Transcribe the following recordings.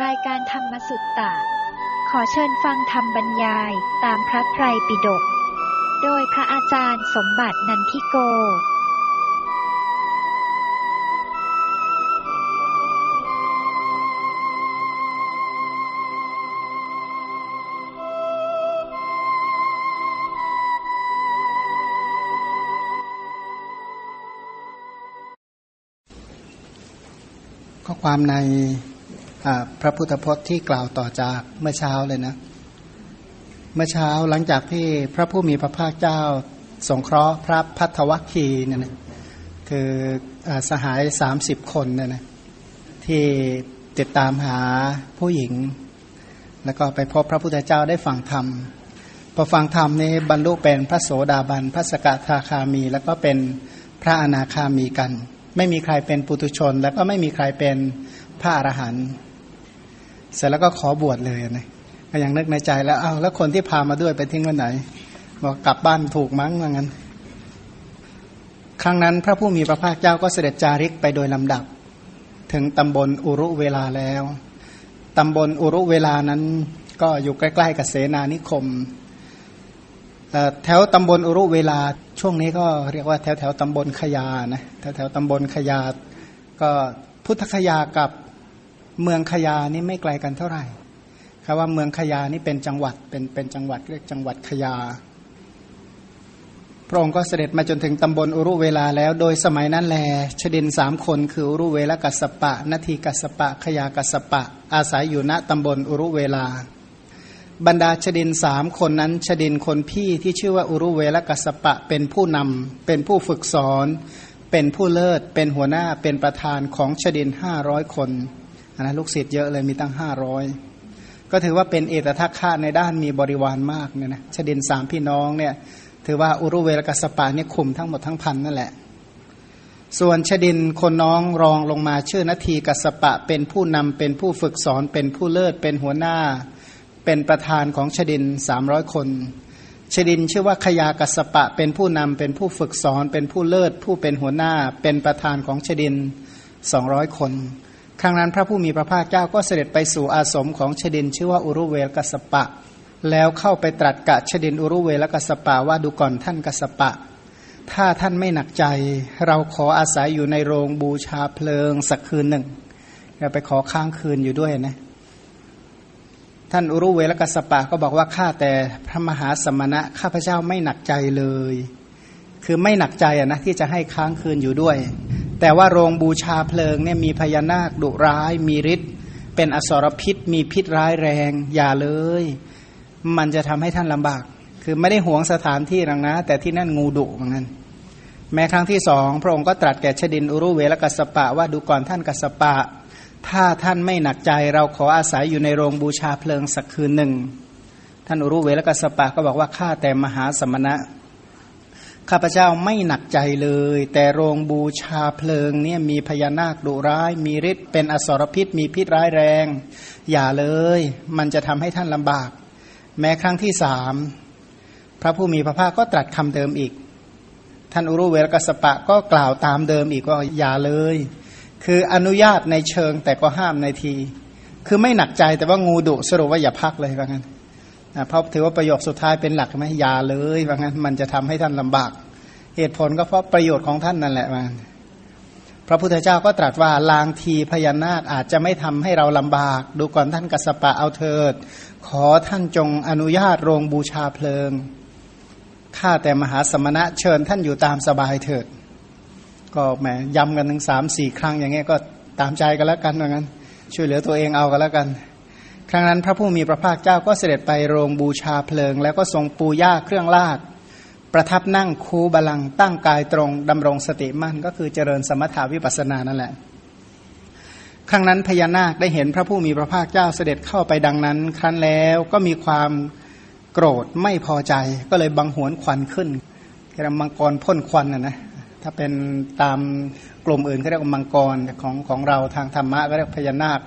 รายการธรรมสุตตะ ขอเชิญฟังธรรมบรรยายตามพระไตรปิฎก โดยพระอาจารย์สมบัตินันทิโก ข้อความใน พระพุทธพจน์ที่กล่าวต่อจากเมื่อเช้าเลยนะ เมื่อเช้าหลังจากที่พระผู้มีพระภาคเจ้า สงเคราะห์พระพัทวคีเนี่ยนะคืออสหายสามสิบคนเนี่ยนะที่ติดตามหาผู้หญิง แล้วก็ไปพบพระพุทธเจ้าได้ฟังธรรมพอฟังธรรมนี้บรรลุเป็นพระโสดาบัน พระสกทาคามี แล้วก็เป็นพระอนาคามีกัน ไม่มีใครเป็นปุตุชน แล้วก็ไม่มีใครเป็นพระอรหันต์ เสร็จแล้วก็ขอบวชเลยนะก็ยังนึกในใจแล้วเอาแล้วคนที่พามาด้วยไปทิ้งวันไหนบอกกลับบ้านถูกมั้งว่างั้น ครั้งนั้นพระผู้มีพระภาคเจ้าก็เสด็จจาริกไปโดยลำดับ ถึงตำบลอุรุเวลาแล้วตำบลอุรุเวลานั้นก็อยู่ใกล้ๆกับเสนานิคมแถวตำบลอุรุเวลาช่วงนี้ก็เรียกว่าแถวแถวตำบลขยานะแถวแถวตำบลขยา ก็พุทธคยากับ เมืองขยานี่ไม่ไกลกันเท่าไหร่คำว่าเมืองขยานี่เป็นจังหวัดเป็นเป็นจังหวัดเรียกจังหวัดขยา พระองค์ก็เสด็จมาจนถึงตำบลอุรุเวลาแล้ว โดยสมัยนั้นแลชดินสามคนคืออุรุเวลกัสปะนาทีกัสปะ ขยากัสปะ อาศัยอยู่ณตำบลอุรุเวลา บรรดาชดินสามคนนั้นชดินคนพี่ที่ชื่อว่าอุรุเวลกัสปะเป็นผู้นำเป็นผู้ฝึกสอน เป็นผู้เลิศ เป็นหัวหน้าเป็นประธานของชดินห้าร้อยคน นะลูกศิษย์เยอะเลยมีตั้งห้าร้อยก็ถือว่าเป็นเอตทัคคะในด้านมีบริวารมากเนี่ยนะชดินสามพี่น้องเนี่ยถือว่าอุรุเวลกัสปะเนี่ยคุมทั้งหมดทั้งพันนั่นแหละ ส่วนชดินคนน้องรองลงมาชื่อนาทีกัสปะเป็นผู้นำเป็นผู้ฝึกสอนเป็นผู้เลิศเป็นหัวหน้า เป็นประธานของชดินสามร้อยคนชดินชื่อว่าขยากัสปะเป็นผู้นำเป็นผู้ฝึกสอน เป็นผู้เลิศผู้เป็นหัวหน้า เป็นประธานของชดินสองร้อยคน ครั้งนั้นพระผู้มีพระภาคเจ้าก็เสด็จไปสู่อาสมของชดินชื่อว่าอุรุเวลกัสปะ แล้วเข้าไปตรัสกะชดินอุรุเวลกัสปะว่าดูก่อนท่านกัสปะ ถ้าท่านไม่หนักใจ เราขออาศัยอยู่ในโรงบูชาเพลิงสักคืนหนึ่งเราไปขอค้างคืนอยู่ด้วยนะท่านอุรุเวลกัสปะก็บอกว่าข้าแต่พระมหาสมณะข้าพเจ้าไม่หนักใจเลย คือไม่หนักใจนะที่จะให้ค้างคืนอยู่ด้วย แต่ว่าโรงบูชาเพลิงเนี่ยมีพญานาคดุร้าย มีฤทธิ์เป็นอสรพิษ มีพิษร้ายแรง อย่าเลย มันจะทำให้ท่านลำบาก คือไม่ได้หวงสถานที่หรอกนะ แต่ที่นั่นงูดุเหมือนกันแม้ครั้งที่สองพระองค์ก็ตรัสแก่ชดินอุรุเวลกัสปะว่าดูก่อนท่านกัสปะ ถ้าท่านไม่หนักใจเราขออาศัยอยู่ในโรงบูชาเพลิงสักคืนหนึ่ง ท่านอุรุเวลกัสปะก็บอกว่าข้าแต่มหาสมณะ ข้าพเจ้าไม่หนักใจเลย แต่โรงบูชาเพลิงเนี่ยมีพญานาคดุร้าย มีฤทธิ์เป็นอสรพิษ มีพิษร้ายแรง อย่าเลย มันจะทำให้ท่านลำบาก แม้ครั้งที่สามพระผู้มีพระภาคก็ตรัสคำเดิมอีก ท่านอุรุเวลกสปะก็กล่าวตามเดิมอีกว่าอย่าเลย คืออนุญาตในเชิงแต่ก็ห้ามในที คือไม่หนักใจแต่ว่างูดุสรุปว่าอย่าพักเลยว่างั้น นะเพราะถือว่าประโยคสุดท้ายเป็นหลักไหมยาเลยว่างั้นมันจะทำให้ท่านลำบาก เหตุผลก็เพราะประโยชน์ของท่านนั่นแหละมันพระพุทธเจ้าก็ตรัสว่าลางทีพญานาคอาจจะไม่ทำให้เราลำบาก ดูก่อนท่านกัสปะเอาเถิด ขอท่านจงอนุญาตโรงบูชาเพลิงข้าแต่มหาสมณะเชิญท่านอยู่ตามสบายเถิด ก็แหมย้ำกันถึงสามสี่ครั้งอย่างเงี้ยก็ตามใจกันแล้วกันว่างั้น ช่วยเหลือตัวเองเอากันแล้วกัน ครั้งนั้นพระผู้มีพระภาคเจ้าก็เสด็จไปโรงบูชาเพลิง แล้วก็ทรงปูย่าเครื่องลาดประทับนั่งคูบาลังตั้งกายตรงดำรงสติมั่น ก็คือเจริญสมถาวิปัสสนานั่นแหละครั้งนั้นพญานาคได้เห็นพระผู้มีพระภาคเจ้าเสด็จเข้าไปดังนั้น ครั้นแล้วก็มีความโกรธไม่พอใจก็เลยบังหวนควันขึ้นกระมังกรพ่นควันนะนะถ้าเป็นตามกลุ่มอื่นก็เรียกว่ามังกรของของเราทางธรรมะก็เรียกพญานาค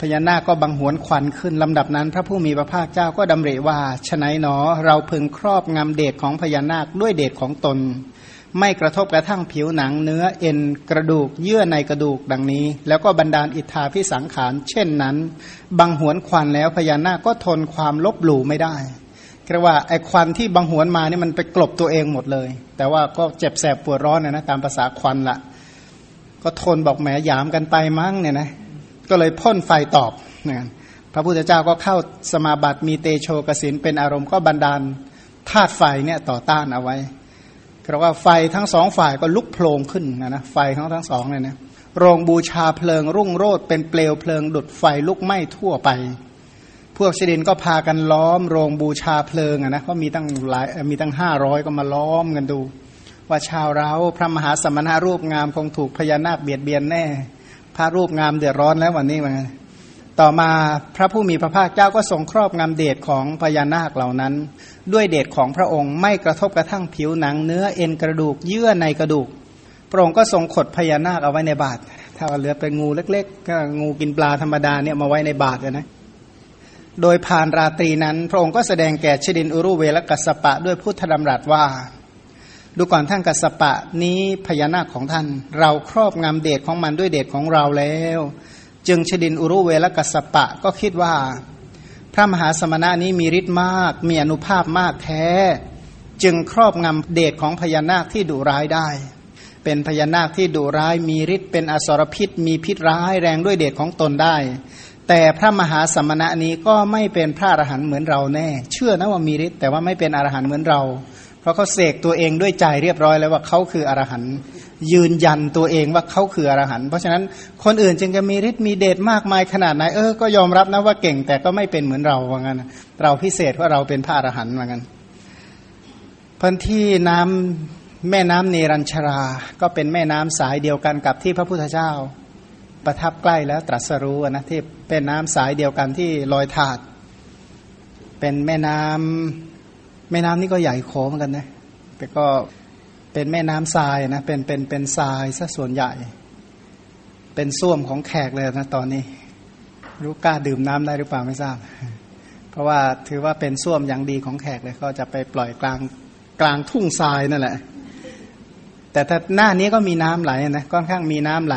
พญานาคก็บังหวนควันขึ้นลำดับนั้น พระผู้มีพระภาคเจ้าก็ดำริว่าฉไนหนอ เราพึงครอบงำเดชของพญานาคด้วยเดชของตน ไม่กระทบกระทั่งผิวหนังเนื้อเอ็นกระดูกเยื่อในกระดูกดังนี้ แล้วก็บรรดาลอิทธาพิสังขารเช่นนั้น บังหวนควันแล้วพญานาคก็ทนความลบหลู่ไม่ได้เรียกว่าไอ้ควันที่บังหวนมานี่มันไปกลบตัวเองหมดเลย แต่ว่าก็เจ็บแสบปวดร้อนนะนะตามภาษาควันละก็ทนบอกแหมยามกันไปมั้งเนี่ยนะ ก็เลยพ่นไฟตอบนะพระพุทธเจ้าก็เข้าสมาบัติมีเตโชกสินเป็นอารมณ์ก็บันดาลธาตุไฟเนี่ยต่อต้านเอาไว้เพราะว่าไฟทั้งสองฝ่ายก็ลุกโผล่ขึ้นนะนะไฟทั้งทั้งสองเนี่ยนะโรงบูชาเพลิงรุ่งโรดเป็นเปลวเพลิงดุดไฟลุกไหม้ทั่วไป พวกชดินก็พากันล้อมโรงบูชาเพลิงอะนะก็มีตั้งหลายมีตั้งห้าร้อยก็มาล้อมกันดู ว่าชาวเราพระมหาสมณะรูปงามคงถูกพญานาคเบียดเบียนแน่ พระรูปงามเดือดร้อนแล้ววันนี้มันต่อมาพระผู้มีพระภาคเจ้าก็ทรงครอบงำเดชของพญานาคเหล่านั้น ด้วยเดชของพระองค์ไม่กระทบกระทั่งผิวหนังเนื้อเอ็นกระดูกเยื่อในกระดูก พระองค์ก็ทรงขดพญานาคเอาไว้ในบาตรถ้าเหลือเป็นงูเล็กๆก็งูกินปลาธรรมดาเนี่ยมาไว้ในบาตรนะโดยผ่านราตรีนั้น พระองค์ก็แสดงแก่ชดินอุรุเวลกัสปะด้วยพุทธดำรัสว่า ดูก่อนท่านกัสปะนี้พญานาคของท่าน เราครอบงำเดชของมันด้วยเดชของเราแล้ว จึงชดินอุรุเวลกัสปะก็คิดว่า พระมหาสมณะนี้มีฤทธิ์มาก มีอนุภาพมากแท้ จึงครอบงำเดชของพญานาคที่ดุร้ายได้ เป็นพญานาคที่ดุร้ายมีฤทธิ์เป็นอสรพิษ มีพิษร้ายแรงด้วยเดชของตนได้ แต่พระมหาสมณะนี้ก็ไม่เป็นพระอรหันต์เหมือนเราแน่ เชื่อนะว่ามีฤทธิ์แต่ว่าไม่เป็นอรหันต์เหมือนเรา เพราะเขาเสกตัวเองด้วยใจเรียบร้อยแล้วว่าเขาคืออรหันต์ยืนยันตัวเองว่าเขาคืออรหันต์เพราะฉะนั้นคนอื่นจึงจะมีฤทธิ์มีเดชมากมายขนาดไหนเออก็ยอมรับนะว่าเก่งแต่ก็ไม่เป็นเหมือนเราว่างั้นเราพิเศษว่าเราเป็นพระอรหันต์ว่างั้นพื้นที่น้ำแม่น้ำเนรัญชรา ก็เป็นแม่น้ำสายเดียวกันกับที่พระพุทธเจ้า ประทับใกล้แล้วตรัสรู้นะที่เป็นน้ำสายเดียวกันที่ลอยถาด เป็นแม่น้ำ แม่น้ำนี่ก็ใหญ่โขเหมือนกันนะแต่ก็เป็นแม่น้ำทรายนะเป็นเป็นเป็นทรายซะส่วนใหญ่ เป็นส้วมของแขกเลยนะตอนนี้ รู้กล้าดื่มน้ำได้หรือเปล่าไม่ทราบ เพราะว่าถือว่าเป็นส้วมอย่างดีของแขกเลยก็จะไปปล่อยกลางกลางทุ่งทรายนั่นแหละ แต่ถ้าหน้านี้ก็มีน้ำไหลนะค่อนข้างมีน้ำไหล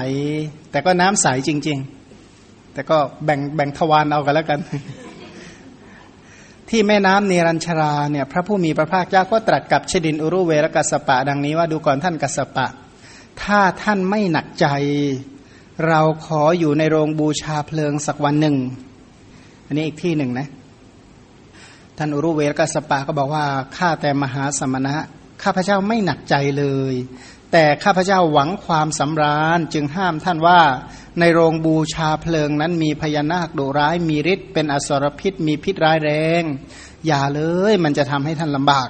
แต่ก็น้ำใสจริง ๆ แต่ก็แบ่งแบ่งทวารเอากันแล้วกัน ที่แม่น้ำเนรัญชราเนี่ยพระผู้มีพระภาคเจ้าก็ตรัสกับชดินอุรุเวรกัสปะ ดังนี้ว่าดูก่อนท่านกัสปะ ถ้าท่านไม่หนักใจ เราขออยู่ในโรงบูชาเพลิงสักวันหนึ่ง อันนี้อีกที่หนึ่งนะ ท่านอุรุเวรกัสปะก็บอกว่าข้าแต่มหาสมณะข้าพเจ้าไม่หนักใจเลย แต่ข้าพเจ้าหวังความสำราญจึงห้ามท่านว่าในโรงบูชาเพลิงนั้นมีพญานาคดุร้ายมีฤทธิ์เป็นอสรพิษ มีพิษร้ายแรง อย่าเลยมันจะทำให้ท่านลำบาก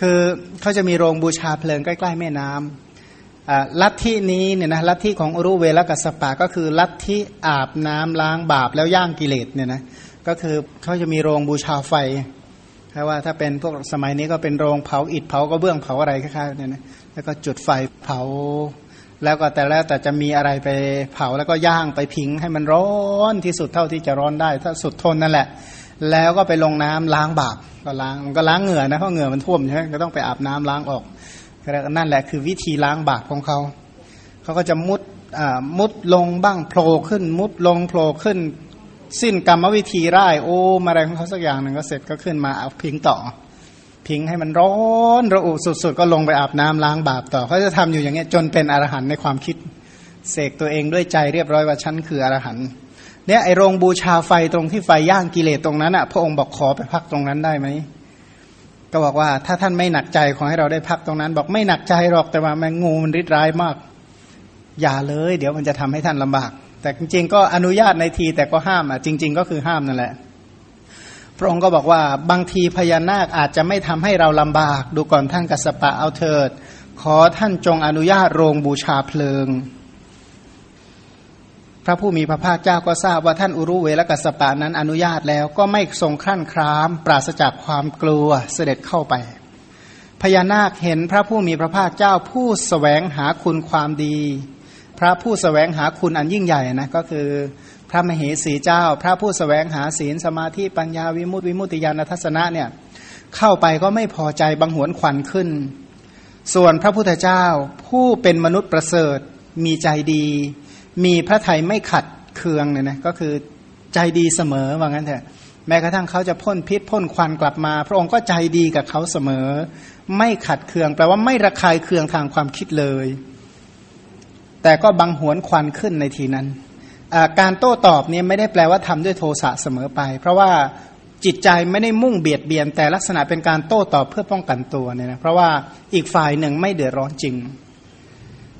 คือเขาจะมีโรงบูชาเพลิงใกล้ ๆ แม่น้ำลัทธินี้เนี่ยนะลัทธิของอรุเวลกัสปะก็คือลัทธิอาบน้ำล้างบาปแล้วย่างกิเลสเนี่ยนะก็คือเขาจะมีโรงบูชาไฟ เพราว่าถ้าเป็นพวกสมัยนี้ก็เป็นโรงเผาอิฐเผากระเบื้องเผาอะไรคล้ายๆเนี่ยนะแล้วก็จุดไฟเผา แล้วก็แต่แล้วแต่จะมีอะไรไปเผาแล้วก็ย่างไปพิงให้มันร้อนที่สุดเท่าที่จะร้อนได้ ถ้าสุดทนนั่นแหละ แล้วก็ไปลงน้ำล้างบาปก็ล้างมันก็ล้างเหงื่อนะเพราะเหงื่อมันท่วมใช่ไหมก็ต้องไปอาบน้ำล้างออกนั่นแหละคือวิธีล้างบาปของเขาเขาก็จะมุดมุดลงบ้างโผล่ขึ้น มุดลงโผล่ขึ้น สิ้นกรรมวิธีไร้โอ้มาอะไรของเขาสักอย่างหนึ่งก็เสร็จก็ขึ้นมาเอาพิงต่อ พิงให้มันร้อนระอุสุดๆ ก็ลงไปอาบน้ำล้างบาปต่อเขาจะทำอยู่อย่างเงี้ยจนเป็นอรหันต์ในความคิดเสกตัวเองด้วยใจเรียบร้อยว่าฉันคืออรหันต์เนี่ยไอโรงบูชาไฟตรงที่ไฟย่างกิเลสตรงนั้นอะพระองค์บอกขอไปพักตรงนั้นได้ไหมก็บอกว่าถ้าท่านไม่หนักใจขอให้เราได้พักตรงนั้น บอกไม่หนักใจหรอกแต่ว่าแมงงูมันริดร้ายมาก อย่าเลย เดี๋ยวมันจะทำให้ท่านลำบาก แต่จริงๆก็อนุญาตในทีแต่ก็ห้ามอะจริง ๆ ก็คือห้ามนั่นแหละ พระองค์ก็บอกว่าบางทีพญานาคอาจจะไม่ทำให้เราลำบาก ดูก่อนท่านกัสปะเอาเถิด ขอท่านจงอนุญาตโรงบูชาเพลิง พระผู้มีพระภาคเจ้าก็ทราบว่าท่านอุรุเวลกัสปะนั้นอนุญาตแล้วก็ไม่ทรงครั่นคราม ปราศจากความกลัวเสด็จเข้าไปพญานาคเห็นพระผู้มีพระภาคเจ้าผู้สแสวงหาคุณความดี ระผู้สแสวงหาคุณอันยิ่งใหญ่นะก็คือพระมเหสีเจ้า พระผู้สแสวงหาศีลสมาธิปัญญาวิมุตติวิมุตติญาณทัศนะเนี่ยเข้าไปก็ไม่พอใจบังหวนขวัญขึ้น ส่วนพระพุทธเจ้าผู้เป็นมนุษย์ประเสริฐ มีใจดี มีพระทัยไม่ขัดเคืองเนี่ยนะก็คือใจดีเสมอว่างั้นเถอะแม้กระทั่งเขาจะพ่นพิษพ่นควันกลับมา พระองค์ก็ใจดีกับเขาเสมอ ไม่ขัดเคืองแปลว่าไม่ระคายเคืองทางความคิดเลย แต่ก็บังหวนควันขึ้นในทีนั้น การโต้ตอบเนี่ยไม่ได้แปลว่าทำด้วยโทสะเสมอไป เพราะว่าจิตใจไม่ได้มุ่งเบียดเบียน แต่ลักษณะเป็นการโต้ตอบเพื่อป้องกันตัวเนี่ยนะเพราะว่าอีกฝ่ายหนึ่งไม่เดือดร้อนจริง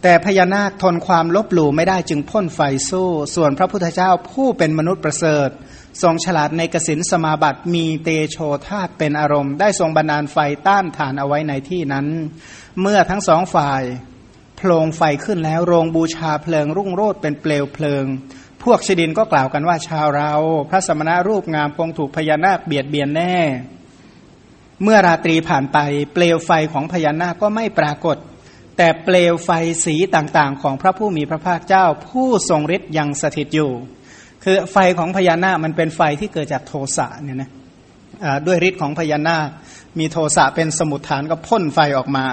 แต่พญานาคทนความลบหลู่ไม่ได้จึงพ่นไฟสู้ ส่วนพระพุทธเจ้าผู้เป็นมนุษย์ประเสริฐ ทรงฉลาดในกสินสมาบัติมีเตโชธาตเป็นอารมณ์ ได้ทรงบันดาลไฟต้านทานเอาไว้ในที่นั้น เมื่อทั้งสองฝ่าย ลงไฟขึ้นแล้ว โรงบูชาเพลิง รุ่งโรดเป็นเปลวเพลิง พวกชดินก็กล่าวกันว่าชาวเรา พระสมณะรูปงามคงถูกพญานาคเบียดเบียนแน่ เมื่อราตรีผ่านไป เปลวไฟของพญานาคก็ไม่ปรากฏ แต่เปลวไฟสีต่างๆ ของพระผู้มีพระภาคเจ้า ผู้ทรงฤทธิ์ยังสถิตอยู่ คือไฟของพญานาคมันเป็นไฟที่เกิดจากโทสะเนี่ยนะด้วยฤทธิ์ของพญานาค มีโทสะเป็นสมุทฐานก็พ่นไฟออกมา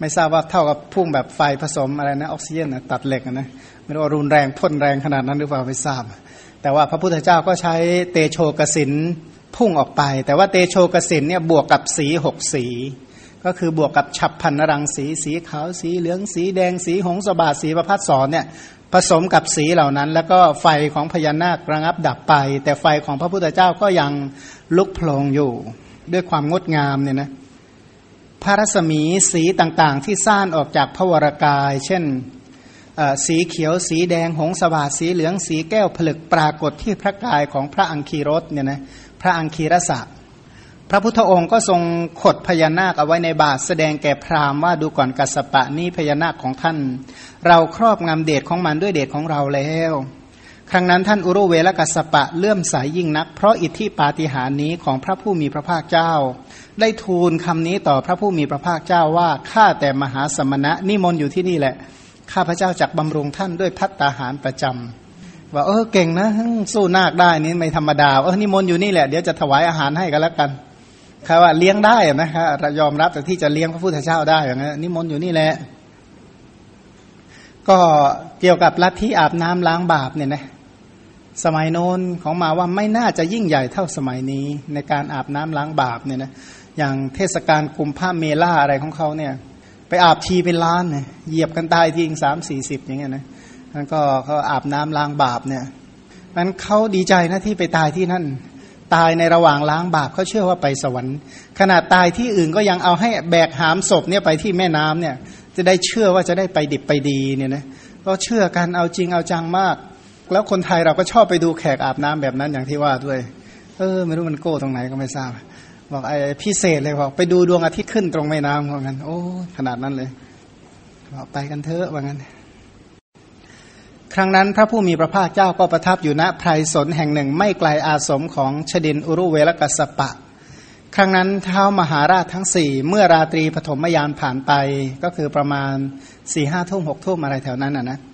ไม่ทราบว่าเท่ากับพุ่งแบบไฟผสมอะไรนะออกซิเจนนะตัดเหล็กนะไม่รู้ว่ารุนแรงพ่นแรงขนาดนั้นหรือเปล่าไม่ทราบ แต่ว่าพระพุทธเจ้าก็ใช้เตโชกสินพุ่งออกไป แต่ว่าเตโชกสินเนี่ยบวกกับสีหกสี ก็คือบวกกับฉับพันรังสีสีขาวสีเหลืองสีแดงสีหงสบาสีประพัดสอนเนี่ยผสมกับสีเหล่านั้น แล้วก็ไฟของพญานาคระงับดับไป แต่ไฟของพระพุทธเจ้าก็ยังลุกโผลงอยู่ ด้วยความงดงามเนี่ยนะ พระรัศมีสีต่างๆ ที่ซ่านออกจากพระวรากาย เช่นสีเขียวสีแดงหงสว่าสีเหลืองสีแก้วผลึกปรากฏที่พระกายของพระอังคีรสเนี่ยนะพระอังคีรสะพระพุทธองค์ก็ทรงขดพญานาคเอาไว้ในบาทแสดงแก่พราหมณ์ว่าดูก่อนกัสปะนี่พญานาคของท่าน เราครอบงำเดชของมันด้วยเดชของเราแล้ว ครั้งนั้นท่านอุรุเวลกัสปะเลื่อมสายยิ่งนัก เพราะอิทธิปาฏิหารินี้ของพระผู้มีพระภาคเจ้า ได้ทูลคำนี้ต่อพระผู้มีพระภาคเจ้าว่าข้าแต่มหาสมณะนิมนต์อยู่ที่นี่แหละข้าพระเจ้าจักบำรุงท่านด้วยพัตตาหารประจำว่าเออเก่งนะสู้นาคได้นี่ไม่ธรรมดาเออนิมนต์อยู่นี่แหละเดี๋ยวจะถวายอาหารให้กันแล้วกันคำว่าเลี้ยงได้นะครับยอมรับแต่ที่จะเลี้ยงพระพุทธเจ้าได้อย่างนี้นิมนต์อยู่นี่แหละก็เกี่ยวกับลัทธิอาบน้ำล้างบาปเนี่ยนะ สมัยโน้นของมาว่าไม่น่าจะยิ่งใหญ่เท่าสมัยนี้ ในการอาบน้ำล้างบาปเนี่ยนะอย่างเทศกาลกุมภาเมล่าอะไรของเขาเนี่ย ไปอาบทีเป็นล้านเนี่ยเหยียบกันตายทีสามสี่สิบอย่างเงี้ยนะมันก็เขาอาบน้ำล้างบาปเนี่ยมันเขาดีใจนะที่ไปตายที่นั่น ตายในระหว่างล้างบาปเขาเชื่อว่าไปสวรรค์ ขนาดตายที่อื่นก็ยังเอาให้แบกหามศพเนี่ยไปที่แม่น้ำเนี่ย จะได้เชื่อว่าจะได้ไปดิบไปดีเนี่ยนะก็เชื่อกันเอาจริงเอาจังมาก แล้วคนไทยเราก็ชอบไปดูแขกอาบน้ำแบบนั้นอย่างที่ว่าด้วย เออ ไม่รู้มันโก้ตรงไหนก็ไม่ทราบ บอกไอ้พิเศษเลยบอกไปดูดวงอาทิตย์ขึ้นตรงแม่น้ำว่างั้น โอ้ขนาดนั้นเลยบอกไปกันเถอะว่างั้น ครั้งนั้นพระผู้มีพระภาคเจ้าก็ประทับอยู่ณไพรสนแห่งหนึ่ง ไม่ไกลอาสมของชดินอุรุเวลกัสปะครั้งนั้นเท้ามหาราชทั้งสี่เมื่อราตรีปฐมยานผ่านไปก็คือประมาณสี่ห้าทุ่มหกทุ่มอะไรแถวนั้นอะนะเ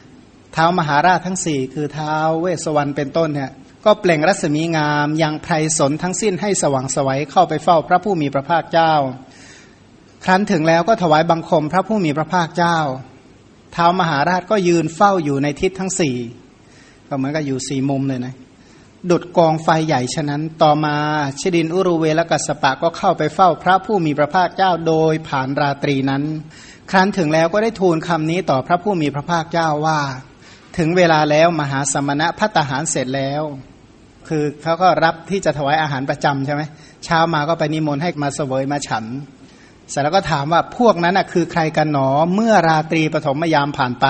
ท้ามหาราชทั้งสี่คือเท้าเวสวรรณเป็นต้นเนี่ยก็เปล่งรัศมีงามยังไพรสนทั้งสิ้นให้สว่างสวัยเข้าไปเฝ้าพระผู้มีพระภาคเจ้า ครั้นถึงแล้วก็ถวายบังคมพระผู้มีพระภาคเจ้าเท้ามหาราชก็ยืนเฝ้าอยู่ในทิศทั้งสี่ก็เหมือนกับอยู่สี่มุมเลยนะดุดกองไฟใหญ่ฉะนั้นต่อมาชดินอุรุเวลกัสปะก็เข้าไปเฝ้าพระผู้มีพระภาคเจ้าโดยผ่านราตรีนั้น ครั้นถึงแล้วก็ได้ทูลคำนี้ต่อพระผู้มีพระภาคเจ้าว่า ถึงเวลาแล้วมหาสมณะพัตหารเสร็จแล้ว คือเขาก็รับที่จะถวายอาหารประจำใช่ไหมเช้ามาก็ไปนิมนต์ให้มาเสวยมาฉันเสร็จแล้วก็ถามว่าพวกนั้นอะคือใครกันหนอเมื่อราตรีปฐมยามผ่านไป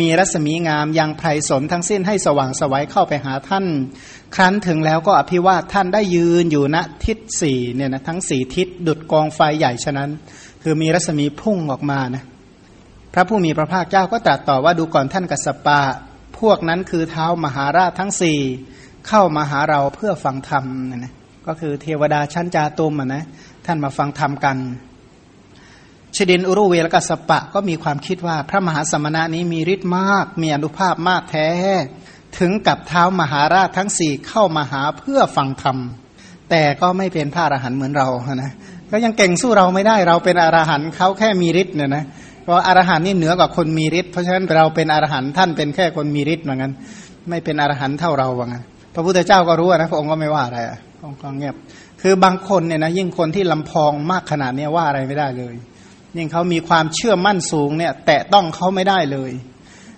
มีรัศมีงามยังไพรสนทั้งสิ้นให้สว่างสวัยเข้าไปหาท่าน ครั้นถึงแล้วก็อภิวาทท่านได้ยืนอยู่ณทิศสี่เนี่ยนะทั้งสี่ทิศดุดกองไฟใหญ่ฉะนั้น คือมีรัศมีพุ่งออกมานะ พระผู้มีพระภาคเจ้าก็ตรัสต่อว่าดูก่อนท่านกัสปะ พวกนั้นคือเท้ามหาราชทั้งสี่เข้ามาหาเราเพื่อฟังธรรมนะนะก็คือเทวดาชั้นจาตุมอะนะท่านมาฟังธรรมกันชดินอุรุเวลกัสปะก็มีความคิดว่าพระมหาสมณะนี้มีฤทธิ์มาก มีอนุภาพมากแท้ ถึงกับเท้ามหาราชทั้งสี่เข้ามาหาเพื่อฟังธรรม แต่ก็ไม่เป็นพระอรหันต์เหมือนเรานะก็ยังเก่งสู้เราไม่ได้เราเป็นอรหันต์เขาแค่มีฤทธิ์เนี่ยนะ ราะอรหันต์นี่เหนือกว่าคนมีฤทธิ์เพราะฉะนั้นเราเป็นอรหันต์ท่านเป็นแค่คนมีฤทธิ์เหมือนกันไม่เป็นอรหันต์เท่าเราว่างั้นพระพุทธเจ้าก็รู้นะพระองค์ก็ไม่ว่าอะไรพระองค์ก็เงียบ คือบางคนเนี่ยนะยิ่งคนที่ลำพองมากขนาดนี้ว่าอะไรไม่ได้เลย ยิ่งเขามีความเชื่อมั่นสูงเนี่ย แตะต้องเขาไม่ได้เลย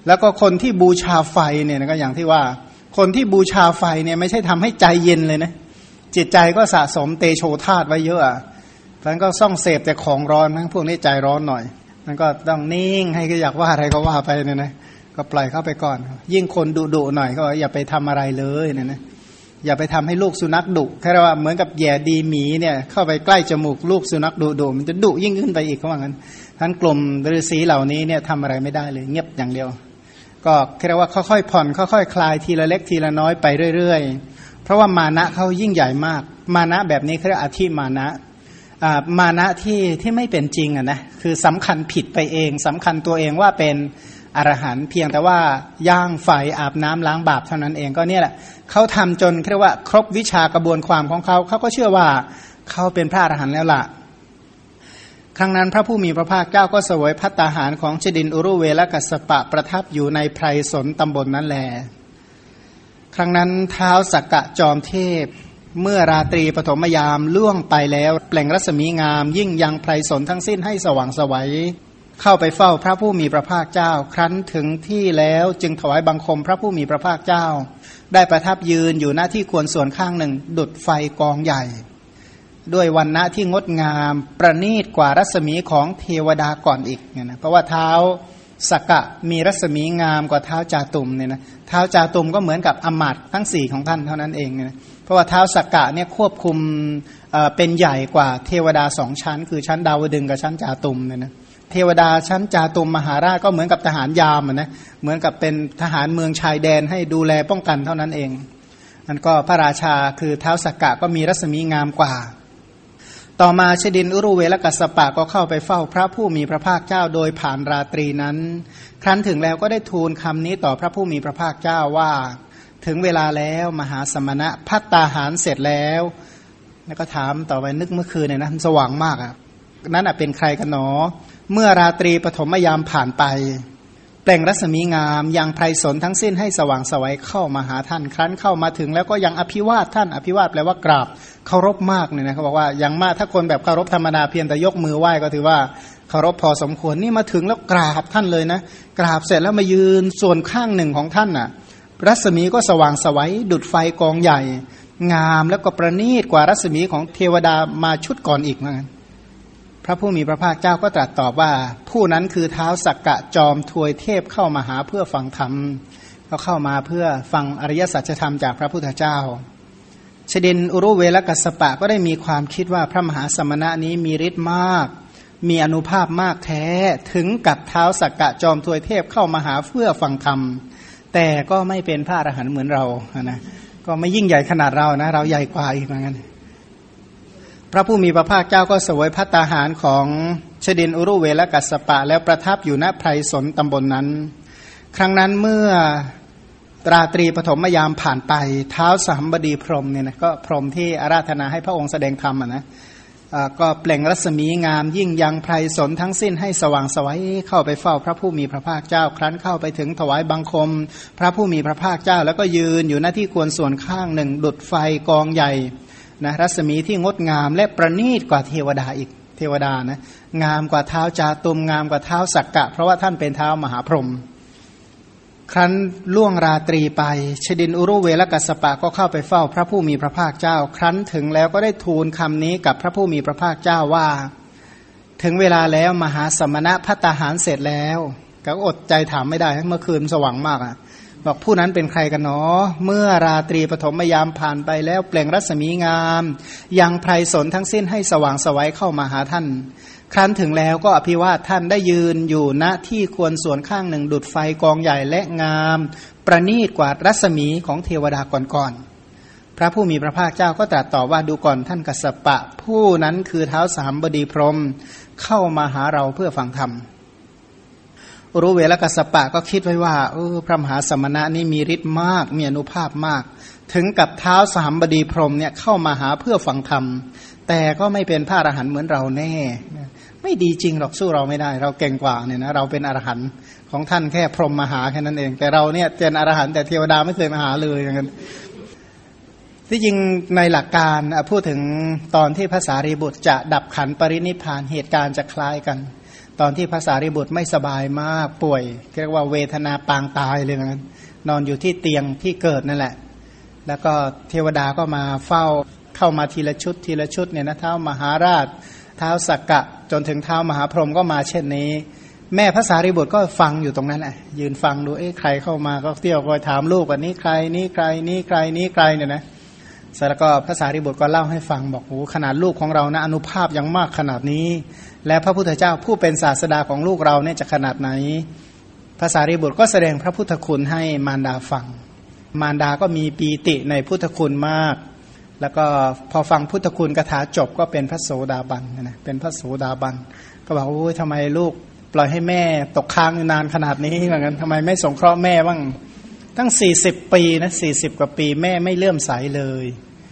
แล้วก็คนที่บูชาไฟเนี่ยก็อย่างที่ว่า คนที่บูชาไฟเนี่ยไม่ใช่ทำให้ใจเย็นเลยนะจิตใจก็สะสมเตโชธาตไว้เยอะอะเพราะนั้นก็ส่องเสพแต่ของร้อนทั้งพวกนี้ใจร้อนหน่อย มันก็ต้องนิ่งให้ก็อยากว่าอะไรก็ว่าไปเนี่ยนะก็ปล่อยเข้าไปก่อน ยิ่งคนดุดุหน่อยก็อย่าไปทำอะไรเลยเนี่ยนะอย่าไปทำให้ลูกสุนัขดุแค่ว่าเหมือนกับแย่ดีหมีเนี่ย เข้าไปใกล้จมูกลูกสุนัขดุดุมันจะดุยิ่งขึ้นไปอีกเขาว่างั้นท่านกลุ่มฤาษีเหล่านี้เนี่ยทำอะไรไม่ได้เลย เงียบอย่างเดียว ก็แค่ว่าค่อยๆผ่อนค่อยๆคลายทีละเล็กทีละน้อยไปเรื่อยๆ เพราะว่ามานะเขายิ่งใหญ่มาก มานะแบบนี้เขาเรียกอธิมานะ มานะที่ที่ไม่เป็นจริงอะนะคือสำคัญผิดไปเองสำคัญตัวเองว่าเป็นอรหันต์เพียงแต่ว่าย่างไฟอาบน้ำล้างบาปเท่านั้นเองก็เนี่ยแหละเขาทำจนเรียกว่า ครบวิชากระบวนความของเขาเขาก็เชื่อว่าเขาเป็นพระอรหันต์แล้วล่ะ ครั้งนั้นพระผู้มีพระภาคเจ้าก็สวยพัตตาหารของชดินอุรุเวลกัสปะประทับอยู่ในไพรสนตำบลนนั้นแล ครั้งนั้นเท้าสักกะจอมเทพ เมื่อราตรีปฐมยามล่วงไปแล้วแปลงรัศมีงาม ยิ่งยังไพรสนทั้งสิ้นให้สว่างสวัยเข้าไปเฝ้าพระผู้มีพระภาคเจ้า ครั้นถึงที่แล้วจึงถวายบังคมพระผู้มีพระภาคเจ้า ได้ประทับยืนอยู่หน้าที่ควรส่วนข้างหนึ่ง ดุดไฟกองใหญ่ ด้วยวันณะที่งดงามประณีตกว่ารัศมีของเทวดาก่อนอีกเนี่ยนะเพราะว่าเท้าสกกะมีรัศมีงามกว่าเท้าจาตุมเนี่ยนะเท้าจาตุมก็เหมือนกับอมาตทั้งสี่ของท่านเท่านั้นเองเนะเพ ราะว่าเท้าสกกะเนี่ยควบคุมเป็นใหญ่กว่าเทวดาสองชั้น คือชั้นดาวดึงกับชั้นจาตุมเนี่ยนะเทวดาชั้นจาตุมมหาราชก็เหมือนกับทหารยามนะเหมือนกับเป็นทหารเมืองชายแดนให้ดูแลป้องกันเท่านั้นเองมันก็พระราชาคือเท้าสกกะก็มีรัศมีงามกว่า ต่อมาชดินอุรุเวลกัสปะก็เข้าไปเฝ้าพระผู้มีพระภาคเจ้าโดยผ่านราตรีนั้น ครั้นถึงแล้วก็ได้ทูลคำนี้ต่อพระผู้มีพระภาคเจ้าว่า ถึงเวลาแล้วมหาสมณะพัตตาหารเสร็จแล้ว แล้วก็ถามต่อไปนึกเมื่อคืนเนี่ยนะสว่างมากอะนั้นอะเป็นใครกันหนอ เมื่อราตรีปฐมยามผ่านไปแปลงรัศมีงามยังไพรสนทั้งสิ้นให้สว่างสวัยเข้ามาหาท่าน ครั้นเข้ามาถึงแล้วก็ยังอภิวาทท่านอภิวาทแปลว่ากราบเคารพมากเนี่ยนะเขาบอกว่ายังมากถ้าคนแบบเคารพธรรมดาเพียงแต่ยกมือไหว้ก็ถือว่าเคารพพอสมควรนี่มาถึงแล้วกราบท่านเลยนะ กราบเสร็จแล้วมายืนส่วนข้างหนึ่งของท่านน่ะ รัศมีก็สว่างสวัยดุดไฟกองใหญ่ งามแล้วก็ประณีตกว่ารัศมีของเทวดามาชุดก่อนอีกเหมือนกันพระผู้มีพระภาคเจ้าก็ตรัสตอบว่า ผู้นั้นคือเท้าสักกะจอมทวยเทพเข้ามาหาเพื่อฟังธรรมเขาเข้ามาเพื่อฟังอริยสัจธรรมจากพระพุทธเจ้าชดินอุรุเวลกัสปะก็ได้มีความคิดว่าพระมหาสมณะนี้มีฤทธิ์มาก มีอนุภาพมากแท้ ถึงกับเท้าสักกะจอมทวยเทพเข้ามาหาเพื่อฟังธรรม แต่ก็ไม่เป็นพระอรหันต์เหมือนเรานะก็ไม่ยิ่งใหญ่ขนาดเรานะ เราใหญ่กว่าอีกเหมือนกันพระผู้มีพระภาคเจ้าก็สวยพัตตาหารของชดินอุรุเวลกัสปะ แล้วประทับอยู่ณไพรสนตำบลนนั้น ครั้งนั้นเมื่อตราตรีปฐมยามผ่านไป เท้าสามบดีพรมเนี่ยนะก็พรมที่อาราธนาให้พระองค์แสดงธรรมนะ ก็เปล่งรัศมีงามยิ่งยังไพรสนทั้งสิ้นให้สว่างสวัยเข้าไปเฝ้าพระผู้มีพระภาคเจ้า ครั้นเข้าไปถึงถวายบังคม พระผู้มีพระภาคเจ้า แล้วก็ยืนอยู่หน้าที่ควรส่วนข้างหนึ่ง ดุดไฟกองใหญ่นะรัศมีที่งดงามและประณีตกว่าเทวดาอีกเทวดานะงามกว่าเท้าจาตุมงามกว่าเท้าสักกะ เพราะว่าท่านเป็นเท้ามหาพรหม ครั้นล่วงราตรีไป ชดินอุรุเวลกัสปะก็เข้าไปเฝ้าพระผู้มีพระภาคเจ้า ครั้นถึงแล้วก็ได้ทูลคำนี้กับพระผู้มีพระภาคเจ้าว่า ถึงเวลาแล้วมหาสมณะพัตหารเสร็จแล้ว ก็อดใจถามไม่ได้เมื่อคืนสว่างมากอะ บอกผู้นั้นเป็นใครกันเนาะเมื่อราตรีปฐมยามผ่านไปแล้วเปล่งรัศมีงาม ยังไพรสนทั้งสิ้นให้สว่างสวัยเข้ามาหาท่าน ครั้นถึงแล้วก็อภิวาทท่านได้ยืนอยู่ณที่ควรส่วนข้างหนึ่งดุดไฟกองใหญ่และงาม ประณีตกว่ารัศมีของเทวดาก่อนๆพระผู้มีพระภาคเจ้าก็ตรัสต่อว่าดูก่อนท่านกัสปะ ผู้นั้นคือเท้าสามบดีพรมเข้ามาหาเราเพื่อฟังธรรมรู้เวลกัสปะก็คิดไว้ว่าเออพระมหาสมณะนี่มีฤทธิ์มาก มีอนุภาพมาก ถึงกับเท้าสามบดีพรมเนี่ยเข้ามาหาเพื่อฟังธรรมแต่ก็ไม่เป็นพระอรหันต์เหมือนเราแน่ ไม่ดีจริงหรอกสู้เราไม่ได้ เราเก่งกว่าเนี่ยนะเราเป็นอรหันต์ของท่านแค่พรหมมาหาแค่นั้นเอง แต่เราเนี่ยเป็นอรหันต์แต่เทวดาไม่เคยมาหาเลยอย่างนั้นที่จริงในหลักการพูดถึงตอนที่ภาษารีบุตรจะดับขันปรินิพานเหตุการณ์จะคล้ายกัน ตอนที่ภาษารีบุตรไม่สบายมากป่วย เรียกว่าเวทนาปางตายเลยนะนอนอยู่ที่เตียงที่เกิดนั่นแหละ แล้วก็เทวดาก็มาเฝ้าเข้ามาทีละชุดทีละชุดเนี่ยนะเท้ามหาราช เท้าสักกะ จนถึงเท้ามหาพรหมก็มาเช่นนี้ แม่ภาษารีบุตรก็ฟังอยู่ตรงนั้นแหละยืนฟังดูเอ๊ะใครเข้ามาก็เที่ยวคอยถามลูกว่านี้ใครนี้ใครนี้ใครนี้ใครเนี่ยนะเสร็จแล้วก็ภาษาริบุตรก็เล่าให้ฟังบอกโอ้ขนาดลูกของเรานะอนุภาพยังมากขนาดนี้ และพระพุทธเจ้าผู้เป็นศาสดาของลูกเราเนี่ยจะขนาดไหนภาษาริบุตรก็แสดงพระพุทธคุณให้มารดาฟัง มารดาก็มีปีติในพุทธคุณมาก แล้วก็พอฟังพุทธคุณคาถาจบก็เป็นพระโสดาบันนะเป็นพระโสดาบัน ก็บอกโอ้ยทำไมลูกปล่อยให้แม่ตกค้างนานขนาดนี้เหมือนกันทำไมไม่สงเคราะห์แม่บ้างตั้งสี่สิบปีนะสี่สิบกว่าปีแม่ไม่เลื่อมใสเลย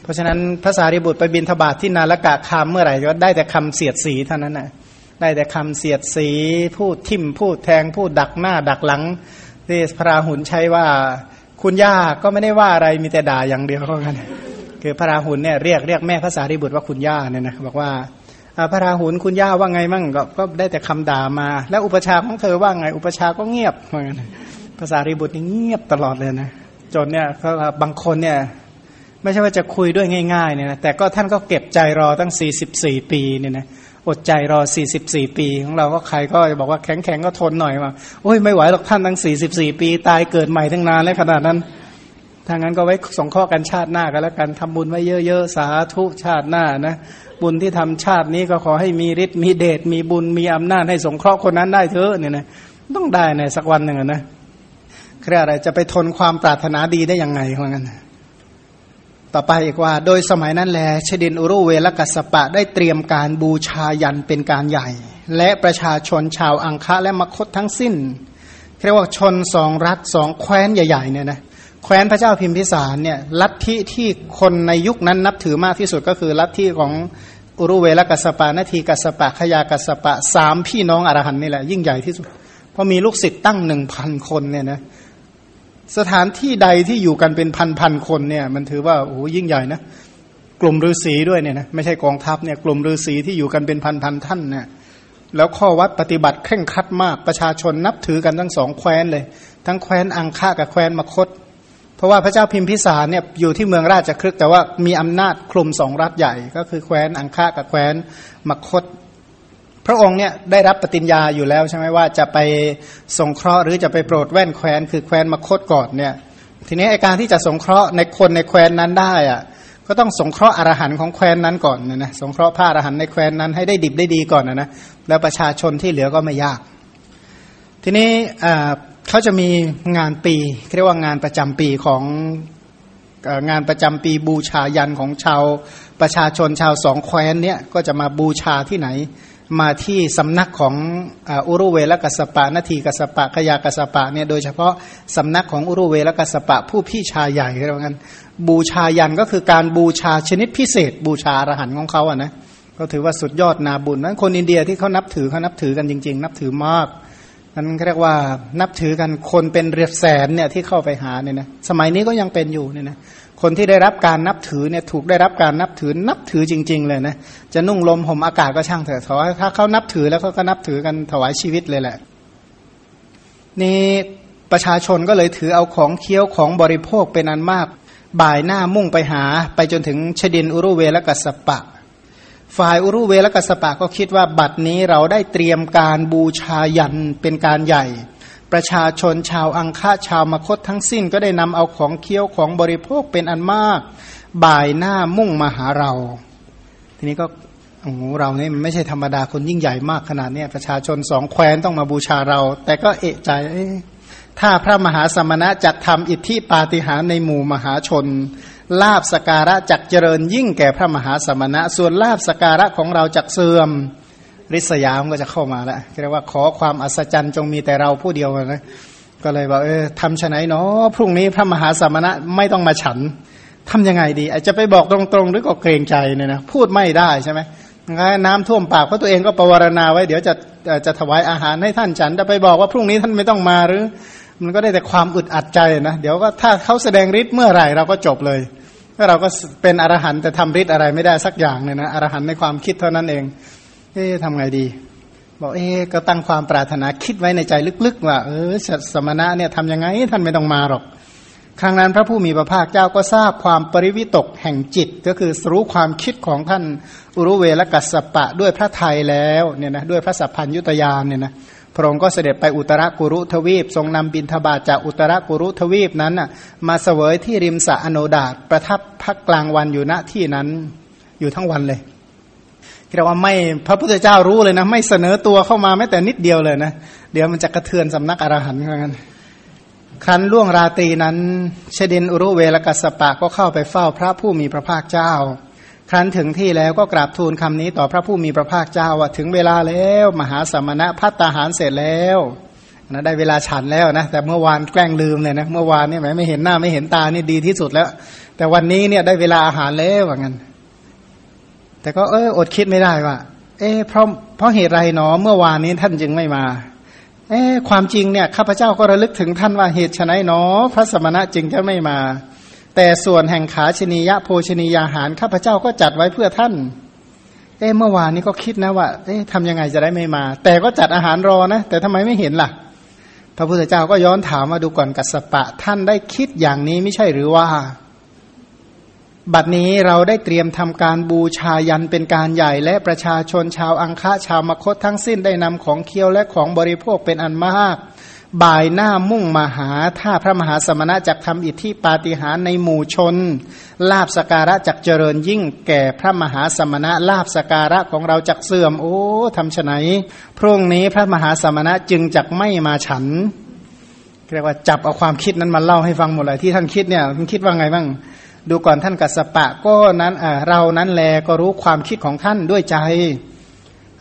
เพราะฉะนั้นภาษาริบุตรไปบินทบาทที่นาลกะคามเมื่อไหร่ก็ได้แต่คำเสียดสีเท่านั้นนะได้แต่คำเสียดสีพูดทิมพูดแทงพูดดักหน้าดักหลังที่พระราหุลใช้ว่าคุณย่าก็ไม่ได้ว่าอะไรมีแต่ด่าอย่างเดียวเท่านั้น คือพระราหุลเนี่ยเรียกเรียกแม่ภาษาริบุตรว่าคุณย่าเนี่ยนะบอกว่าพระราหุลคุณย่าว่าไงมั่งก็ก็ได้แต่คำด่ามา แล้วอุปชาของเธอว่าไง อุปชาก็เงียบเหมือนกันภาษารีบุตรนี่เงียบตลอดเลยนะจนเนี่ยบางคนเนี่ยไม่ใช่ว่าจะคุยด้วยง่ายๆเนี่ยนะแต่ก็ท่านก็เก็บใจรอตั้ง 44 ปีเนี่ยนะอดใจรอ 44 ปี ของเราก็ใครก็บอกว่าแข็งๆก็ทนหน่อยว่าโอ้ยไม่ไหวหรอกท่านตั้ง 44 ปี ตายเกิดใหม่ทั้งนานแล้วขนาดนั้น ทางนั้นก็ไว้สงข้อกันชาติหน้ากันแล้วกันทำบุญไว้เยอะๆสาธุชาติหน้านะ บุญที่ทำชาตินี้ก็ขอให้มีฤทธิ์มีเดชมีบุญมีอำนาจให้สงเคราะห์คนนั้นได้เถอะเนี่ยนะต้องได้ในสักวันหนึ่งนะเรียกอะไรจะไปทนความปรารถนาดีได้ยังไงเพราะงั้นต่อไปอีกว่า โดยสมัยนั้นแลชดินอุรุเวลกัสปะได้เตรียมการบูชายันเป็นการใหญ่ และประชาชนชาวอังคะและมคตทั้งสิ้นเรียกว่าชนสองรัฐสองแคว้นใหญ่ๆเนี่ยนะ แคว้นพระเจ้าพิมพิสารเนี่ยลัทธิที่คนในยุคนั้นนับถือมากที่สุดก็คือลัทธิของอุรุเวลกัสปะนาทีกัสปะขยากัสปะสามพี่น้องอรหันนี่แหละยิ่งใหญ่ที่สุด เพราะมีลูกศิษย์ตั้งหนึ่งพันคนเนี่ยนะสถานที่ใดที่อยู่กันเป็นพันพันคนเนี่ยมันถือว่าโอ้ยิ่งใหญ่นะกลุ่มฤาษีด้วยเนี่ยนะไม่ใช่กองทัพเนี่ยกลุ่มฤาษีที่อยู่กันเป็นพันพันท่านเนี่ยแล้วข้อวัดปฏิบัติเคร่งครัดมากประชาชนนับถือกันทั้งสองแคว้นเลย ทั้งแคว้นอังคากับแคว้นมคต เพราะว่าพระเจ้าพิมพิสารเนี่ยอยู่ที่เมืองราชครึกแต่ว่ามีอำนาจคลุมสองรัฐใหญ่ ก็คือแคว้นอังคากับแคว้นมคต พระองค์เนี่ยได้รับปฏิญญาอยู่แล้วใช่ไหมว่าจะไปสงเคราะห์หรือจะไปโปรดแว่นแคว้นคือแคว้นมคตก่อนเนี่ยทีนี้ไอการที่จะสงเคราะห์ในคนในแคว้นนั้นได้อะก็ต้องสงเคราะห์อรหันของแคว้นนั้นก่อนนะนะสงเคราะห์พระอรหันในแคว้นนั้นให้ได้ดิบได้ดีก่อนนะนะแล้วประชาชนที่เหลือก็ไม่ยาก ทีนี้ เขาจะมีงานปีเรียกว่างานประจำปีของงานประจำปีบูชายันของชาวประชาชนชาวสองแคว้นเนี่ยก็จะมาบูชาที่ไหน มาที่สำนักของอุรุเวลกัสปะนาทีกัสปะขยากัสปะเนี่ยโดยเฉพาะสำนักของอุรุเวลกัสปะผู้พี่ชายใหญ่เรียกว่างั้นบูชายันก็คือการบูชาชนิดพิเศษ บูชาอรหันของเขาอะนะก็ถือว่าสุดยอดนาบุญนั้นคนอินเดียที่เขานับถือเขานับถือกันจริง ๆ นับถือมาก นั้นเรียกว่านับถือกันคนเป็นเรียบแสนเนี่ยที่เข้าไปหาเนี่ยนะสมัยนี้ก็ยังเป็นอยู่เนี่ยนะคนที่ได้รับการนับถือเนี่ยถูกได้รับการนับถือนับถือจริง ๆ เลยนะจะนุ่งลมห่มอากาศก็ช่างเถอะถ้าเขานับถือแล้วเขาก็นับถือกันถวายชีวิตเลยแหละ นี่ประชาชนก็เลยถือเอาของเคี้ยวของบริโภคเป็นอันมาก บ่ายหน้ามุ่งไปหา ไปจนถึงชดินอุรุเวลกัสปะ ฝ่ายอุรุเวลกัสปะก็คิดว่าบัดนี้เราได้เตรียมการบูชายันเป็นการใหญ่ ประชาชนชาวอังคาชาวมคตทั้งสิ้นก็ได้นำเอาของเคี้ยวของบริโภคเป็นอันมาก บ่ายหน้ามุ่งมาหาเรา ทีนี้ก็โอ้โหเราเนี่ยไม่ใช่ธรรมดาคนยิ่งใหญ่มากขนาดนี้ประชาชนสองแคว้นต้องมาบูชาเรา แต่ก็เอะใจถ้าพระมหาสมณะจัดทำอิทธิปาฏิหาริย์ในหมู่มหาชน ลาบสการะจักเจริญยิ่งแก่พระมหาสมณะ ส่วนลาบสการะของเราจักเสื่อมริษยามก็จะเข้ามาแล้วเรียกว่าขอความอัศจรรย์จงมีแต่เราผู้เดียวนะก็เลยบอกเออทำชไหนเนาะพรุ่งนี้พระมหาสมณะไม่ต้องมาฉันทำยังไงดี อาจจะไปบอกตรงๆหรือก็เกรงใจเนี่ยนะพูดไม่ได้ใช่ไหมน้ำท่วมปากเพราะตัวเองก็ปรวารณาไว้เดี๋ยวจะจะถวายอาหารให้ท่านฉันจะไปบอกว่าพรุ่งนี้ท่านไม่ต้องมาหรือ มันก็ได้แต่ความอึดอัดใจนะเดี๋ยวก็ถ้าเขาแสดงฤทธิ์เมื่อไหร่เราก็จบเลย เราก็เป็นอรหันต์แต่ทำฤทธิ์อะไรไม่ได้สักอย่างเนี่ยนะอรหันต์ในความคิดเท่านั้นเอง เอ๊ะทำไงดี บอกเอ๊ะก็ตั้งความปรารถนาคิดไว้ในใจลึกๆ ว่า เออสมณะเนี่ยทำยังไงท่านไม่ต้องมาหรอก ครั้งนั้นพระผู้มีพระภาคเจ้าก็ทราบความปริวิตกแห่งจิต ก็คือรู้ความคิดของท่านอุรุเวลกัสปะด้วยพระไทยแล้วเนี่ยนะด้วยพระสัพพัญยุตยานเนี่ยนะ พระองค์ก็เสด็จไปอุตรกุรุทวีป ทรงนำบินทบาทจากอุตรกุรุทวีปนั้นมาเสวยที่ริมสะอโนดาตประทับพักกลางวันอยู่ณที่นั้นอยู่ทั้งวันเลยเรียกว่าไม่พระพุทธเจ้ารู้เลยนะ ไม่เสนอตัวเข้ามาแม้แต่นิดเดียวเลยนะเดี๋ยวมันจะกระเทือนสำนักอรหันต์เหมือนกันครั้นล่วงราตรีนั้น เชดินอุรุเวลกัสปะก็เข้าไปเฝ้าพระผู้มีพระภาคเจ้า ครั้นถึงที่แล้วก็กราบทูลคำนี้ต่อพระผู้มีพระภาคเจ้าว่าถึงเวลาแล้ว มหาสมณะพัตตาหารเสร็จแล้วนะได้เวลาฉันแล้วนะแต่เมื่อวานแกล้งลืมเลยนะเมื่อวานนี่แหมไม่เห็นหน้าไม่เห็นตานี่ดีที่สุดแล้ว แต่วันนี้เนี่ยได้เวลาอาหารแล้วว่างั้น แต่ก็เอออดคิดไม่ได้ว่า เออเพราะเพราะเหตุไรหนอเมื่อวานนี้ท่านจึงไม่มาเอ๊ความจริงเนี่ยข้าพเจ้าก็ระลึกถึงท่านว่าเหตุไฉนเนาะพระสมณะจึงจะไม่มา แต่ส่วนแห่งขาชนียะโภชนียาหารข้าพเจ้าก็จัดไว้เพื่อท่าน เอ๊ะเมื่อวานนี้ก็คิดนะว่า เอ๊ะทำยังไงจะได้ไม่มา แต่ก็จัดอาหารรอนะ แต่ทำไมไม่เห็นล่ะ พระพุทธเจ้าก็ย้อนถามมาดูก่อนกัสปะ ท่านได้คิดอย่างนี้ไม่ใช่หรือว่า บัดนี้เราได้เตรียมทำการบูชายันเป็นการใหญ่และประชาชนชาวอังคะชาวมคตทั้งสิ้นได้นำของเคี้ยวและของบริโภคเป็นอันมาก บ่ายหน้ามุ่งมาหา ถ้าพระมหาสมณะจักทำอิทธิปาฏิหาริในหมู่ชน ลาบสการะจักเจริญยิ่งแก่พระมหาสมณะลาบสการะของเราจักเสื่อม โอ้ทำไฉนพรุ่งนี้พระมหาสมณะจึงจักไม่มาฉันเรียกว่าจับเอาความคิดนั้นมาเล่าให้ฟังหมดเลยที่ท่านคิดเนี่ยท่านคิดว่าไงบ้าง ดูก่อนท่านกัสปะก็นั้นเรานั้นแลก็รู้ความคิดของท่านด้วยใจ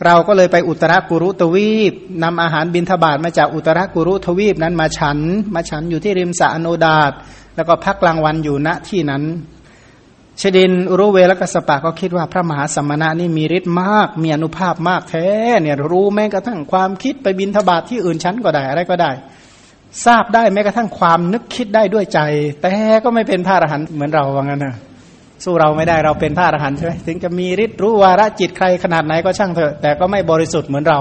เราก็เลยไปอุตรกุรุทวีปนำอาหารบินทบาทมาจากอุตรกุรุทวีปนั้นมาฉัน มาฉันอยู่ที่ริมสะอโนดาตแล้วก็พักกลางวันอยู่ณที่นั้นชดินอุรุเวลกัสปะก็คิดว่าพระมหาสมณะนี่มีฤทธิ์มาก มีอนุภาพมากแท้ เนี่ยรู้แม้กระทั่งความคิดไปบินทบาทที่อื่นชั้นก็ได้อะไรก็ได้ ทราบได้แม้กระทั่งความนึกคิดได้ด้วยใจ แต่ก็ไม่เป็นพระอรหันต์เหมือนเราว่างั้นนะ สู้เราไม่ได้เราเป็นพระอรหันต์ใช่ไหมถึงจะมีฤทธิ์รู้วาระจิตใครขนาดไหนก็ช่างเถอะ แต่ก็ไม่บริสุทธิ์เหมือนเรา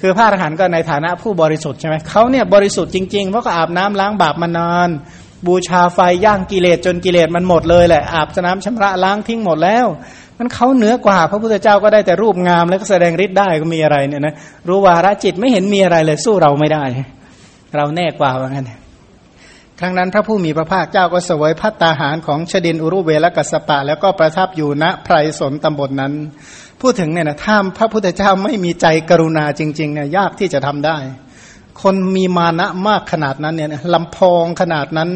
คือพระอรหันต์ก็ในฐานะผู้บริสุทธิ์ใช่ไหมเขาเนี่ยบริสุทธิ์จริงๆเพราะก็อาบน้ำล้างบาปมานาน บูชาไฟย่างกิเลสจนกิเลสมันหมดเลยแหละอาบสนามชำระล้างทิ้งหมดแล้ว มันเขาเหนือกว่า พระพุทธเจ้าก็ได้แต่รูปงามแล้วก็แสดงฤทธิ์ได้ก็มีอะไรเนี่ยนะรู้วาระจิตไม่เห็นมีอะไรเลยสู้เราไม่ได้ เราแน่กว่าว่างั้น ครั้งนั้นพระผู้มีพระภาคเจ้าก็เสวยพัตตาหารของชดินอุรุเวลกัสปะ แล้วก็ประทับอยู่ณไพรสนตำบลนนั้น พูดถึงเนี่ยนะถ้าพระพุทธเจ้าไม่มีใจกรุณาจริงๆเนี่ยยากที่จะทำได้ คนมีมานะมากขนาดนั้นเนี่ยลำพองขนาดนั้น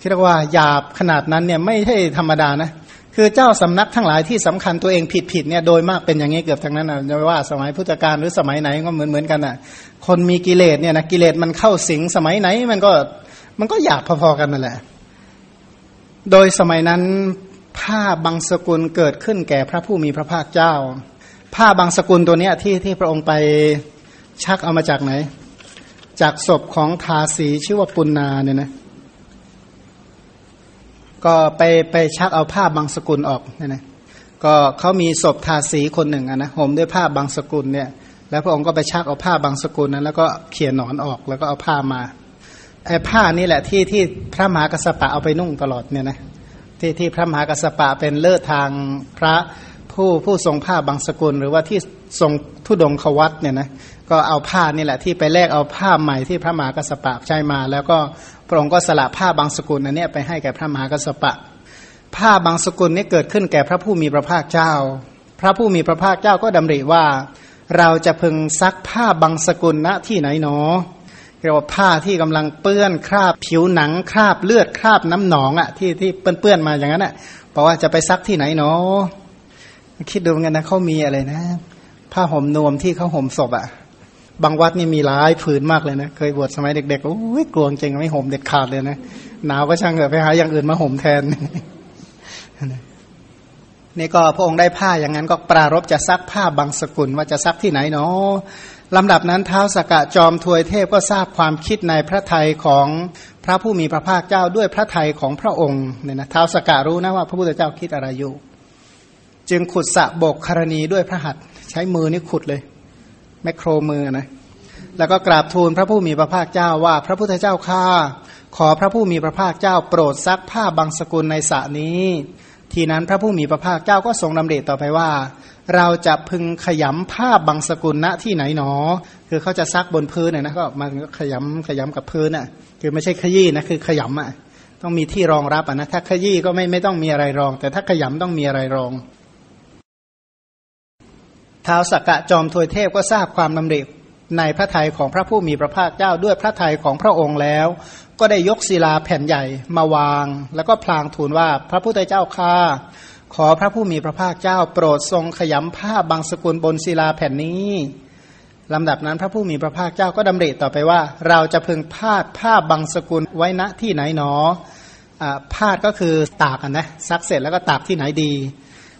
ที่เรียกว่าหยาบขนาดนั้นเนี่ยไม่ใช่ธรรมดานะคือเจ้าสำนักทั้งหลายที่สำคัญตัวเองผิดผิดเนี่ยโดยมากเป็นอย่างนี้เกือบทั้งนั้นนะจะว่าสมัยพุทธกาลหรือสมัยไหนก็เหมือนเหมือนกันอะ คนมีกิเลสเนี่ยนะกิเลสมันเข้าสิงสมัยไหนมันก็ มันก็อยากพอๆกันนั่นแหละ โดยสมัยนั้นผ้าบางสกุลเกิดขึ้นแก่พระผู้มีพระภาคเจ้า ผ้าบางสกุลตัวเนี้ยที่ที่พระองค์ไปชักเอามาจากไหน จากศพของทาสีชื่อว่าปุณนาเนี่ยนะก็ไปไปชักเอาผ้าบางสกุลออกเนี่ยนะก็เขามีศพทาสีคนหนึ่งนะห่มด้วยผ้าบางสกุลเนี่ย แล้วพระองค์ก็ไปชักเอาผ้าบางสกุลนั้น แล้วก็เขี่ยหนอนออกแล้วก็เอาผ้ามา ผ้านี่แหละที่ที่พระมหากระสปะเอาไปนุ่งตลอดเนี่ยนะที่ที่พระมหากระสปะเป็นเลิศทางพระผู้ผู้ทรงผ้าบางสกุล หรือว่าที่ทรงทุดงควัตเนี่ยนะก็เอาผ้านี่แหละที่ไปแลกเอาผ้าใหม่ที่พระมหากระสปะใช้มา แล้วก็พระองค์ก็สละผ้าบางสกุลอันนี้ไปให้แก่พระมหากระสปะ ผ้าบางสกุลนี้เกิดขึ้นแก่พระผู้มีพระภาคเจ้า พระผู้มีพระภาคเจ้าก็ดำริว่า เราจะพึงซักผ้าบางสกุลณที่ไหนหนอ เรียกว่าผ้าที่กำลังเปื้อนคราบผิวหนังคราบเลือดคราบน้ำหนองอะที่ที่เปื้อนๆมาอย่างนั้นอะบอกว่าจะไปซักที่ไหนเนาะคิดดูกันนะเขามีอะไรนะ ผ้าห่มนวมที่เขาห่มศพอะ บางวัดนี่มีหลายผืนมากเลยนะ เคยบวชสมัยเด็กๆโอ้ยกลัวจริงไม่ห่มเด็ดขาดเลยนะหนาวก็ช่างเถอะไปหาอย่างอื่นมาห่มแทนนี่ก็พระองค์ได้ผ้าอย่างนั้นก็ปรารบจะซักผ้าบางสกุลว่าจะซักที่ไหนเนาะ ลำดับนั้นเท้าสกะจอมทวยเทพก็ทราบความคิดในพระทัยของพระผู้มีพระภาคเจ้าด้วยพระทัยของพระองค์เนี่ยนะเท้าสกะรู้นะว่าพระพุทธเจ้าคิดอะไรอยู่ จึงขุดสะบกครณีด้วยพระหัตถ์ใช้มือนี่ขุดเลย แมคโครมือนะแล้วก็กราบทูลพระผู้มีพระภาคเจ้าว่าพระพุทธเจ้าข้าขอพระผู้มีพระภาคเจ้าโปรดซักผ้าบางสกุลในสระนี้ ทีนั้นพระผู้มีพระภาคเจ้าก็ทรงดำเดชต่อไปว่า เราจะพึงขยำผ้าบางสกุลณที่ไหนหนอ คือเขาจะซักบนพื้นนะก็มันขยำขยำกับพื้นอะ คือไม่ใช่ขยี้นะคือขยำอะต้องมีที่รองรับอะนะถ้าขยี้ก็ไม่ไม่ต้องมีอะไรรอง แต่ถ้าขยำต้องมีอะไรรองท้าวสักกะจอมทวยเทพก็ทราบความดำริในพระทัยของพระผู้มีพระภาคเจ้าด้วยพระทัยของพระองค์แล้ว ก็ได้ยกศิลาแผ่นใหญ่มาวาง แล้วก็พลางทูลว่าพระพุทธเจ้าข้า ขอพระผู้มีพระภาคเจ้า โปรดทรงขยำผ้าบางสกุลบนศิลาแผ่นนี้ลำดับนั้นพระผู้มีพระภาคเจ้าก็ดำริต่อไปว่า เราจะพึงพาดผ้าบางสกุลไว้ณที่ไหนหนอพาดก็คือตากนนะซักเสร็จแล้วก็ตากที่ไหนดี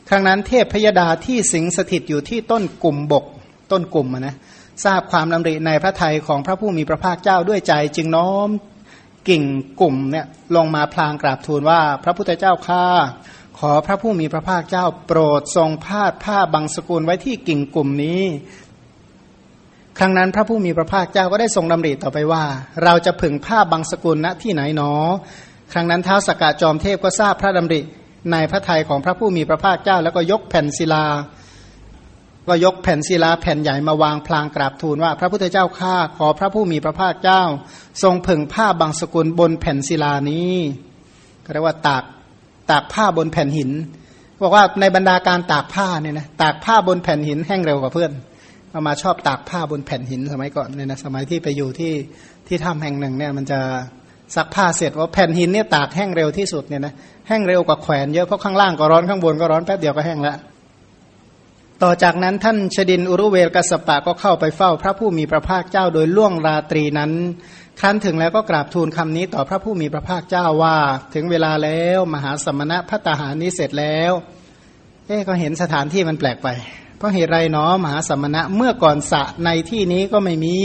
ครั้งนั้นเทพพยดาที่สิงสถิตอยู่ที่ต้นกลุ่มบกต้นกลุ่มนะทราบความดำริในพระทัยของพระผู้มีพระภาคเจ้าด้วยใจจึงน้อมกิ่งกลุ่มเนี่ยลงมาพลางกราบทูลว่า พระพุทธเจ้าข้า ขอพระผู้มีพระภาคเจ้าโปรดทรงพาดผ้าบางสกุลไว้ที่กิ่งกลุ่มนี้ ครั้งนั้นพระผู้มีพระภาคเจ้าก็ได้ทรงดำริต่อไปว่า เราจะผึ่งผ้าบางสกุลณที่ไหนหนอ ครั้งนั้นเท้าสกกาจอมเทพก็ทราบพระดำริในพระทัยของพระผู้มีพระภาคเจ้า แล้วก็ยกแผ่นศิลา ก็ยกแผ่นศิลาแผ่นใหญ่มาวางพลางกราบทูลว่า พระพุทธเจ้าข้าขอพระผู้มีพระภาคเจ้า ทรงผึ่งผ้าบางสกุลบนแผ่นศิลานี้ก็เรียกว่าตาก ตากผ้าบนแผ่นหินบอกว่าในบรรดาการตากผ้าเนี่ยนะตากผ้าบนแผ่นหินแห้งเร็วกว่าเพื่อนมามาชอบตากผ้าบนแผ่นหินสมัยก่อนเนี่ยนะสมัยที่ไปอยู่ที่ที่ถ้ำแห่งหนึ่งเนี่ยมันจะซักผ้าเสร็จว่าแผ่นหินเนี่ยตากแห้งเร็วที่สุดเนี่ยนะแห้งเร็วกว่าแขวนเยอะเพราะข้างล่างก็ร้อนข้างบนก็ร้อนแป๊บเดียวก็แห้งแล้วต่อจากนั้นท่านชดินอุรุเวลกัสปะก็เข้าไปเฝ้าพระผู้มีพระภาคเจ้าโดยล่วงราตรีนั้น ครั้นถึงแล้วก็กราบทูลคำนี้ต่อพระผู้มีพระภาคเจ้าว่า ถึงเวลาแล้วมหาสมณะพัตหานี้เสร็จแล้วเอ๊ก็เห็นสถานที่มันแปลกไป เพราะเหตุไรเนาะมหาสมณะเมื่อก่อนสะในที่นี้ก็ไม่มี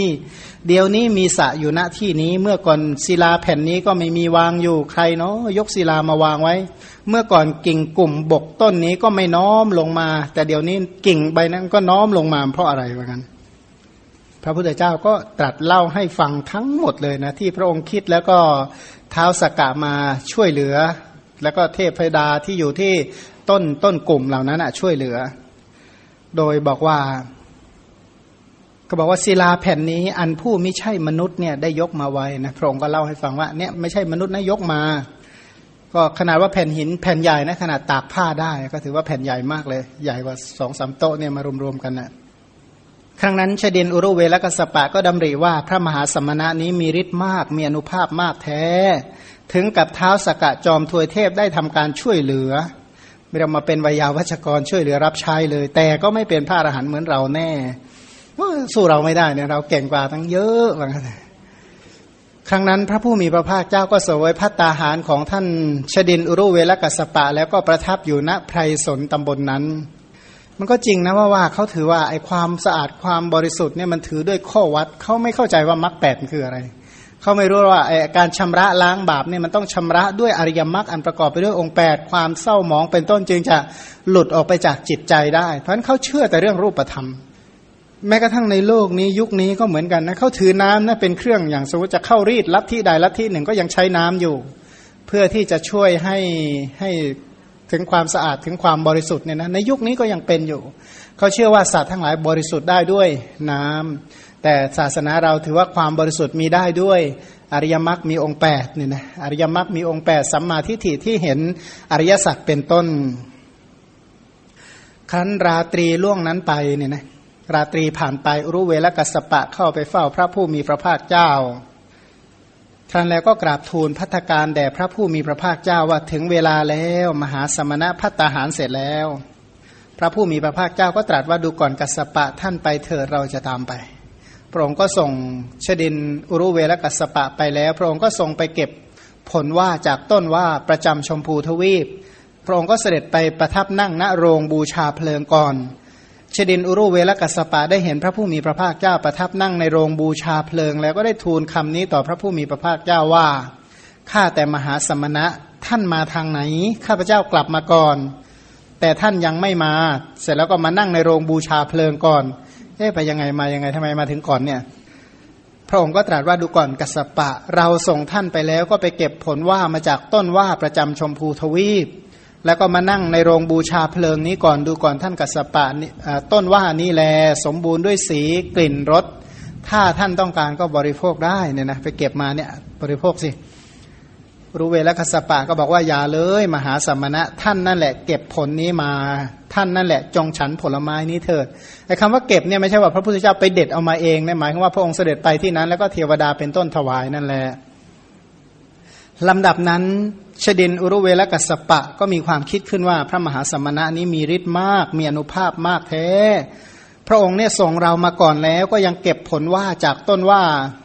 เดี๋ยวนี้มีสะอยู่ณที่นี้ เมื่อก่อนศิลาแผ่นนี้ก็ไม่มีวางอยู่ใครเนาะยกศิลามาวางไว้ เมื่อก่อนกิ่งกลุ่มบกต้นนี้ก็ไม่น้อมลงมา แต่เดี๋ยวนี้กิ่งใบนั้นก็น้อมลงมาเพราะอะไรวะกัน พระพุทธเจ้าก็ตรัสเล่าให้ฟังทั้งหมดเลยนะที่พระองค์คิดแล้วก็เท้าสกกะมาช่วยเหลือ แล้วก็เทพดาที่อยู่ที่ต้นต้นกลุ่มเหล่านั้นช่วยเหลือ โดยบอกว่า ก็บอกว่าศิลาแผ่นนี้ อันผู้ไม่ใช่มนุษย์เนี่ยได้ยกมาไว้นะพระองค์ก็เล่าให้ฟังว่าเนี่ยไม่ใช่มนุษย์นะยกมา ก็ขนาดว่าแผ่นหินแผ่นใหญ่นะขนาดตากผ้าได้ ก็ถือว่าแผ่นใหญ่มากเลย ใหญ่กว่าสองสามโต๊ะเนี่ยมารวมๆกันน่ะ ครั้งนั้นชดินอุรุเวลกัสปะก็ดำริว่าพระมหาสมณะนี้มีฤทธิ์มากมีอนุภาพมากแท้ ถึงกับเท้าสกะจอมทวยเทพได้ทำการช่วยเหลือไม่เรามาเป็นวิยาวัชกรช่วยเหลือรับใช้เลย แต่ก็ไม่เป็นพระอรหันต์เหมือนเราแน่สู้เราไม่ได้เนี่ยเราเก่งกว่าทั้งเยอะว่างั้นครั้งนั้นพระผู้มีพระภาคเจ้าก็เสวยพัตตาหารของท่านชดินอุรุเวลกัสปะ แล้วก็ประทับอยู่ณไพรสนตำบลนนั้น มันก็จริงนะว่าว่าเขาถือว่าไอ้ความสะอาดความบริสุทธิ์เนี่ยมันถือด้วยข้อวัดเขาไม่เข้าใจว่ามรรคแปดคืออะไรเขาไม่รู้ว่าไอ้การชำระล้างบาปเนี่ยมันต้องชำระด้วยอริยมรรคอันประกอบไปด้วยองค์แปดความเศร้าหมองเป็นต้นจึงจะหลุดออกไปจากจิตใจได้ เพราะฉะนั้นเขาเชื่อแต่เรื่องรูปธรรม แม้กระทั่งในโลกนี้ยุคนี้ก็เหมือนกันนะเขาถือน้ำนะเป็นเครื่องอย่างสมมติจะเข้ารีดลัทธิใดลัทธิหนึ่งก็ยังใช้น้ำอยู่ เพื่อที่จะช่วยให้ให้ ถึงความสะอาดถึงความบริสุทธิ์เนี่ยนะในยุคนี้ก็ยังเป็นอยู่ เขาเชื่อว่าสัตว์ทั้งหลายบริสุทธิ์ได้ด้วยน้ำแต่ศาสนาเราถือว่าความบริสุทธิ์มีได้ด้วยอริยมรรคมีองค์แปดเนี่ยนะอริยมรรคมีองค์แปดสัมมาทิฏฐิที่เห็นอริยสัจเป็นต้น ครั้นราตรีล่วงนั้นไปเนี่ยนะราตรีผ่านไปรู้เวลกัสปะเข้าไปเฝ้าพระผู้มีพระภาคเจ้า ท่านแล้วก็กราบทูลพัฒการแด่พระผู้มีพระภาคเจ้าว่าถึงเวลาแล้วมหาสมณะพัตตาหารเสร็จแล้ว พระผู้มีพระภาคเจ้าก็ตรัสว่าดูก่อนกัสปะท่านไปเถิดเราจะตามไป พระองค์ก็ส่งชดินอุรุเวลกัสปะไปแล้ว พระองค์ก็ส่งไปเก็บผลว่าจากต้นว่าประจำชมพูทวีป พระองค์ก็เสด็จไปประทับนั่งณโรงบูชาเพลิงก่อน ชดินอุรุเวลกัสปะได้เห็นพระผู้มีพระภาคเจ้าประทับนั่งในโรงบูชาเพลิง แล้วก็ได้ทูลคำนี้ต่อพระผู้มีพระภาคเจ้าว่าข้าแต่มหาสมณะท่านมาทางไหน ข้าพเจ้ากลับมาก่อน แต่ท่านยังไม่มา เสร็จแล้วก็มานั่งในโรงบูชาเพลิงก่อนเอ๊ะไปยังไงมายังไงทำไมมาถึงก่อนเนี่ย พระองค์ก็ตรัสว่าดูก่อนกัสปะ เราส่งท่านไปแล้วก็ไปเก็บผลว่ามาจากต้นว่าประจำชมพูทวีป แล้วก็มานั่งในโรงบูชาเพลิงนี้ก่อนดูก่อนท่านกัสปะต้นว่านี้แลสมบูรณ์ด้วยสีกลิ่นรสถ้าท่านต้องการก็บริโภคได้เนี่ยนะไปเก็บมาเนี่ยบริโภคสิรู้เวลคัสปะก็บอกว่าอย่าเลย มหาสัมมณะ ท่านนั่นแหละ เก็บผลนี้มา ท่านนั่นแหละ จงฉันผลไม้นี้เถิดไอ้คำว่าเก็บเนี่ยไม่ใช่ว่าพระพุทธเจ้าไปเด็ดเอามาเองนะหมายถึงว่าพระองค์เสด็จไปที่นั้นแล้วก็เทวดาเป็นต้นถวายนั่นแหละลำดับนั้น ชดินอุรุเวลกัสปะ ก็มีความคิดขึ้นว่าพระมหาสมณะนี้มีฤทธิ์มาก มีอนุภาพมากแท้ พระองค์เนี่ยส่งเรามาก่อนแล้วก็ยังเก็บผลว่าจากต้นว่า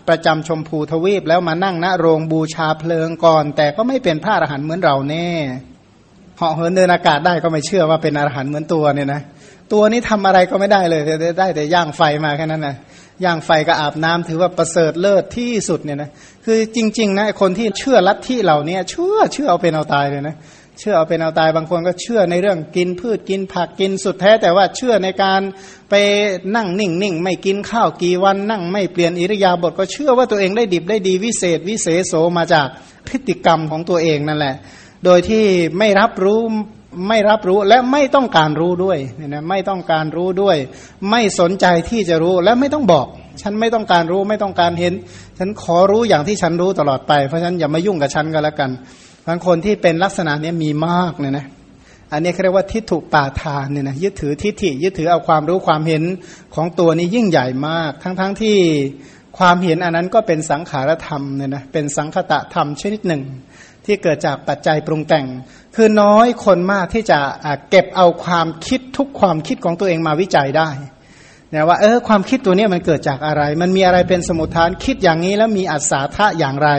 ประจำชมพูทวีปแล้วมานั่งณโรงบูชาเพลิงก่อน แต่ก็ไม่เป็นพระอรหันต์เหมือนเราแน่เหาะเหินเดินอากาศได้ก็ไม่เชื่อว่าเป็นอรหันต์เหมือนตัวเนี่ยนะตัวนี้ทำอะไรก็ไม่ได้เลยได้แต่ย่างไฟมาแค่นั้นนะ อย่างไฟกับอาบน้ำถือว่าประเสริฐเลิศที่สุดเนี่ยนะคือจริงๆนะคนที่เชื่อลัทธิเหล่านี้เชื่อเชื่อเอาเป็นเอาตายเลยนะเชื่อเอาเป็นเอาตายบางคนก็เชื่อในเรื่องกินพืชกินผักกินสุดแท้ แต่ว่าเชื่อในการไปนั่งนิ่งนิ่งไม่กินข้าวกี่วันนั่งไม่เปลี่ยนอิริยาบถก็เชื่อว่าตัวเองได้ดิบได้ดีวิเศษ วิเศษโสมาจากพฤติกรรมของตัวเองนั่นแหละ โดยที่ไม่รับรู้ ไม่รับรู้และไม่ต้องการรู้ด้วยเนี่ยนะไม่ต้องการรู้ด้วย ไม่สนใจที่จะรู้และไม่ต้องบอก ฉันไม่ต้องการรู้ไม่ต้องการเห็น ฉันขอรู้อย่างที่ฉันรู้ตลอดไปเพราะฉะนั้นอย่ามายุ่งกับฉันก็แล้วกันบางคนที่เป็นลักษณะนี้มีมากเนี่ยนะอันนี้เขาเรียกว่าทิฏฐุปาทานเนี่ยนะยึดถือทิฏฐิยึดถือเอาความรู้ความเห็นของตัวนี้ยิ่งใหญ่มาก ทั้งๆทที่ความเห็นอันนั้นก็เป็นสังขารธรรมเนี่ยนะเป็นสังคตะธรรมชนิดหนึ่ง ที่เกิดจากปัจจัยปรุงแต่ง คือน้อยคนมากที่จะเก็บเอาความคิดทุกความคิดของตัวเองมาวิจัยได้นะว่าเออความคิดตัวนี้มันเกิดจากอะไร มันมีอะไรเป็นสมุทฐานคิดอย่างนี้แล้วมีอัศธาอย่างไร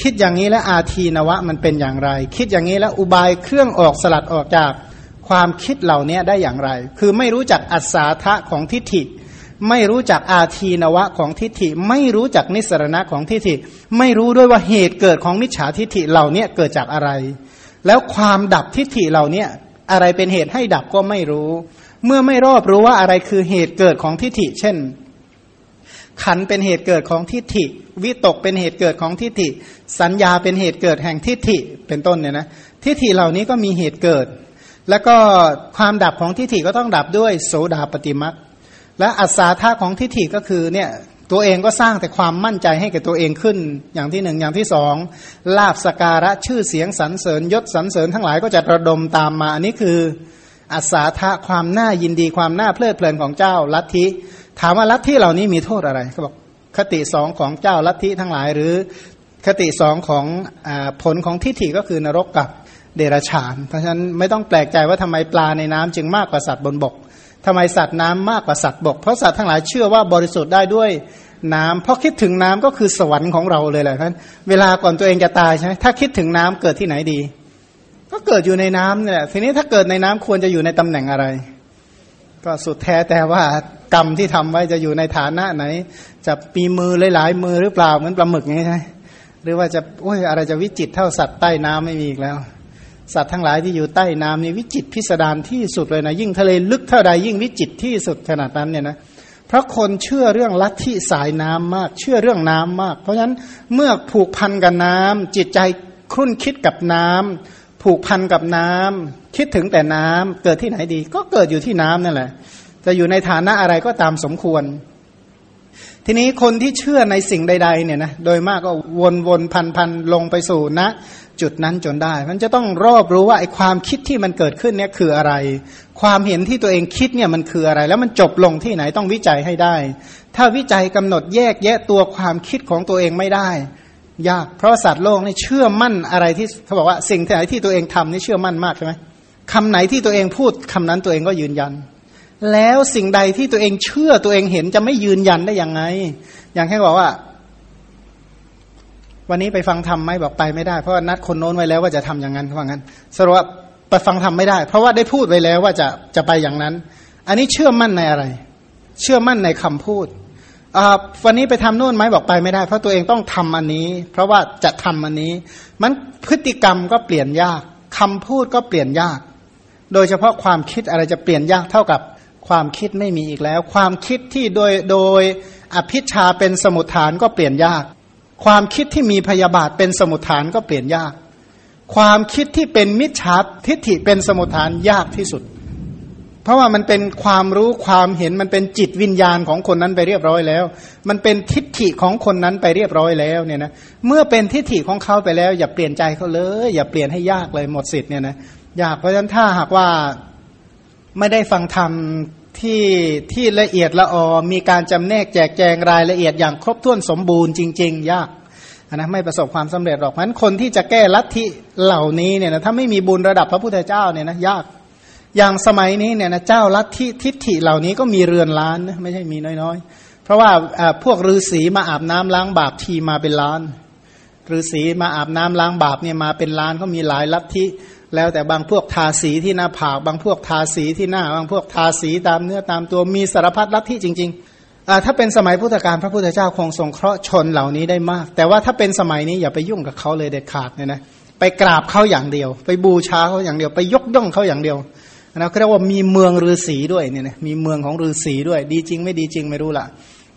คิดอย่างนี้แล้วอาทีนวะมันเป็นอย่างไร คิดอย่างนี้แล้วอุบายเครื่องออกสลัดออกจากความคิดเหล่านี้ได้อย่างไร คือไม่รู้จักอัศาทะของทิฏฐิ ไม่รู้จักอาทีนวะของทิฏฐิ ไม่รู้จักนิสรณะของทิฏฐิ ไม่รู้ด้วยว่าเหตุเกิดของมิจฉาทิฏฐิเหล่านี้เกิดจากอะไร แล้วความดับทิฏฐิเหล่านี้อะไรเป็นเหตุให้ดับก็ไม่รู้ เมื่อไม่รอบรู้ว่าอะไรคือเหตุเกิดของทิฏฐิ เช่น ขันเป็นเหตุเกิดของทิฏฐิ วิตกเป็นเหตุเกิดของทิฏฐิ สัญญาเป็นเหตุเกิดแห่งทิฏฐิเป็นต้นเนี่ยนะทิฏฐิเหล่านี้ก็มีเหตุเกิด แล้วก็ความดับของทิฏฐิก็ต้องดับด้วยโสดาปฏิมักและอัศาธาของทิฏฐิก็คือเนี่ย ตัวเองก็สร้างแต่ความมั่นใจให้แก่ตัวเองขึ้น อย่างที่หนึ่งอย่างที่สองลาบสการะชื่อเสียงสรรเสริญยศสรรเสริญทั้งหลายก็จะระดมตามมาอันนี้คืออัศาธาความน่ายินดีความน่าเพลิดเพลินของเจ้าลัทธิ ถามว่าลัทธิเหล่านี้มีโทษอะไรเขาบอกคติสองของเจ้าลัทธิทั้งหลายหรือคติสองของอผลของทิฏฐิก็คือนรกกับเดรัจฉาน เพราะฉะนั้นไม่ต้องแปลกใจว่าทำไมปลาในน้ำจึงมากกว่าสัตว์บนบก ทำไมสัตว์น้ำมากกว่าสัตว์บก เพราะสัตว์ทั้งหลายเชื่อว่าบริสุทธิ์ได้ด้วยน้ำเพราะคิดถึงน้ำก็คือสวรรค์ของเราเลยแหละท่านเวลาก่อนตัวเองจะตายใช่ไหมถ้าคิดถึงน้ำเกิดที่ไหนดี ก็เกิดอยู่ในน้ำเนี่ยทีนี้ถ้าเกิดในน้ำควรจะอยู่ในตำแหน่งอะไร ก็สุดแท้แต่ว่ากรรมที่ทำไว้จะอยู่ในฐานะไหน จะปีมือหลายๆมือหรือเปล่าเหมือนปลาหมึกไงใช่หรือว่าจะโอ้ยอะไรจะวิจิตเท่าสัตว์ใต้น้ำไม่มีอีกแล้ว สัตว์ทั้งหลายที่อยู่ใต้น้ำนี่วิจิตพิสดารที่สุดเลยนะ ยิ่งทะเลลึกเท่าใดยิ่งวิจิตที่สุดขนาดนั้นเนี่ยนะเพราะคนเชื่อเรื่องลัทธิสายน้ำมาก เชื่อเรื่องน้ำมาก เพราะฉะนั้นเมื่อผูกพันกับน้ำจิตใจคุ้นคิดกับน้ำผูกพันกับน้ำคิดถึงแต่น้ำเกิดที่ไหนดี ก็เกิดอยู่ที่น้ำนั่นแหละจะอยู่ในฐานะอะไรก็ตามสมควร ทีนี้คนที่เชื่อในสิ่งใด ๆ เนี่ยนะโดยมากก็วนวนพันพันลงไปสู่ณนะจุดนั้นจนได้ มันจะต้องรอบรู้ว่าไอ้ความคิดที่มันเกิดขึ้นเนี่ยคืออะไร ความเห็นที่ตัวเองคิดเนี่ยมันคืออะไร แล้วมันจบลงที่ไหนต้องวิจัยให้ได้ ถ้าวิจัยกำหนดแยกแยะตัวความคิดของตัวเองไม่ได้ ยากเพราะสัตว์โลกนี่เชื่อมั่นอะไรที่เขาบอกว่าสิ่งไหนที่ตัวเองทำนี่เชื่อมั่นมากใช่ไหมคำไหนที่ตัวเองพูดคำนั้นตัวเองก็ยืนยัน แล้วสิ่งใดที่ตัวเองเชื่อตัวเองเห็นจะไม่ยืนยันได้ยังไง อย่างแค่บอกว่า วันนี้ไปฟังธรรมไหมบอกไปไม่ได้เพราะนัดคนโน้นไว้แล้วว่าจะทำอย่างนั้นว่างั้นสรุปไปฟังธรรมไม่ได้ เพราะว่าได้พูดไว้แล้วว่าจะจะไปอย่างนั้น อันนี้เชื่อมั่นในอะไร เชื่อมั่นในคำพูดวันนี้ไปทำโน่นไหมบอกไปไม่ได้ เพราะตัวเองต้องทำอันนี้ เพราะว่าจะทำอันนี้ มันพฤติกรรมก็เปลี่ยนยากคำพูดก็เปลี่ยนยาก โดยเฉพาะความคิดอะไรจะเปลี่ยนยากเท่ากับ ความคิดไม่มีอีกแล้ว ความคิดที่โดยโดยอภิชาเป็นสมุทฐานก็เปลี่ยนยาก ความคิดที่มีพยาบาทเป็นสมุทฐานก็เปลี่ยนยาก ความคิดที่เป็นมิจฉาทิฏฐิเป็นสมุทฐานยากที่สุด เพราะว่ามันเป็นความรู้ความเห็นมันเป็นจิตวิญญาณของคนนั้นไปเรียบร้อยแล้ว มันเป็นทิฏฐิของคนนั้นไปเรียบร้อยแล้วเนี่ยนะเมื่อเป็นทิฏฐิของเขาไปแล้ว อย่าเปลี่ยนใจเขาเลย อย่าเปลี่ยนให้ยากเลยหมดสิทธิ์เนี่ยนะยากเพราะฉะนั้นถ้าหากว่าไม่ได้ฟังธรรม ที่ที่ละเอียดละออมีการจำแนกแจกแจงรายละเอียดอย่างครบถ้วนสมบูรณ์จริง ๆ ยากนะไม่ประสบความสำเร็จหรอกเพราะนั้นคนที่จะแก้ลัทธิเหล่านี้เนี่ยนะถ้าไม่มีบุญระดับพระพุทธเจ้าเนี่ยนะยาก อย่างสมัยนี้เนี่ยนะเจ้าลัทธิทิฏฐิเหล่านี้ก็มีเรือนล้านนะไม่ใช่มีน้อยๆ เพราะว่าพวกฤาษีมาอาบน้ำล้างบาปทีมาเป็นล้านฤาษีมาอาบน้ำล้างบาปเนี่ยมาเป็นล้านก็มีหลายลัทธิ แล้วแต่บางพวกทาสีที่หน้าผากบางพวกทาสีที่หน้า บางพวกทาสีตามเนื้อตามตัวมีสารพัดลัทธิจริงๆถ้าเป็นสมัยพุทธกาลพระพุทธเจ้าคงทรงเคราะห์ชนเหล่านี้ได้มาก แต่ว่าถ้าเป็นสมัยนี้อย่าไปยุ่งกับเขาเลยเด็ดขาดเนี่ยนะไปกราบเขาอย่างเดียว ไปบูชาเขาอย่างเดียว ไปยกย่องเขาอย่างเดียวนะเรียกว่ามีเมืองฤาษีด้วยเนี่ยนะมีเมืองของฤาษีด้วย ดีจริงไม่ดีจริงไม่รู้ละ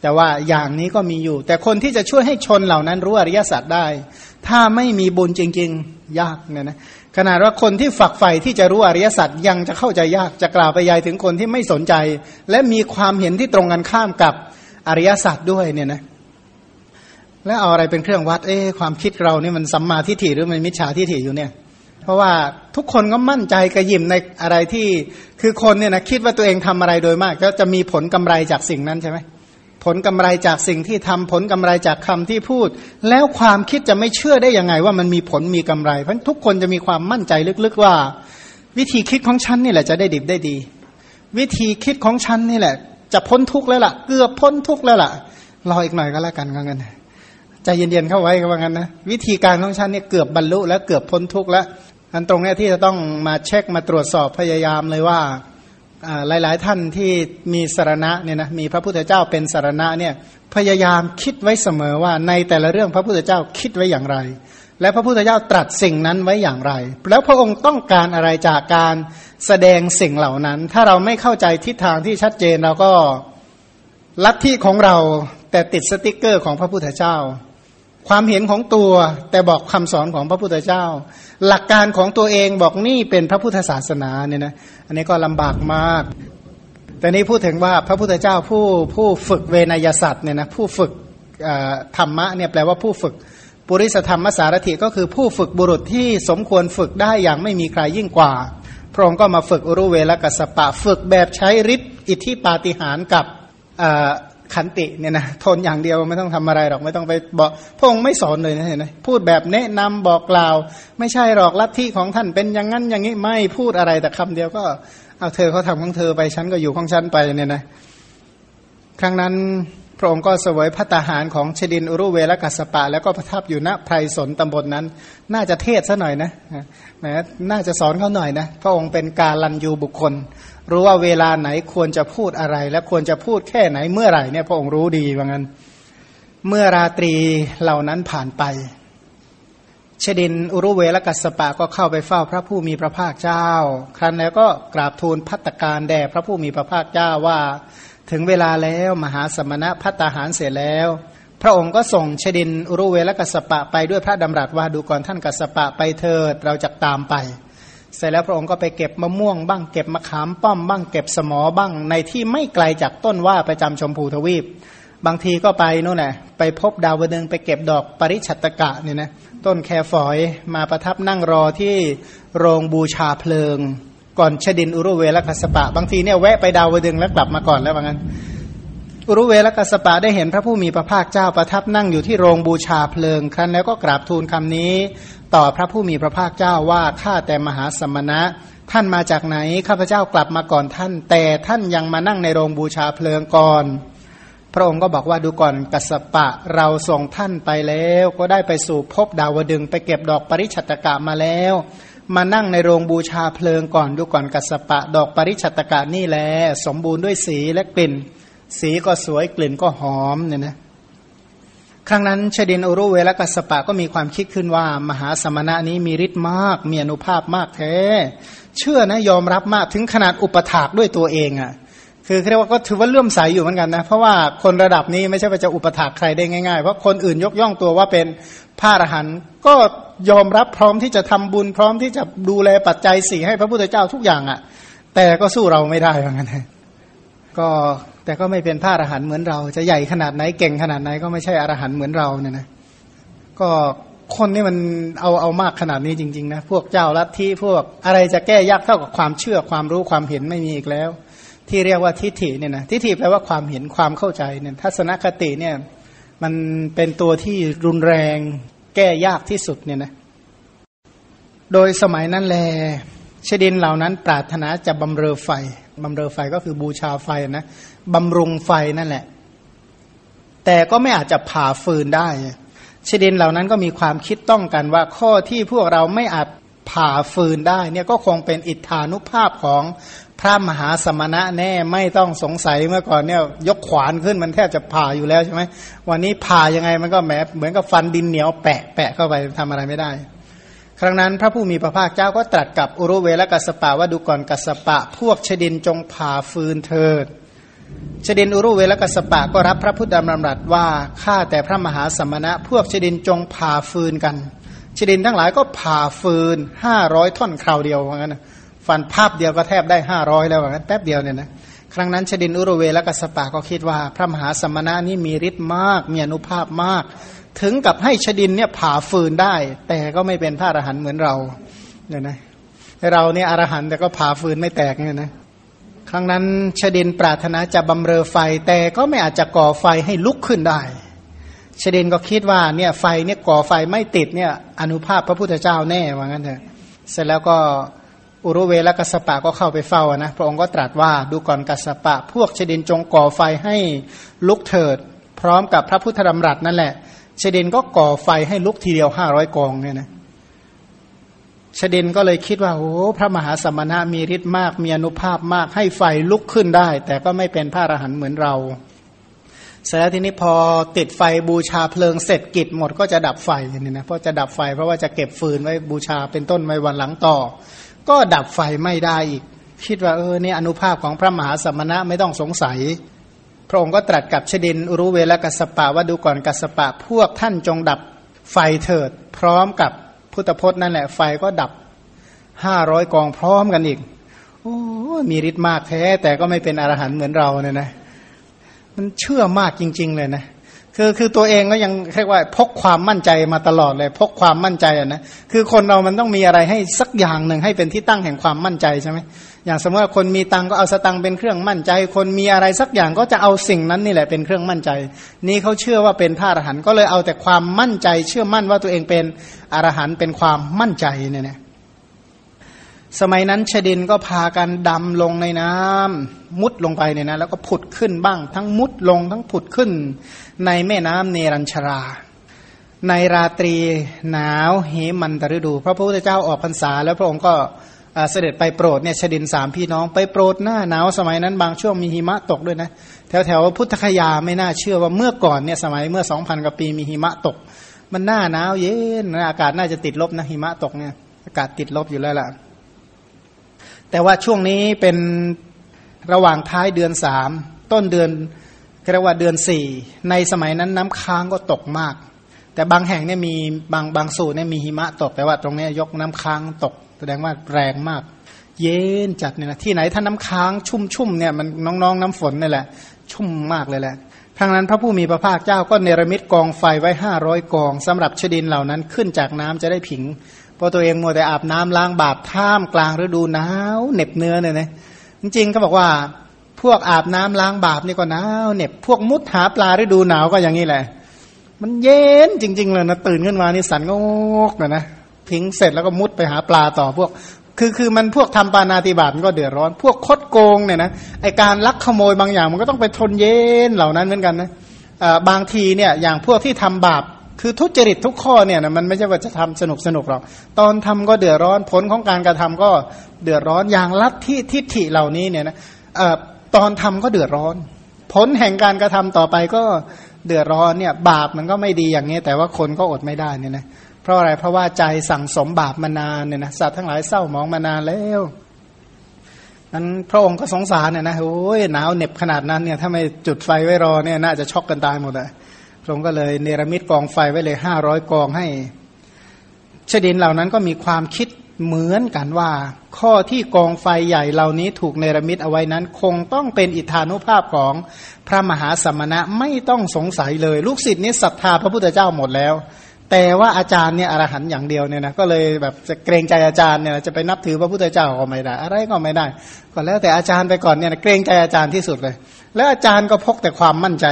แต่ว่าอย่างนี้ก็มีอยู่ แต่คนที่จะช่วยให้ชนเหล่านั้นรู้อริยสัจได้ ถ้าไม่มีบุญจริง ๆ ยากเนี่ยนะ ขนาดว่าคนที่ฝักใฝ่ที่จะรู้อริยสัจยังจะเข้าใจยากจะกล่าวไปยายถึงคนที่ไม่สนใจ และมีความเห็นที่ตรงกันข้ามกับอริยสัจด้วยเนี่ยนะแล้วเอาอะไรเป็นเครื่องวัดเอ๊ความคิดเราเนี่ยมันสัมมาทิฏฐิหรือมันมิจฉาทิฏฐิอยู่เนี่ย เพราะว่าทุกคนก็มั่นใจกระยิมในอะไรที่คือคนเนี่ยนะคิดว่าตัวเองทำอะไรโดยมาก ก็จะมีผลกำไรจากสิ่งนั้นใช่ไหม ผลกำไรจากสิ่งที่ทำผลกำไรจากคำที่พูด แล้วความคิดจะไม่เชื่อได้ยังไง ว่ามันมีผลมีกำไร เพราะทุกคนจะมีความมั่นใจลึกๆว่า วิธีคิดของฉันนี่แหละจะได้ดิบได้ดี วิธีคิดของฉันนี่แหละ จะพ้นทุกข์แล้วล่ะเกือบพ้นทุกข์แล้วล่ะรออีกหน่อยก็แล้วกันกันใจเย็นๆเข้าไว้ก็ว่างั้นนะวิธีการของฉันเนี่ยเกือบบรรลุแล้วเกือบพ้นทุกข์แล้วอันตรงนี้ที่จะต้องมาเช็คมาตรวจสอบพยายามเลยว่า หลาย ๆ ท่านที่มีสารณะเนี่ยนะมีพระพุทธเจ้าเป็นสารณะเนี่ยพยายามคิดไว้เสมอว่าในแต่ละเรื่องพระพุทธเจ้าคิดไว้อย่างไร และพระพุทธเจ้าตรัสสิ่งนั้นไว้อย่างไร แล้วพระองค์ต้องการอะไรจากการแสดงสิ่งเหล่านั้น ถ้าเราไม่เข้าใจทิศทางที่ชัดเจนเราก็ลัทธิของเราแต่ติดสติกเกอร์ของพระพุทธเจ้า ความเห็นของตัวแต่บอกคำสอนของพระพุทธเจ้า หลักการของตัวเองบอกนี่เป็นพระพุทธศาสนาเนี่ยนะ อันนี้ก็ลำบากมาก แต่นี้พูดถึงว่าพระพุทธเจ้าผู้ผู้ฝึกเวนยสัตว์เนี่ยนะผู้ฝึกธรรมะเนี่ยแปลว่าผู้ฝึกปุริสธรรมสารถิก็คือผู้ฝึกบุรุษที่สมควรฝึกได้อย่างไม่มีใครยิ่งกว่า พระองค์ก็มาฝึกอรุเวลกัสปะ ฝึกแบบใช้ฤทธิ์อิทธิปาฏิหารกับ ขันติเนี่ยนะทนอย่างเดียวไม่ต้องทำอะไรหรอกไม่ต้องไปบอกพระองค์ไม่สอนเลยนะเห็นไหมพูดแบบแนะนำบอกกล่าว ไม่ใช่หรอกลัทธิของท่านเป็นอย่างนั้นอย่างนี้ไม่พูดอะไรแต่คำเดียวก็เอาเธอเขาทำของเธอไปฉันก็อยู่ของฉันไปเนี่ยนะครั้งนั้นพระองค์ก็เสวยพัตาหารของเชดินอุรุเวลกัสปะ แล้วก็ประทับอยู่ณไพรสนตำบลนนั้น น่าจะเทศซะหน่อยนะแหมน่าจะสอนเขาหน่อยนะ พระองค์เป็นการลันยูบุคคล รู้ว่าเวลาไหนควรจะพูดอะไร และควรจะพูดแค่ไหนเมื่อไหร่เนี่ยพระองค์รู้ดีว่างั้น เมื่อราตรีเหล่านั้นผ่านไป เชดินอุรุเวลกัสปะก็เข้าไปเฝ้าพระผู้มีพระภาคเจ้า ครั้นแล้วก็กราบทูลพัตการแด่พระผู้มีพระภาคเจ้าว่า ถึงเวลาแล้วมหาสมณะพัตตาหารเสร็จแล้วพระองค์ก็ส่งเชดินอุรุเวลกัสปะไปด้วยพระดำรัสว่าดูก่อนท่านกัสปะไปเถิดเราจะตามไป เสร็จแล้วพระองค์ก็ไปเก็บมะม่วงบ้างเก็บมะขามป้อมบ้างเก็บสมอบ้างในที่ไม่ไกลจากต้นว่าประจำชมพูทวีป บางทีก็ไปนู่นแหละไปพบดาวดึงไปเก็บดอกปริชัตกะเนี่ยนะต้นแคฝอยมาประทับนั่งรอที่โรงบูชาเพลิง ก่อนชดินอุรุเวลกัสปะ บางทีเนี่ยแวะไปดาวดึงแล้วกลับมาก่อนแล้วว่างั้น อุรุเวลกัสปะได้เห็นพระผู้มีพระภาคเจ้าประทับนั่งอยู่ที่โรงบูชาเพลิง ครั้นแล้วก็กราบทูลคำนี้ ต่อพระผู้มีพระภาคเจ้าว่าข้าแต่มหาสมณะ ท่านมาจากไหนข้าพเจ้ากลับมาก่อนท่าน แต่ท่านยังมานั่งในโรงบูชาเพลิงก่อน พระองค์ก็บอกว่าดูก่อนกัสปะเราส่งท่านไปแล้วก็ได้ไปสู่พบดาวดึงไปเก็บดอกปริชัตกะมาแล้ว มานั่งในโรงบูชาเพลิงก่อนดูก่อนกัสปะ ดอกปริชัตกะนี่แหละสมบูรณ์ด้วยสีและกลิ่น สีก็สวยกลิ่นก็หอมเนี่ยนะครั้งนั้นชดินอุรุเวลกัสปะก็มีความคิดขึ้นว่า มหาสมณะนี้มีฤทธิ์มาก มีอนุภาพมากแท้ เชื่อนะยอมรับมากถึงขนาดอุปถากด้วยตัวเองอะ่ะ คือเรียกว่าก็ถือว่าเลื่อมใสยอยู่เหมือนกันนะเพราะว่าคนระดับนี้ไม่ใช่ว่าจะอุปถากใครได้ง่ายๆเพราะคนอื่นยกย่องตัวว่าเป็นพระอรหันต์ก็ยอมรับพร้อมที่จะทำบุญพร้อมที่จะดูแลปัจจัยสี่ให้พระพุทธเจ้าทุกอย่างอะ่ะ แต่ก็สู้เราไม่ได้เหมือนกันก็แต่ก็ไม่เป็นพระอรหันต์เหมือนเรา จะใหญ่ขนาดไหนเก่งขนาดไหนก็ไม่ใช่อรหันต์เหมือนเราเนี่ยนะก็คนนี่มันเอาเอามากขนาดนี้จริงๆนะพวกเจ้าลัทธิพวกอะไรจะแก้ยากเท่ากับความเชื่อความรู้ความเห็นไม่มีอีกแล้ว ที่เรียกว่าทิฏฐิเนี่ยนะทิฏฐิแปลว่าความเห็นความเข้าใจเนี่ยทัศนคติเนี่ยมันเป็นตัวที่รุนแรงแก้ยากที่สุดเนี่ยนะโดยสมัยนั้นแลชดินเหล่านั้นปรารถนาจะบำเรอไฟบำเรอไฟก็คือบูชาไฟนะ บำรุงไฟนั่นแหละ แต่ก็ไม่อาจจะผ่าฟืนได้ชดินเหล่านั้นก็มีความคิดต้องกันว่าข้อที่พวกเราไม่อาจผ่าฟืนได้เนี่ยก็คงเป็นอิทธานุภาพของพระมหาสมณะแน่ไม่ต้องสงสัยเมื่อก่อนเนี่ยยกขวานขึ้นมันแทบจะผ่าอยู่แล้วใช่ไหมวันนี้ผ่ายังไงมันก็แหมเหมือนกับฟันดินเหนียวแปะแปะเข้าไปทำอะไรไม่ได้ ครั้งนั้นพระผู้มีพระภาคเจ้าก็ตรัสกับอุรุเวลกัสปะว่าดูก่อนกัสปะ พวกชดินจงผ่าฟืนเถิด ชดินอุรุเวลกัสปะก็รับพระพุทธดำรัสว่าข้าแต่พระมหาสมณะ พวกชดินจงผ่าฟืนกันชดินทั้งหลายก็ผ่าฟืนห้าร้อยท่อนคราวเดียวว่างั้นฟันภาพเดียวก็แทบได้ห้าร้อยแล้วว่างั้นแป๊บเดียวเนี่ยนะครั้งนั้นชดินอุรุเวและกัสปะก็คิดว่า พระมหาสมณะนี้มีฤทธิ์มากมีอนุภาพมาก ถึงกับให้ชดินเนี่ยผ่าฟืนได้ แต่ก็ไม่เป็นพระอรหันต์เหมือนเราเนี่ยนะเราเนี่ยอรหันต์แต่ก็ผ่าฟืนไม่แตกเนี่ยนะ ครั้งนั้นชดินปรารถนาจะบำเรอไฟแต่ก็ไม่อาจจะก่อไฟให้ลุกขึ้นได้ชดินก็คิดว่าเนี่ยไฟเนี่ยก่อไฟไม่ติดเนี่ยอนุภาพพระพุทธเจ้าแน่ว่างั้นเถอะเสร็จแล้วก็อุรุเวลกัสปะก็เข้าไปเฝ้านะพระองค์ก็ตรัสว่าดูก่อนกัสปะ พวกชดินจงก่อไฟให้ลุกเถิด พร้อมกับพระพุทธดำรัสนั่นแหละชดินก็ก่อไฟให้ลุกทีเดียวห้าร้อยกองเนี่ยนะ ชดินก็เลยคิดว่าโอ้พระมหาสมณะมีฤทธิ์มาก มีอนุภาพมากให้ไฟลุกขึ้นได้ แต่ก็ไม่เป็นพระอรหันต์เหมือนเรา เสร็จแล้วทีนี้พอติดไฟบูชาเพลิงเสร็จกิจหมดก็จะดับไฟเนี่ยนะเพราะจะดับไฟเพราะว่าจะเก็บฟืนไว้บูชาเป็นต้นไว้วันหลังต่อ ก็ดับไฟไม่ได้อีก คิดว่าเออเนี่ยอนุภาพของพระมหาสมณะไม่ต้องสงสัย พระองค์ก็ตรัสกับชดินอุรุเวลกัสปะว่าดูก่อนกัสปะพวกท่านจงดับไฟเถิด พร้อมกับ พุทธพจน์นั่นแหละไฟก็ดับห้าร้อยกองพร้อมกันอีก โอ้มีฤทธิ์มากแท้ แต่ก็ไม่เป็นอรหันต์เหมือนเราเนี่ยนะ มันเชื่อมากจริง ๆ เลยนะคือคือตัวเองก็ยังเรียกว่า พกความมั่นใจมาตลอดเลย พกความมั่นใจอะนะคือคนเรามันต้องมีอะไรให้สักอย่างหนึ่งให้เป็นที่ตั้งแห่งความมั่นใจใช่ไหม อย่างสมมติว่าคนมีตังก็เอาสตังเป็นเครื่องมั่นใจ คนมีอะไรสักอย่างก็จะเอาสิ่งนั้นนี่แหละเป็นเครื่องมั่นใจ นี่เขาเชื่อว่าเป็นพระอรหันต์ก็เลยเอาแต่ความมั่นใจ เชื่อมั่นว่าตัวเองเป็นอรหันต์เป็นความมั่นใจเนี่ยสมัยนั้นชดินก็พากันดำลงในน้ำมุดลงไปเนี่ยนะแล้วก็ผุดขึ้นบ้าง ทั้งมุดลงทั้งผุดขึ้น ในแม่น้ำเนรัญชรา ในราตรีหนาวเหมันตฤดู พระพุทธเจ้าออกพรรษาแล้วพระองค์ก็ เสด็จไปโปรดเนี่ยชดินสามพี่น้องไปโปรดหน้าหนาวสมัยนั้นบางช่วงมีหิมะตกด้วยนะแถวแถวพุทธคยาไม่น่าเชื่อว่าเมื่อก่อนเนี่ยสมัยเมื่อสองพันกว่าปีมีหิมะตก มันหน้าหนาวเย็นอากาศน่าจะติดลบนะหิมะตกเนี่ยอากาศติดลบอยู่แล้วล่ะ แต่ว่าช่วงนี้เป็นระหว่างท้ายเดือนสามต้นเดือนเรียกว่าเดือนสี่ในสมัยนั้นน้ำค้างก็ตกมาก แต่บางแห่งเนี่ยมีบางบางสูตรเนี่ยมีหิมะตกแต่ว่าตรงนี้ยกน้ำค้างตก แสดงว่าแรงมาก เย็นจัดเนี่ยนะที่ไหนถ้าน้ำค้างชุ่มๆเนี่ยมันน้องๆ น้ำฝนนี่แหละ ชุ่มมากเลยแหละทางนั้นพระผู้มีพระภาคเจ้าก็เนรมิตกองไฟไว้ห้าร้อยกองสำหรับชดินเหล่านั้นขึ้นจากน้ำจะได้ผิงพราะตัวเองมัวแต่อาบน้ำล้างบาปท่ามกลางฤดูหนาวเหน็บเนื้อเนี่ยนะจริงๆก็บอกว่าพวกอาบน้ำล้างบาปนี่ก็หนาวเหน็บพวกมุดหาปลาฤดูหนาวก็อย่างนี้แหละ มันเย็นจริง ๆ เลยนะตื่นขึ้นมานี่สันงกนะนะ ทิ้งเสร็จแล้วก็มุดไปหาปลาต่อพวก คือคือมันพวกทำปานาติบาตมันก็เดือดร้อน พวกคดโกงเนี่ยนะไอการลักขโมยบางอย่างมันก็ต้องไปทนเย็นเหล่านั้นเหมือนกันนะบางทีเนี่ยอย่างพวกที่ทำบาปคือทุจริตทุกข้อเนี่ยนะมันไม่ใช่ว่าจะทำสนุกสนุกหรอกตอนทำก็เดือดร้อนผลของการกระทำก็เดือดร้อนอย่างลัทธิทิฏฐิเหล่านี้เนี่ยนะตอนทำก็เดือดร้อน ผลแห่งการกระทำต่อไปก็เดือดร้อนเนี่ยบาปมันก็ไม่ดีอย่างนี้ แต่ว่าคนก็อดไม่ได้เนี่ยนะ เพราะอะไร เพราะว่าใจสั่งสมบาปมานานเนี่ยนะสัตว์ทั้งหลายเศร้ามองมานานแล้วนั้นพระองค์ก็สงสารเนี่ยนะโอ้ยหนาวเหน็บขนาดนั้นเนี่ยถ้าไม่จุดไฟไว้รอเนี่ยน่าจะช็อกกันตายหมดเลยพระองค์ก็เลยเนรมิตกองไฟไว้เลยห้าร้อยกองให้ชดินเหล่านั้นก็มีความคิดเหมือนกันว่า ข้อที่กองไฟใหญ่เหล่านี้ถูกเนรมิตเอาไว้นั้น คงต้องเป็นอิทธานุภาพของพระมหาสมณะไม่ต้องสงสัยเลย ลูกศิษย์นี้ศรัทธาพระพุทธเจ้าหมดแล้ว แต่ว่าอาจารย์เนี่ยอรหันอย่างเดียวเนี่ยนะก็เลยแบบจะเกรงใจอาจารย์เนี่ยจะไปนับถือพระพุทธเจ้าก็ไม่ได้ อะไรก็ไม่ได้ ก็แล้วแต่อาจารย์ไปก่อนเนี่ยเกรงใจอาจารย์ที่สุดเลย แล้วอาจารย์ก็พกแต่ความมั่นใจ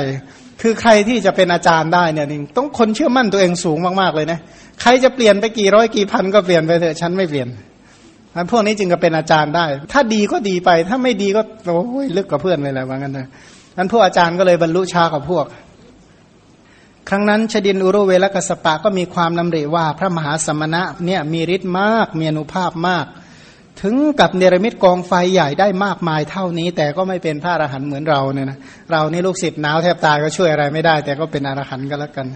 คือใครที่จะเป็นอาจารย์ได้เนี่ยต้องคนเชื่อมั่นตัวเองสูงมากๆเลยนะใครจะเปลี่ยนไปกี่ร้อยกี่พันก็เปลี่ยนไปเถอะฉันไม่เปลี่ยนอันพวกนี้จึงจะเป็นอาจารย์ได้ ถ้าดีก็ดีไป ถ้าไม่ดีก็โอ้ยลึกกว่าเพื่อนไปแล้วว่างั้นนะนั้นพวกอาจารย์ก็เลยบรรลุชากับพวก ครั้งนั้นชดินอุรุเวลกัสปะก็มีความนำริว่าพระมหาสมณะเนี่ยมีฤทธิ์มากมีอนุภาพมาก ถึงกับเนรมิตกองไฟใหญ่ได้มากมายเท่านี้ แต่ก็ไม่เป็นพระอรหันต์เหมือนเราเนี่ยนะเรานี่ลูกศิษย์หนาวแทบตายก็ช่วยอะไรไม่ได้ แต่ก็เป็นอรหันต์ก็แล้วกัน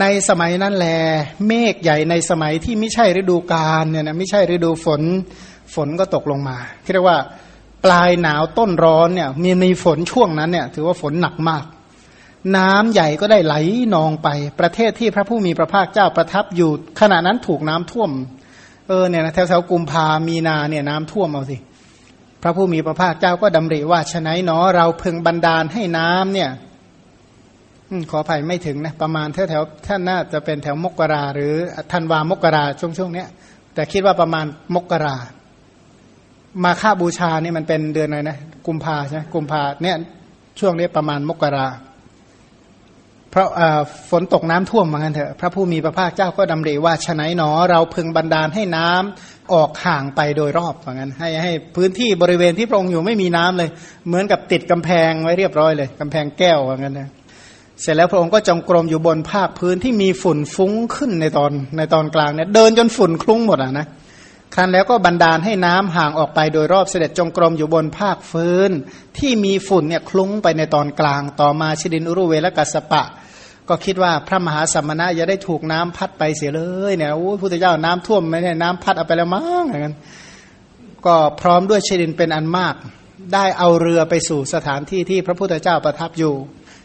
ในสมัยนั้นแล เมฆใหญ่ในสมัยที่ไม่ใช่ฤดูกาลเนี่ยนะไม่ใช่ฤดูฝนฝนก็ตกลงมาเรียกว่าปลายหนาวต้นร้อนเนี่ยมีมีฝนช่วงนั้นเนี่ยถือว่าฝนหนักมาก น้ำใหญ่ก็ได้ไหลนองไป ประเทศที่พระผู้มีพระภาคเจ้าประทับอยู่ ขณะนั้นถูกน้ำท่วม เออเนี่ยนะแถวแถวกุมภามีนาเนี่ยน้ำท่วมเอาสิ พระผู้มีพระภาคเจ้าก็ดำริว่าฉะนั้นเนาะเราเพึงบันดาลให้น้ำเนี่ยขออภัยไม่ถึงนะ ประมาณแถวแถวท่านน่าจะเป็นแถวมกราหรือธันวามกราช่วงช่วงนี้ย แต่คิดว่าประมาณมกรา มาค่าบูชาเนี่ยมันเป็นเดือนอะไรนะ กุมภาใช่ไหมกุมภาเนี่ยช่วงนี้ประมาณมกรา ราะฝนตกน้ำท่วมเหมือนกันเถอะพระผู้มีพระภาคเจ้าก็ดำริว่าฉไนหนอ เราพึงบันดาลให้น้ำออกห่างไปโดยรอบเหมือนกันให้ให้พื้นที่บริเวณที่พระองค์อยู่ไม่มีน้ำเลย เหมือนกับติดกำแพงไว้เรียบร้อยเลยกำแพงแก้วเหมือนกันนะเสร็จแล้วพระองค์ก็จงกรมอยู่บนภาคพื้นที่มีฝุ่นฟุ้งขึ้นในตอนในตอนกลางเนี่ยเดินจนฝุ่นคลุ้งหมดอะนะครั้นแล้วก็บันดาลให้น้ำห่างออกไปโดยรอบเสด็จจงกรมอยู่บนภาคพื้น ที่มีฝุ่นเนี่ยคลุ้งไปในตอนกลาง ต่อมาชิดินอุรุเวและกัสปะ ก็คิดว่าพระมหาสัมมณะจะได้ถูกน้ำพัดไปเสียเลยเนี่ยโอ้พุทธเจ้าน้ำท่วมไหม่ได้น้ำพัดเอาไปแล้วมั้งอย่างนั้นก็พร้อมด้วยชดินเป็นอันมาก ได้เอาเรือไปสู่สถานที่ที่พระพุทธเจ้าประทับอยู่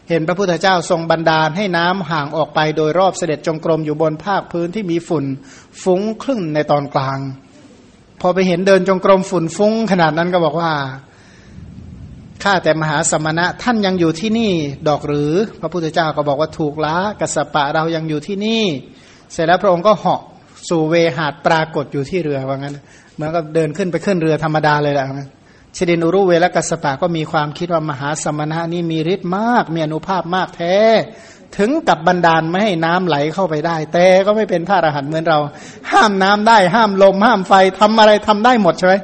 เห็นพระพุทธเจ้าทรงบันดาลให้น้ำห่างออกไปโดยรอบเสด็จจงกรมอยู่บนภาคพื้นที่มีฝุ่นฟุ้งครึ่งในตอนกลาง พอไปเห็นเดินจงกรมฝุ่นฟุ้งขนาดนั้นก็บอกว่า ข้าแต่มหาสมณะท่านยังอยู่ที่นี่ดอกหรือ พระพุทธเจ้าก็บอกว่าถูกละกัสปะเรายังอยู่ที่นี่ เสร็จแล้วพระองค์ก็เหาะสู่เวหาดปรากฏอยู่ที่เรือว่างั้นเหมือนกับเดินขึ้นไปขึ้นเรือธรรมดาเลยแหละชดินุรุเวลกัสปะก็มีความคิดว่ามหาสมณะนี่มีฤทธิ์มาก มีอนุภาพมากแท้ ถึงกับบันดาลไม่ให้น้ำไหลเข้าไปได้ แต่ก็ไม่เป็นพระอรหันต์เหมือนเรา ห้ามน้ำได้ ห้ามลม ห้ามไฟทำอะไรทำได้หมดใช่ไหม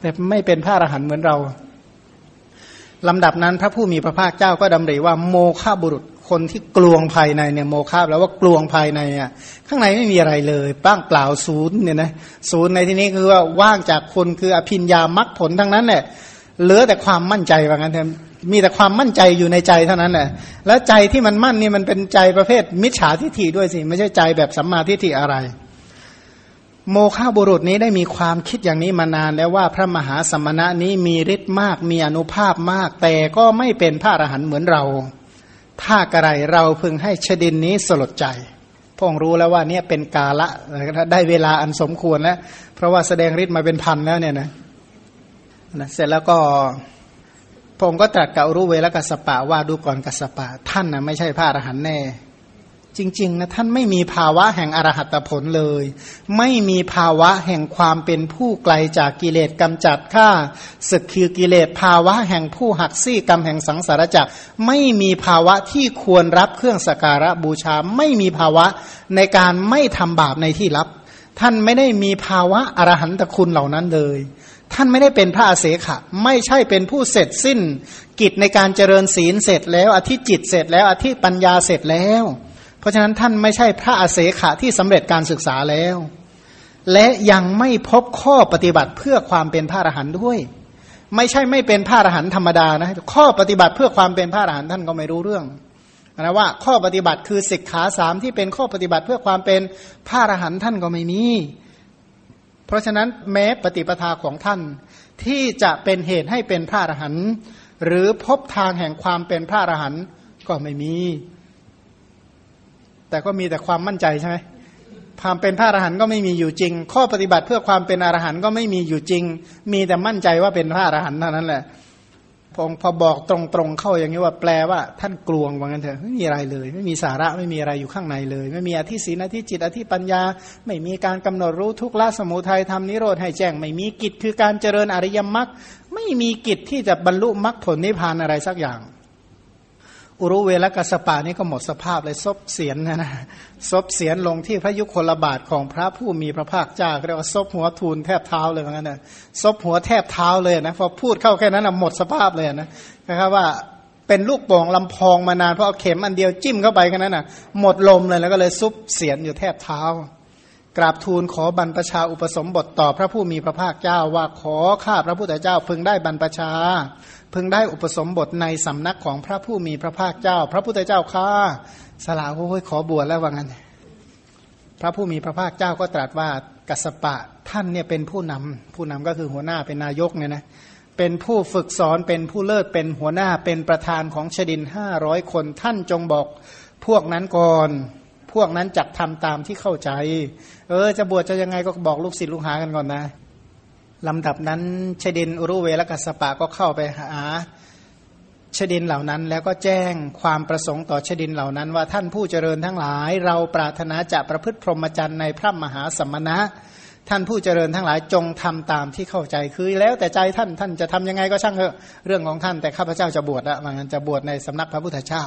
แต่ไม่เป็นพระอรหันต์เหมือนเรา ลำดับนั้นพระผู้มีพระภาคเจ้าก็ดำริว่าโมฆะบุรุษคนที่กลวงภายในเนี่ยโมฆะแล้วว่ากลวงภายในอะข้างในไม่มีอะไรเลยป้างเปล่าศูนย์เนี่ยนะศูนย์ในที่นี้คือว่าว่างจากคนคืออภินญามรรคผลทั้งนั้นแหละเหลือแต่ความมั่นใจว่างั้นเถอะมีแต่ความมั่นใจอยู่ในใจเท่านั้นแหละแล้วใจที่มันมั่นนี่มันเป็นใจประเภทมิจฉาทิฏฐิด้วยสิไม่ใช่ใจแบบสัมมาทิฏฐิอะไร โมฆะบุรุษนี้ได้มีความคิดอย่างนี้มานานแล้วว่าพระมหาสมณะนี้มีฤทธิ์มากมีอนุภาพมาก แต่ก็ไม่เป็นพระอรหันต์เหมือนเรา ถ้ากระไรเราพึงให้ชดินนี้สลดใจพงรู้แล้วว่าเนี่ยเป็นกาละได้เวลาอันสมควรแล้ว เพราะว่าแสดงฤทธิ์มาเป็นพันแล้วเนี่ยนะนะเสร็จแล้วก็พงก็ตรัสกับรู้เวลกัสปะว่าดูก่อนกัสปะ ท่านนะไม่ใช่พระอรหันต์แน่ จริงๆนะท่านไม่มีภาวะแห่งอรหัตผลเลย ไม่มีภาวะแห่งความเป็นผู้ไกลจากกิเลสกำจัดข้าศึกคือกิเลสภาวะแห่งผู้หักซี่กรรมแห่งสังสารจักรไม่มีภาวะที่ควรรับเครื่องสการะบูชา ไม่มีภาวะในการไม่ทำบาปในที่ลับ ท่านไม่ได้มีภาวะอรหันตคุณเหล่านั้นเลยท่านไม่ได้เป็นพระอาเสขะ ไม่ใช่เป็นผู้เสร็จสิ้น กิจในการเจริญศีลเสร็จแล้วอธิจิตเสร็จแล้วอธิปัญญาเสร็จแล้ว เพราะฉะนั้นท่านไม่ใช่พระอาเสขะที่สำเร็จการศึกษาแล้ว และยังไม่พบข้อปฏิบัติเพื่อความเป็นพระอรหันต์ด้วย ไม่ใช่ไม่เป็นพระอรหันต์ธรรมดานะข้อปฏิบัติเพื่อความเป็นพระอรหันต์ท่านก็ไม่รู้เรื่องนะว่าข้อปฏิบัติคือสิกขาสามที่เป็นข้อปฏิบัติเพื่อความเป็นพระอรหันต์ท่านก็ไม่มีเพราะฉะนั้นแม้ปฏิปทาของท่านที่จะเป็นเหตุให้เป็นพระอรหันต์หรือพบทางแห่งความเป็นพระอรหันต์ก็ไม่มี แต่ก็มีแต่ความมั่นใจใช่ไหมความเป็นพระอรหันต์ก็ไม่มีอยู่จริง ข้อปฏิบัติเพื่อความเป็นอรหันต์ก็ไม่มีอยู่จริง มีแต่มั่นใจว่าเป็นพระอรหันต์เท่านั้นแหละพอพอบอกตรงๆเข้าอย่างนี้ว่าแปลว่า ท่านกลวงว่างั้นเถอะไม่มีอะไรเลย ไม่มีสาระไม่มีอะไรอยู่ข้างในเลย ไม่มีอธิศีนอธิจิตอธิปัญญา ไม่มีการกำหนดรู้ทุกละสมุทัยทำนิโรธให้แจ้ง ไม่มีกิจคือการเจริญอริยมรรคไม่มีกิจที่จะบรรลุมรรคผลนิพพานอะไรสักอย่าง อุรุเวลกัสปานี่ก็หมดสภาพเลยซบเสียนนะนะซบเสียนลงที่พระยุคลบาทของพระผู้มีพระภาคเจ้าเรียกว่าซบหัวทูลแทบเท้าเลยเหมือนกันนะซบหัวแทบเท้าเลยนะพอพูดเข้าแค่นั้นนะหมดสภาพเลยนะนะครับว่าเป็นลูกโป่งลำพองมานานเพราะเอาเข็มอันเดียวจิ้มเข้าไปแค่นั้นนะหมดลมเลยแล้วก็เลยซุบเสียนอยู่แทบเท้า กราบทูลขอบรรพชาอุปสมบทต่อพระผู้มีพระภาคเจ้าว่าขอข้าพระพุทธเจ้าพึงได้บรรพชา พึงได้อุปสมบทในสำนักของพระผู้มีพระภาคเจ้า พระพุทธเจ้าข้าสละโอ้ยขอบวชแล้วว่างั้น พระผู้มีพระภาคเจ้าก็ตรัสว่ากัสปะท่านเนี่ยเป็นผู้นำผู้นำก็คือหัวหน้าเป็นนายกเนี่ยนะเป็นผู้ฝึกสอนเป็นผู้เลิศเป็นหัวหน้าเป็นประธานของชดินห้าร้อยคนท่านจงบอกพวกนั้นก่อน พวกนั้นจักทำตามที่เข้าใจ เออ จะบวชจะยังไงก็บอกลูกศิษย์ลูกหากันก่อนนะ ลำดับนั้นชดินอุรุเวลกัสปะก็เข้าไปหาชดินเหล่านั้นแล้วก็แจ้งความประสงค์ต่อชดินเหล่านั้น ว่าท่านผู้เจริญทั้งหลาย เราปรารถนาจะประพฤติพรหมจรรย์ในพระมหาสมณะ ท่านผู้เจริญทั้งหลายจงทำตามที่เข้าใจคือแล้วแต่ใจท่านท่านจะทำยังไงก็ช่างเถอะเรื่องของท่านแต่ข้าพเจ้าจะบวชละมันจะบวชในสำนักพระพุทธเจ้า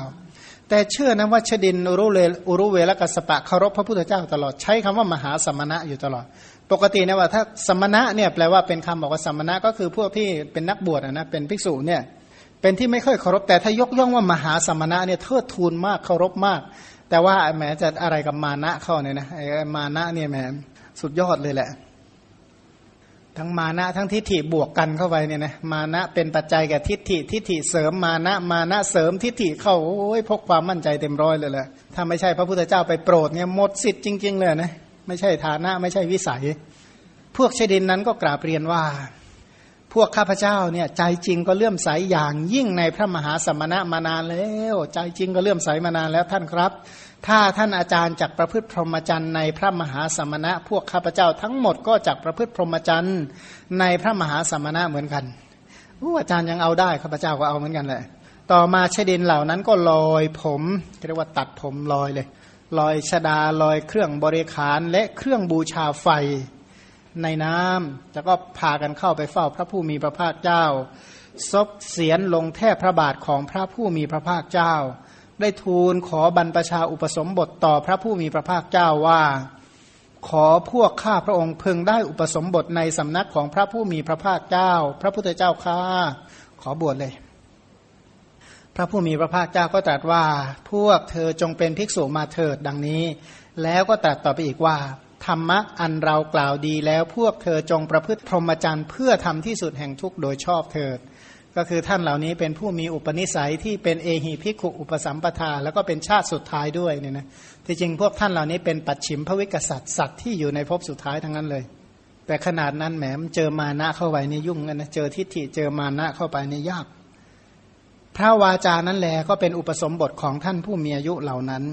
แต่เชื่อนะว่าชดินอุรุเวลอุรุเวลกัสปะเคารพพระพุทธเจ้าตลอดใช้คำว่ามหาสมณะอยู่ตลอด ปกตินะว่าถ้าสมณะเนี่ยแปลว่าเป็นคำบอกว่าสมณะก็คือพวกที่เป็นนักบวชนะเป็นภิกษุเนี่ยเป็นที่ไม่ค่อยเคารพแต่ถ้ายกย่องว่ามหาสมณะเนี่ยเทิดทูนมากเคารพมาก แต่ว่าแหมจะอะไรกับมานะเข้าเนี่ยนะไอ้มานะเนี่ยแหมสุดยอดเลยแหละ ทั้งมานะทั้งทิฏฐิบวกกันเข้าไปเนี่ยนะมานะเป็นปัจจัยแก่ทิฏฐิทิฏฐิเสริมมานะมานะเสริมทิฏฐิเข้าโอ้ยพกความมั่นใจเต็มร้อยเลยแหละถ้าไม่ใช่พระพุทธเจ้าไปโปรดเนี่ยหมดสิทธิ์จริง ๆ เลยนะ ไม่ใช่ฐานะ ไม่ใช่วิสัย พวกเชดินนั้นก็กราบเรียนว่า พวกข้าพเจ้าเนี่ยใจจริงก็เลื่อมใสอย่างยิ่งในพระมหาสมณะมานานแล้ว ใจจริงก็เลื่อมใสมานานแล้วท่านครับ ถ้าท่านอาจารย์จักประพฤติพรหมจรรย์ในพระมหาสมณะ พวกข้าพเจ้าทั้งหมดก็จักประพฤติพรหมจรรย์ในพระมหาสมณะเหมือนกันอาจารย์ยังเอาได้ข้าพเจ้าก็เอาเหมือนกันแหละต่อมาเชดินเหล่านั้นก็ลอยผมเรียกว่าตัดผมลอยเลย ลอยชดาลอยเครื่องบริขารและเครื่องบูชาไฟในน้ำแล้วก็พากันเข้าไปเฝ้าพระผู้มีพระภาคเจ้า ซบเสียนลงแทบพระบาทของพระผู้มีพระภาคเจ้า ได้ทูลขอบรรพชาอุปสมบทต่อพระผู้มีพระภาคเจ้าว่า ขอพวกข้าพระองค์พึงได้อุปสมบทในสำนักของพระผู้มีพระภาคเจ้า พระพุทธเจ้าข้าขอบวชเลย พระผู้มีพระภาคเจ้าก็ตรัสว่าพวกเธอจงเป็นภิกษุมาเถิดดังนี้ แล้วก็ตรัสต่อไปอีกว่า ธรรมะอันเรากล่าวดีแล้วพวกเธอจงประพฤติพรหมจรรย์เพื่อทำที่สุดแห่งทุกโดยชอบเถิด ก็คือท่านเหล่านี้เป็นผู้มีอุปนิสัยที่เป็นเอหิภิกขุอุปสัมปทา แล้วก็เป็นชาติสุดท้ายด้วยเนี่ยนะที่จริงพวกท่านเหล่านี้เป็นปัจฉิมพวิกษัตริย์สัตว์ที่อยู่ในภพสุดท้ายทั้งนั้นเลย แต่ขนาดนั้นแหมเจอมานะเข้าไปนี่ยุ่งกันนะเจอทิฏฐิเจอมานะเข้าไปนี่ยาก พระวาจานั้นแหละก็เป็นอุปสมบทของท่านผู้มีอายุเหล่านั้น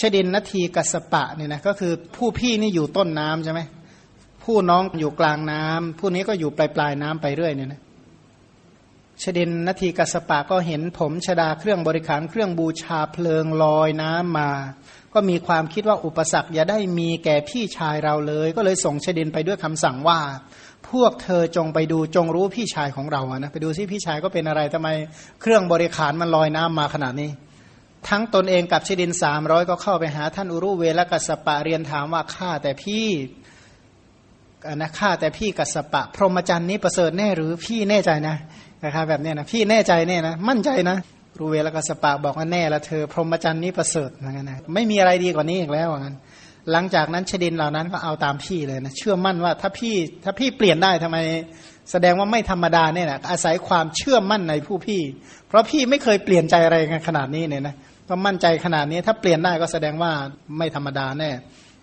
ชดินนาทีกัสปะเนี่ยนะก็คือผู้พี่นี่อยู่ต้นน้ำใช่ไหมผู้น้องอยู่กลางน้ำผู้นี้ก็อยู่ปลายปลายน้ำไปเรื่อยเนี่ยนะชดินนาทีกัสปะก็เห็นผมชดาเครื่องบริขารเครื่องบูชาเพลิงลอยน้ำมา ก็มีความคิดว่าอุปสรรคอย่าได้มีแก่พี่ชายเราเลย ก็เลยส่งชดินไปด้วยคำสั่งว่า พวกเธอจงไปดูจงรู้พี่ชายของเราอะนะไปดูซิพี่ชายก็เป็นอะไรทำไม เครื่องบริขารมันลอยน้ำมาขนาดนี้ ทั้งตนเองกับชิดินสามร้อยก็เข้าไปหาท่านอุรุเวลกัสปะเรียนถามว่าข้าแต่พี่นะข้าแต่พี่กัสปะ พรหมจรรย์นี้ประเสริฐแน่หรือพี่แน่ใจนะนะครับแบบนี้นะพี่แน่ใจแน่นะมั่นใจนะรูเวลกัสปะบอกว่าแน่ละเธอ พรหมจรรย์นี้ประเสริฐเหมือนกันนะไม่มีอะไรดีกว่านี้อีกแล้วเหมือนกัน หลังจากนั้นชดินเหล่านั้นก็เอาตามพี่เลยนะเชื่อมั่นว่าถ้าพี่ถ้าพี่เปลี่ยนได้ทำไม แสดงว่าไม่ธรรมดาเนี่ยนะอาศัยความเชื่อมั่นในผู้พี่ เพราะพี่ไม่เคยเปลี่ยนใจอะไรกันขนาดนี้เนี่ยนะก็มั่นใจขนาดนี้ถ้าเปลี่ยนได้ก็แสดงว่าไม่ธรรมดาแน่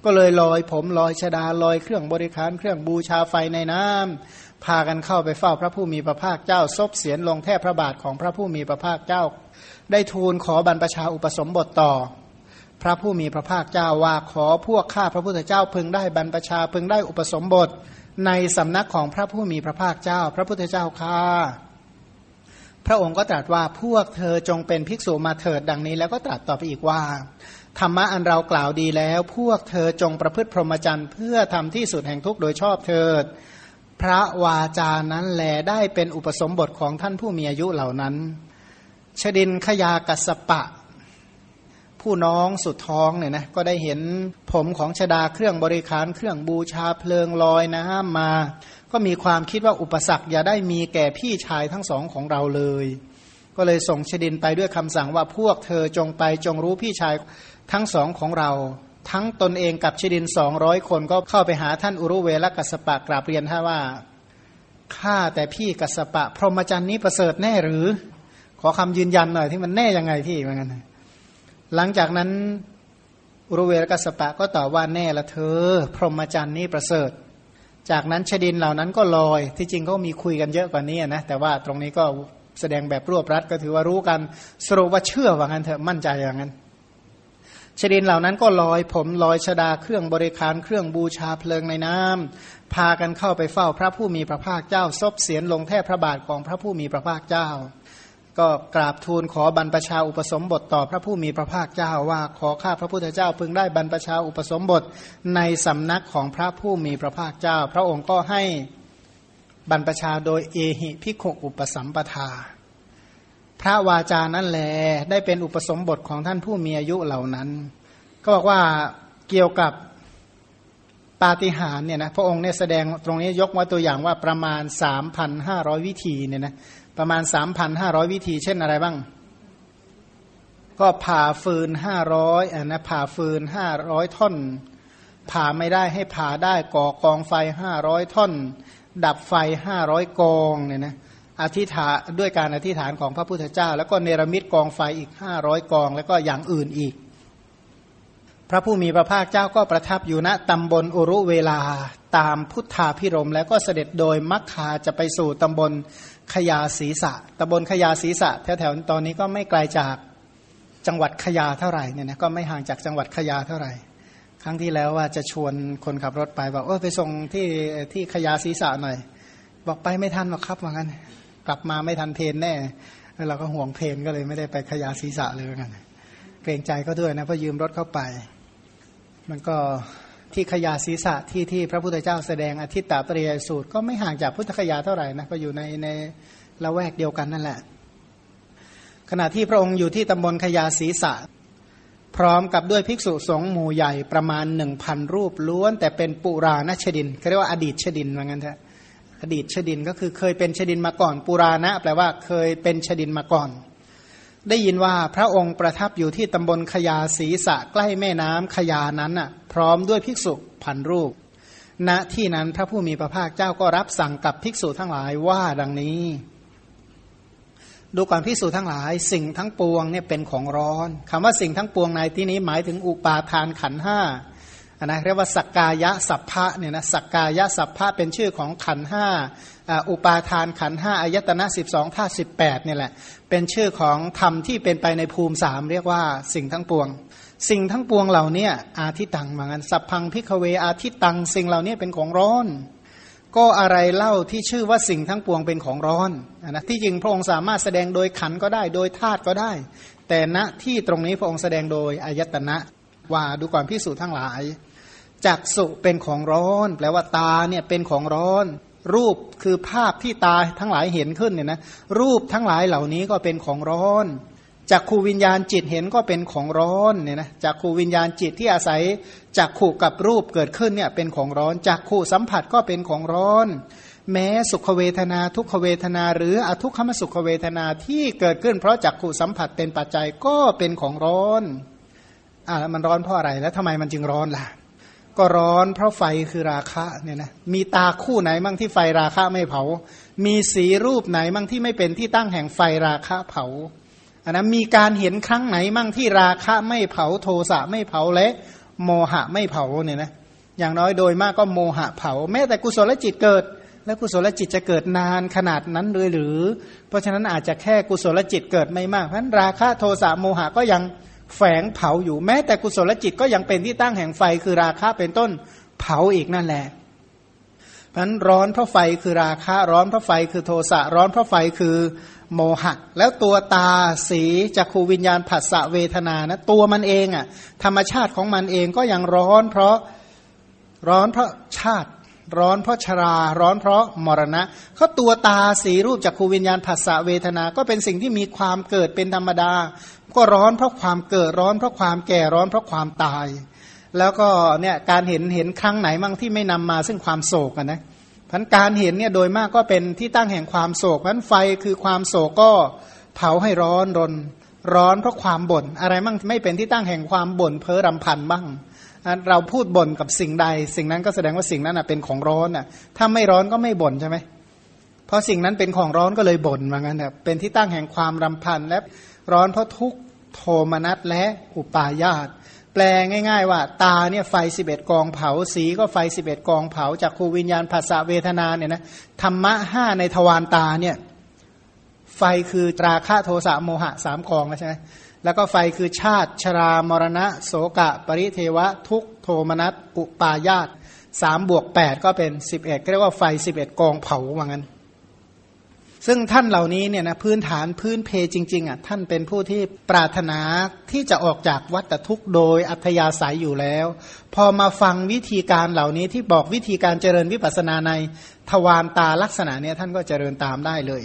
ก็เลยลอยผมลอยชดาลอยเครื่องบริการเครื่องบูชาไฟในน้ำพากันเข้าไปเฝ้าพระผู้มีพระภาคเจ้าซบเสียนลงแทบพระบาทของพระผู้มีพระภาคเจ้า ได้ทูลขอบรรพชาอุปสมบทต่อ พระผู้มีพระภาคเจ้าว่าขอพวกข้าพระพุทธเจ้าพึงได้บรรพชาพึงได้อุปสมบท ในสำนักของพระผู้มีพระภาคเจ้า พระพุทธเจ้าข้าพระองค์ก็ตรัสว่าพวกเธอจงเป็นภิกษุมาเถิดดังนี้ แล้วก็ตรัสต่อไปอีกว่า ธรรมะอันเรากล่าวดีแล้ว พวกเธอจงประพฤติพรหมจรรย์ เพื่อทำที่สุดแห่งทุกข์โดยชอบเถิด พระวาจานั้นแลได้เป็นอุปสมบทของท่านผู้มีอายุเหล่านั้น ชดินขยากัสปะ ผู้น้องสุดท้องเนี่ยนะก็ได้เห็นผมของชดาเครื่องบริการเครื่องบูชาเพลิงลอยนะมา ก็มีความคิดว่าอุปสรรคอย่าได้มีแก่พี่ชายทั้งสองของเราเลย ก็เลยส่งชดินไปด้วยคำสั่งว่าพวกเธอจงไปจงรู้พี่ชายทั้งสองของเรา ทั้งตนเองกับชดินสองร้อยคนก็เข้าไปหาท่านอุรุเวลกัสปะกราบเรียนท่าว่าข้าแต่พี่กัสปะ พรหมจรรย์นี้ประเสริฐแน่หรือ ขอคำยืนยันหน่อยที่มันแน่ยังไงพี่เหมือนกัน หลังจากนั้นอุรเวลกัสปะก็ตอบว่าแน่ละเธอ พรหมจรรย์นี้ประเสริฐ จากนั้นชดินเหล่านั้นก็ลอย ที่จริงเขามีคุยกันเยอะกว่านี้นะ แต่ว่าตรงนี้ก็แสดงแบบรวบรัดก็ถือว่ารู้กันสรุปว่าเชื่อว่างั้นเถอะมั่นใจอย่างนั้นชดินเหล่านั้นก็ลอยผมลอยชดาเครื่องบริการเครื่องบูชาเพลิงในน้ำพากันเข้าไปเฝ้าพระผู้มีพระภาคเจ้าซบเสียนลงแทบพระบาทของพระผู้มีพระภาคเจ้า ก็กราบทูลขอบรรพชาอุปสมบทต่อพระผู้มีพระภาคเจ้าว่าขอข้าพระพุทธเจ้าพึงได้บรรพชาอุปสมบทในสำนักของพระผู้มีพระภาคเจ้า พระองค์ก็ให้บรรพชาโดยเอหิพิโคอุปสัมปทา พระวาจานั้นแหลได้เป็นอุปสมบทของท่านผู้มีอายุเหล่านั้น ก็บอกว่าเกี่ยวกับปาฏิหาริย์เนี่ยนะพระองค์เนี่ยแสดงตรงนี้ยกไว้ตัวอย่างว่าประมาณสามพันห้าร้อยวิธีเนี่ยนะ ประมาณสามพันห้าร้อยวิธี เช่นอะไรบ้าง ก็ผ่าฟืนห้าร้อยอะนะผ่าฟืนห้าร้อยท่อน ผ่าไม่ได้ให้ผ่าได้ก่อกองไฟห้าร้อยท่อน ดับไฟห้าร้อยกองเนี่ยนะอธิษฐานด้วยการอธิษฐานของพระพุทธเจ้า แล้วก็เนรมิตกองไฟอีกห้าร้อยกอง แล้วก็อย่างอื่นอีก พระผู้มีพระภาคเจ้าก็ประทับอยู่ณตำบลอุรุเวลาตามพุทธาพิรมแล้วก็เสด็จโดยมัคคาจะไปสู่ตำบล ขยาศีสะตำบลขยาศีสะแถวๆตอนนี้ก็ไม่ไกลาจากจังหวัดขยาเท่าไหร่เนี่ยนะก็ไม่ห่างจากจังหวัดขยาเท่าไหร่ ครั้งที่แล้วว่าจะชวนคนขับรถไปบอกเออไปส่งที่ที่ขยาศีสะหน่อย บอกไปไม่ทันหรอกครับว่างั้น กลับมาไม่ทันเพนแน่แล้วเราก็ห่วงเพนก็เลยไม่ได้ไปขยาศีรษะเลยกันเกรงใจก็ด้วยนะเพราะยืมรถเข้าไป มันก็ ที่ขยาศีรษะที่ที่พระพุทธเจ้าแสดงอธิตตาปริยสูตร ก็ไม่ห่างจากพุทธคยาเท่าไหร่นะก็อยู่ในในละแวกเดียวกันนั่นแหละ ขณะที่พระองค์อยู่ที่ตำบลขยาศีรษะพร้อมกับด้วยภิกษุสงฆ์หมู่ใหญ่ประมาณหนึ่งพันรูปล้วน แต่เป็นปุราณชดินเขาเรียกว่าอดีตชดินว่างั้นเถอะอดีตชดินก็คือเคยเป็นชดินมาก่อน ปุราณะแปลว่าเคยเป็นชดินมาก่อน ได้ยินว่าพระองค์ประทับอยู่ที่ตำบลขยาศีสะใกล้แม่น้ำขยานั้นน่ะ พร้อมด้วยภิกษุพันรูป ณที่นั้นพระผู้มีพระภาคเจ้าก็รับสั่งกับภิกษุทั้งหลายว่าดังนี้ ดูก่อนภิกษุทั้งหลายสิ่งทั้งปวงเนี่ยเป็นของร้อนคำว่าสิ่งทั้งปวงในที่นี้หมายถึงอุปาทานขันห้า นะเรียกว่าสักกายะสัพพะเนี่ยนะสักกายะสัพพะเป็นชื่อของขันห้าอุปาทานขันห้าอายตนะสิบสองธาสิบแปดเนี่ยแหละเป็นชื่อของธรรมที่เป็นไปในภูมิสามเรียกว่าสิ่งทั้งปวง สิ่งทั้งปวงเหล่านี้อาทิตังเหมือนกันสัพพังพิกเวอาทิตังสิ่งเหล่านี้เป็นของร้อน ก็อะไรเล่าที่ชื่อว่าสิ่งทั้งปวงเป็นของร้อนนะที่จริงพระองค์สามารถแสดงโดยขันก็ได้โดยธาตุก็ได้ แต่ณที่ตรงนี้พระองค์แสดงโดยอายตนะว่าดูก่อนพิสูจน์ทั้งหลาย จักสุเป็นของร้อน แปลว่าตาเนี่ยเป็นของร้อน รูปคือภาพที่ตาทั้งหลายเห็นขึ้นเนี่ยนะรูปทั้งหลายเหล่านี้ก็เป็นของร้อนจากขูวิญญาณจิตเห็นก็เป็นของร้อนเนี่ยนะจากขูวิญญาณจิตที่อาศัยจากขู่กับรูปเกิดขึ้นเนี่ยเป็นของร้อนจากขู่สัมผัสก็เป็นของร้อน แม้สุขเวทนาทุกขเวทนา หรืออทุกขมสุขเวทนาที่เกิดขึ้น เพราะจักขู่สัมผัสเป็นปัจจัยก็เป็นของร้อนอ่ามันร้อนเพราะอะไรแล้วทำไมมันจึงร้อนล่ะ ก็ร้อนเพราะไฟคือราคะเนี่ยนะมีตาคู่ไหนมั่งที่ไฟราคะไม่เผา มีสีรูปไหนมั่งที่ไม่เป็นที่ตั้งแห่งไฟราคะเผาอันนั้นมีการเห็นครั้งไหนมั่งที่ราคะไม่เผาโทสะไม่เผาและโมหะไม่เผาเนี่ยนะอย่างน้อยโดยมากก็โมหะเผา แม้แต่กุศลจิตเกิด แล้วกุศลจิตจะเกิดนานขนาดนั้นเลยหรือ เพราะฉะนั้นอาจจะแค่กุศลจิตเกิดไม่มากเพราะนั้นราคะโทสะโมหะก็ยัง แฝงเผาอยู่แม้แต่กุศลจิตก็ยังเป็นที่ตั้งแห่งไฟคือราคะเป็นต้นเผาอีกนั่นแหละเพราะนั้นร้อนเพราะไฟคือราคะร้อนเพราะไฟคือโทสะร้อนเพราะไฟคือโมหะ แล้วตัวตาสีจักขูวิญญาณผัสสะเวทนานะตัวมันเองอะ่ะธรรมชาติของมันเองก็ยังร้อนเพราะร้อนเพราะชาติ ร้อนเพราะชราร้อนเพราะมรณะเขาตัวตาสีรูปจากขูวิญญาณผัสสะเวทนา ก็เป็นสิ่งที่มีความเกิดเป็นธรรมดา ก็ร้อนเพราะความเกิดร้อนเพราะความแก่ร้อนเพราะความตาย แล้วก็เนี่ยการเห็นเห็นครั้งไหนมั่งที่ไม่นำมาซึ่งความโศกนะพันการเห็นเนี่ยโดยมากก็เป็นที่ตั้งแห่งความโศกพันไฟคือความโศกก็เผาให้ร้อนรน ร้อนเพราะความบ่นอะไรมั่งไม่เป็นที่ตั้งแห่งความบ่นเพ้อรำพันบ้างเราพูดบ่นกับสิ่งใด สิ่งนั้นก็แสดงว่าสิ่งนั้นเป็นของร้อนอะถ้าไม่ร้อนก็ไม่บ่นใช่ไหมเพราะสิ่งนั้นเป็นของร้อนก็เลยบ่นว่างั้นแบบเป็นที่ตั้งแห่งความรำพันและ ร้อนเพราะทุกโทมนัสและอุปาญาตแปลง่าย ๆ ว่า ตาเนี่ยไฟสิบเอ็ดกองเผาสีก็ไฟสิบเอ็ดกองเผาจากครูวิญญาณภาษาเวทนาเนี่ยนะธรรมะห้าในทวารตาเนี่ยไฟคือตราคะโทสะโมหะสามกองใช่ไหมแล้วก็ไฟคือชาติชรามรณะ โสกะ ปริเทวะ ทุกโทมนัสปุปายาตสามบวกแปดก็เป็นสิบเอ็ดเรียกว่าไฟสิบเอ็ดกองเผาว่างั้น ซึ่งท่านเหล่านี้เนี่ยนะพื้นฐานพื้นเพจริงๆอะท่านเป็นผู้ที่ปรารถนาที่จะออกจากวัฏทุกข์โดยอัธยาศัยอยู่แล้ว พอมาฟังวิธีการเหล่านี้ที่บอกวิธีการเจริญวิปัสสนาในทวารตาลักษณะเนี่ยท่านก็เจริญตามได้เลย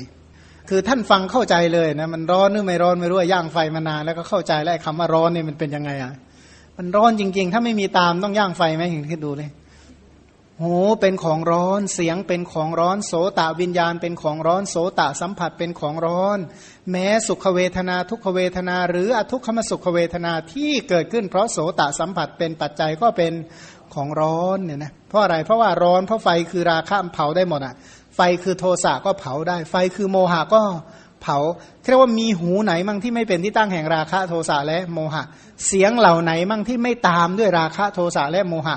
คือท่านฟังเข้าใจเลยนะมันร้อนหรือไม่ร้อนไม่รู้ย่างไฟมานานแล้วก็เข้าใจแล้วคำว่าร้อนเนี่มันเป็นยังไงอะมันร้อนจริง ๆ ถ้าไม่มีตามต้องย่างไฟไหมเห็นคิดดูเลย หูเป็นของร้อนเสียงเป็นของร้อนโสตวิญญาณเป็นของร้อนโสตสัมผัสเป็นของร้อน แม้สุขเวทนาทุกขเวทนา หรืออทุกขมสุขเวทนาที่เกิดขึ้นเพราะโสตสัมผัสเป็นปัจจัยก็เป็นของร้อนเนี่ยนะเพราะอะไรเพราะว่าร้อนเพราะไฟคือราคะเผาได้หมดอะ ไฟคือโทสะก็เผาได้ ไฟคือโมหะก็เผาเรียกว่ามีหูไหนมั่งที่ไม่เป็นที่ตั้งแห่งราคะโทสะและโมหะ เสียงเหล่าไหนมั่งที่ไม่ตามด้วยราคะโทสะและโมหะ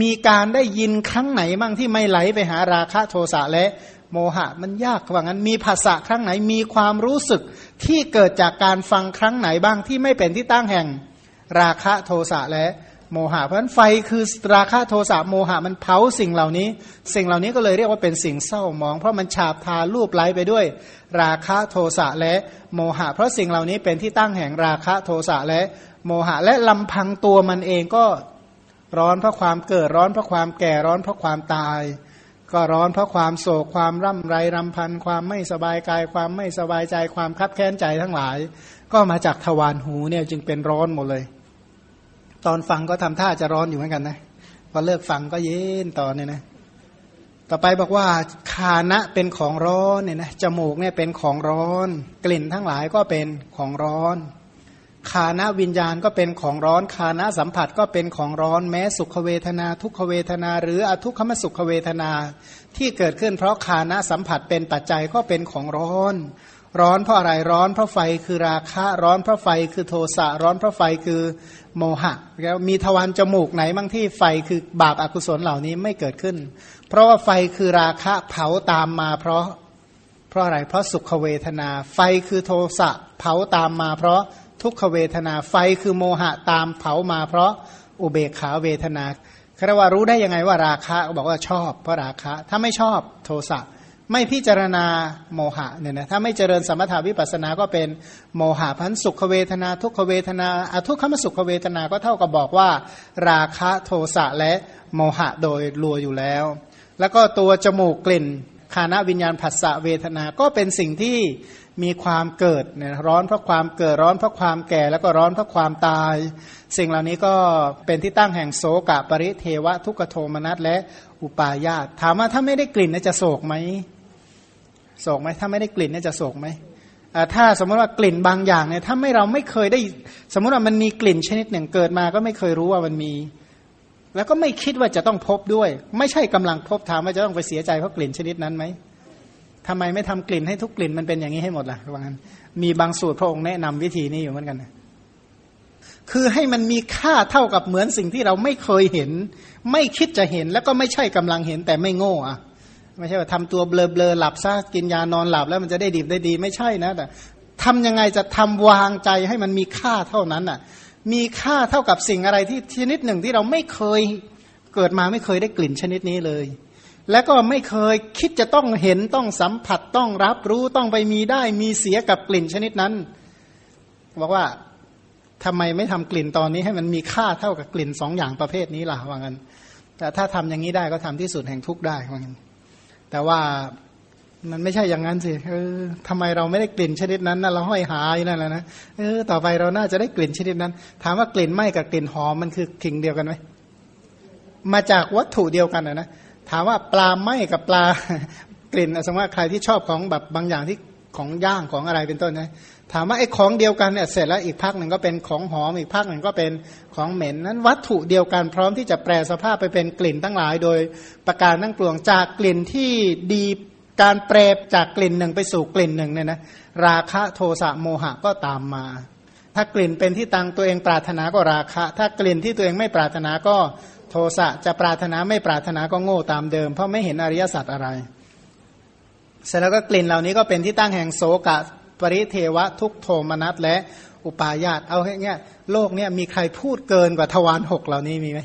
มีการได้ยินครั้งไหนมั่งที่ไม่ไหลไปหาราคะโทสะและโมหะมันยากว่างั้นมีภาษาครั้งไหนมีความรู้สึกที่เกิดจากการฟังครั้งไหนบ้างที่ไม่เป็นที่ตั้งแห่งราคะโทสะและโมหะเพราะฉะนั้นไฟคือราคะโทสะโมหะมันเผาสิ่งเหล่านี้ สิ่งเหล่านี้ก็เลยเรียกว่าเป็นสิ่งเศร้ามอง เพราะมันฉาบทารูปไล้ไปด้วย ราคะโทสะและโมหะ เพราะสิ่งเหล่านี้เป็นที่ตั้งแห่งราคะโทสะและโมหะและลำพังตัวมันเองก็ ร้อนเพราะความเกิดร้อนเพราะความแก่ร้อนเพราะความตาย ก็ร้อนเพราะความโศกความร่ำไรรำพัน ความไม่สบายกาย ความไม่สบายใจความคับแค้นใจทั้งหลาย ก็มาจากทวารหูเนี่ยจึงเป็นร้อนหมดเลย ตอนฟังก็ทำท่าจะร้อนอยู่เหมือนกันนะพอเลิกฟังก็เย็นต่อเนี่ยนะต่อไปบอกว่าคานะเป็นของร้อนเนี่ยนะจมูกเนี่ยเป็นของร้อน กลิ่นทั้งหลายก็เป็นของร้อน คานะวิญญาณก็เป็นของร้อนคานะสัมผัสก็เป็นของร้อนแม้สุขเวทนา ทุกขเวทนา หรืออทุกขมสุขเวทนา ที่เกิดขึ้นเพราะคานะสัมผัสเป็นปัจจัยก็เป็นของร้อน ร้อนเพราะอะไรร้อนเพราะไฟคือราคะร้อนเพราะไฟคือโทสะร้อนเพราะไฟคือโมหะแล้วมีทวารจมูกไหนบ้างที่ไฟคือบาปอากุศลเหล่านี้ไม่เกิดขึ้น เพราะว่าไฟคือราคะเผาตามมาเพราะ เพราะอะไรเพราะสุขเวทนา ไฟคือโทสะเผาตามมาเพราะ ทุกขเวทนาไฟคือโมหะตามเผามาเพราะอุเบกขาเวทนาคารว่ารู้ได้ยังไงว่าราคะบอกว่าชอบเพราะราคะ ถ้าไม่ชอบโทสะไม่พิจารณาโมหะเนี่ยนะถ้าไม่เจริญสมถาวิปัสสนาก็เป็นโมหะพันสุขเวทนา ทุกขเวทนาอทุกขมสุขเวทนาก็เท่ากับบอกว่า ราคะโทสะและโมหะโดยรัวอยู่แล้ว แล้วก็ตัวจมูกกลิ่นคานะวิญญาณผัสสะเวทนาก็เป็นสิ่งที่ มีความเกิดเนี่ยร้อนเพราะความเกิดร้อนเพราะความแก่แล้วก็ร้อนเพราะความตาย สิ่งเหล่านี้ก็เป็นที่ตั้งแห่งโสกะปริเทวะทุกโทมนัสและอุปาญาตถามว่าถ้าไม่ได้กลิ่นจะโศกไหมโศกไหมถ้าไม่ได้กลิ่นจะโศกไหมถ้าสมมติว่ากลิ่นบางอย่างเนี่ยถ้าไม่เราไม่เคยได้ สมมติว่ามันมีกลิ่นชนิดหนึ่งเกิดมาก็ไม่เคยรู้ว่ามันมี แล้วก็ไม่คิดว่าจะต้องพบด้วย ไม่ใช่กำลังพบถามว่าจะต้องไปเสียใจเพราะกลิ่นชนิดนั้นไหม ทำไมไม่ทำกลิ่นให้ทุกกลิ่นมันเป็นอย่างนี้ให้หมดล่ะว่างั้น มีบางสูตรพระองค์แนะนำวิธีนี้อยู่เหมือนกันคือให้มันมีค่าเท่ากับเหมือนสิ่งที่เราไม่เคยเห็น ไม่คิดจะเห็นแล้วก็ไม่ใช่กำลังเห็นแต่ไม่โง่อะไม่ใช่ว่าทำตัวเบลอเบลอหลับซะกินยานอนหลับแล้วมันจะได้ดีได้ดีไม่ใช่นะแต่ทำยังไงจะทำวางใจให้มันมีค่าเท่านั้นอะ มีค่าเท่ากับสิ่งอะไรที่ชนิดหนึ่งที่เราไม่เคยเกิดมาไม่เคยได้กลิ่นชนิดนี้เลย แล้วก็ไม่เคยคิดจะต้องเห็นต้องสัมผัสต้องรับรู้ต้องไปมีได้มีเสียกับกลิ่นชนิดนั้น บอกว่าทำไมไม่ทำกลิ่นตอนนี้ให้มันมีค่าเท่ากับกลิ่นสองอย่างประเภทนี้ล่ะว่างั้น แต่ถ้าทำอย่างนี้ได้ก็ทำที่สุดแห่งทุกได้ว่างั้น แต่ว่ามันไม่ใช่อย่างนั้นสิเออทำไมเราไม่ได้กลิ่นชนิดนั้นนะเราห้อยหายนั่นแหละนะเออต่อไปเราน่าจะได้กลิ่นชนิดนั้น ถามว่ากลิ่นไหม้กับกลิ่นหอมมันคือกิ่งเดียวกันไหมมาจากวัตถุเดียวกันนะ ถามว่าปลาไหมกับปลากลิ่นสมมติว่าใครที่ชอบของแบบบางอย่างที่ของย่างของอะไรเป็นต้นนะถามว่าไอ้ของเดียวกันเนี่ยเสร็จแล้วอีกพักหนึ่งก็เป็นของหอมอีกพักหนึ่งก็เป็นของเหม็นนั้นวัตถุเดียวกันพร้อมที่จะแปลสภาพไปเป็นกลิ่นตั้งหลาย โดยประการตั้งปวงจากกลิ่นที่ดีการแปรจากกลิ่นหนึ่งไปสู่กลิ่นหนึ่งเนี่ยนะราคะโทสะโมหะก็ตามมา ถ้ากลิ่นเป็นที่ตังตัวเองปรารถนาก็ราคะ ถ้ากลิ่นที่ตัวเองไม่ปรารถนาก็ โทสะจะปรารถนาไม่ปรารถนาก็โง่ตามเดิม เพราะไม่เห็นอริยสัจอะไร เสร็จแล้วก็กลิ่นเหล่านี้ก็เป็นที่ตั้งแห่งโสกะปริเทวะทุกโทมนัสและอุปาญาตเอาแค่เงี้ยโลกเนี้ยมีใครพูดเกินกว่าทวารหกเหล่านี้มีไหม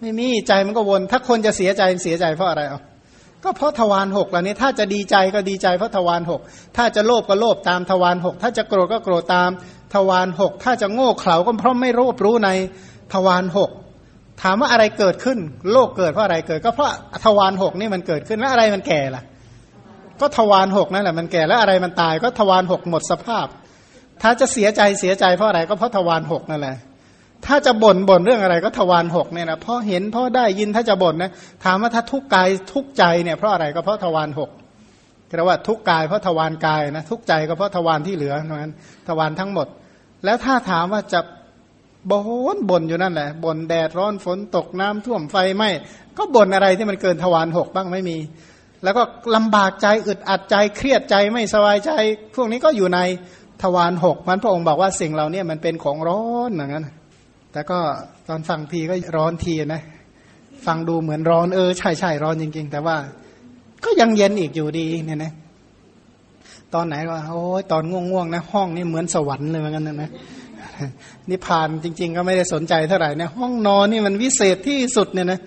ไม่มีใจมันก็วน ถ้าคนจะเสียใจเสียใจเพราะอะไรเอาก็เพราะทวารหกเหล่านี้ ถ้าจะดีใจก็ดีใจเพราะทวารหกถ้าจะโลภก็โลภตามทวารหกถ้าจะโกรธก็โกรธตามทวารหกถ้าจะโง่เขลาก็เพราะไม่รู้รู้ในทวารหก ถามว่าอะไรเกิดขึ้น โลกเกิดเพราะอะไรเกิด ก็เพราะทวารหกนี่มันเกิดขึ้นแล้วอะไรมันแก่ล่ะ ก็ทวารหกนั่นแหละมันแก่แล้วอะไรมันตาย ก็ทวารหกหมดสภาพ ถ้าจะเสียใจเสียใจเพราะอะไรก็เพราะทวารหกนั่นแหละ ถ้าจะบ่นบ่นเรื่องอะไรก็ทวารหกเนี่ยนะเพราะเห็นเพราะได้ยินถ้าจะบ่นนะถามว่าถ้าทุกกายทุกใจเนี่ยเพราะอะไรก็เพราะทวารหกเรียกว่าทุกกายเพราะทวารกายนะทุกใจก็เพราะทวารที่เหลือนั้นทวารทั้งหมด แล้วถ้าถามว่าจะ บ่นบ่นอยู่นั่นแหละบ่นแดดร้อนฝนตกน้ำท่วมไฟไหมก็บ่นอะไรที่มันเกินทวารหกบ้างไม่มี แล้วก็ลำบากใจอึดอัดใจเครียดใจไม่สบายใจ พวกนี้ก็อยู่ในทวารหกมันพระองค์บอกว่าสิ่งเราเนี่ยมันเป็นของร้อนอย่างนั้นแต่ก็ตอนฟังทีก็ร้อนทีนะ ฟังดูเหมือนร้อนเออใช่ใช่ร้อนจริง ๆ แต่ว่าก็ยังเย็นอีกอยู่ดีเนี่ยนะตอนไหนว่าโอ้ยตอนง่วงๆนะ ห้องนี่เหมือนสวรรค์เลยเหมือนกันนะ นิพพานจริง ๆ ก็ไม่ได้สนใจเท่าไหร่นห้องนอนนี่มันวิเศษที่สุดเนี่ยนะ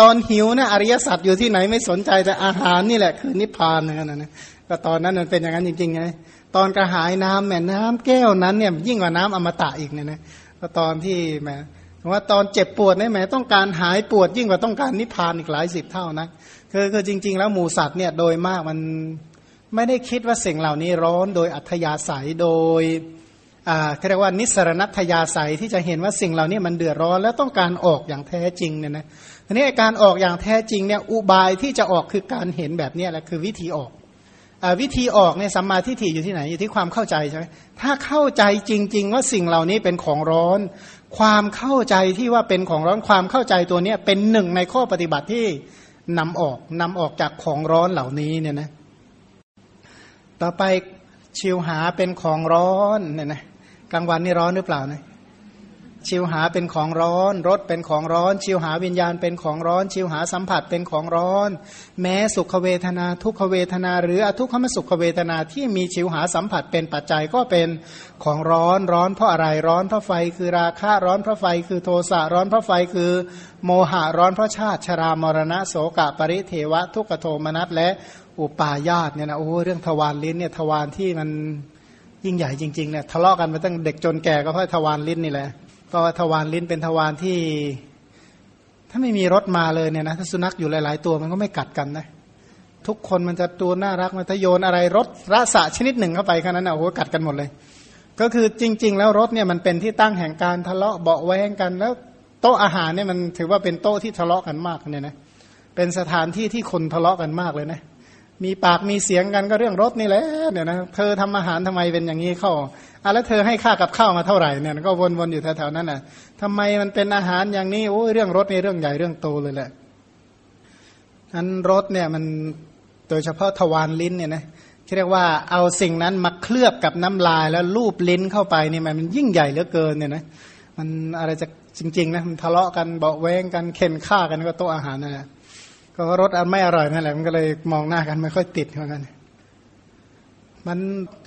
ตอนหิวนะอริยสัจอยู่ที่ไหนไม่สนใจแต่อาหารนี่แหละคือนิพพานเหมือนกันนะก็ตอนนั้นมันเป็นอย่างนั้นจริงๆไงตอนกระหายน้ำแม่น้ำแก้วนั้นเนี่ยยิ่งกว่าน้ำอมตะอีกเนี่ยนะก็ตอนที่แหมว่าตอนเจ็บปวดเนี่ยแม่ต้องการหายปวดยิ่งกว่าต้องการนิพพานอีกหลายสิบเท่านะคือคือจริง ๆ แล้วหมูสัตว์เนี่ยโดยมากมันไม่ได้คิดว่าสิ่งเหล่านี้ร้อนโดยอัธยาศัยโดย เรียกว่านิสรณัตยาศัยที่จะเห็นว่าสิ่งเหล่านี้มันเดือดร้อนแล้วต้องการออกอย่างแท้จริงเนี่ยนะทีนี้การออกอย่างแท้จริงเนี่ยอุบายที่จะออกคือการเห็นแบบนี้แหละคือวิธีออกอวิธีออกเนี่ยสัมมาทิฏฐิอยู่ที่ไหนอยู่ที่ความเข้าใจใช่ไหมถ้าเข้าใจจริง ๆ ว่าสิ่งเหล่านี้เป็นของร้อน ความเข้าใจที่ว่าเป็นของร้อนความเข้าใจตัวเนี้ยเป็นหนึ่งในข้อปฏิบัติที่นำออกนำออกจากของร้อนเหล่านี้เนี่ยนะต่อไปชิวหาเป็นของร้อนเนี่ยนะ กลางวันนี่ร้อนหรือเปล่านะชิวหาเป็นของร้อนรถเป็นของร้อน ชิวหาวิญญาณเป็นของร้อน ชิวหาสัมผัสเป็นของร้อน แม้สุขเวทนา ทุกขเวทนา หรืออทุกขมสุขเวทนาที่มีชิวหาสัมผัสเป็นปัจจัยก็เป็นของร้อนร้อนเพราะอะไรร้อนเพราะไฟคือราคะร้อนเพราะไฟคือโทสะร้อนเพราะไฟคือ โมหะร้อนเพราะชาติชรามรณะโสกะปริเทวะ ทุกขโทมนัสและอุปาญาตเนี่ยนะโอ้เรื่องทวารลิ้นเนี่ยทวารที่มัน ยิ่งใหญ่จริงๆเนี่ยทะเลาะกันมาตั้งเด็กจนแก่ก็เพราะทวารลิ้นนี่แหละก็ทวารลิ้นเป็นทวารที่ ถ้าไม่มีรถมาเลยเนี่ยนะถ้าสุนัขอยู่หลาย ๆ ตัวมันก็ไม่กัดกันนะทุกคนมันจะตัวน่ารักมันถ้าโยนอะไรรสรสะชนิดหนึ่งเข้าไปแค่นั้นนะโอ้โหกัดกันหมดเลย ก็คือจริง ๆ แล้วรถเนี่ยมันเป็นที่ตั้งแห่งการทะเลาะเบาแวงกัน แล้วโต๊ะอาหารเนี่ยมันถือว่าเป็นโต๊ะที่ทะเลาะกันมากเนี่ยนะเป็นสถานที่ที่คนทะเลาะกันมากเลยนะ มีปากมีเสียงกันก็เรื่องรถนี่แหละเนี่ยนะเธอทำอาหารทำไมเป็นอย่างนี้เข้าอะแล้วเธอให้ค่ากับข้าวมาเท่าไหร่เนี่ยก็วนๆอยู่แถวๆนั้นน่ะทำไมมันเป็นอาหารอย่างนี้โอ้ยเรื่องรถนี่เรื่องใหญ่เรื่องโตเลยแหละนั้นรถเนี่ยมันโดยเฉพาะทวารลิ้นเนี่ยนะเรียกว่าเอาสิ่งนั้นมาเคลือบกับน้ำลายแล้วลูบลิ้นเข้าไปนี่มันมันยิ่งใหญ่เหลือเกินเนี่ยนะมันอะไรจะจริงๆนะมันทะเลาะกันเบาแวงกันเข็นฆ่ากันก็โต๊ะอาหารนั่นแหละ ก็รสอันไม่อร่อยนั่นแหละมันก็เลยมองหน้ากันไม่ค่อยติดเหมือนกันมัน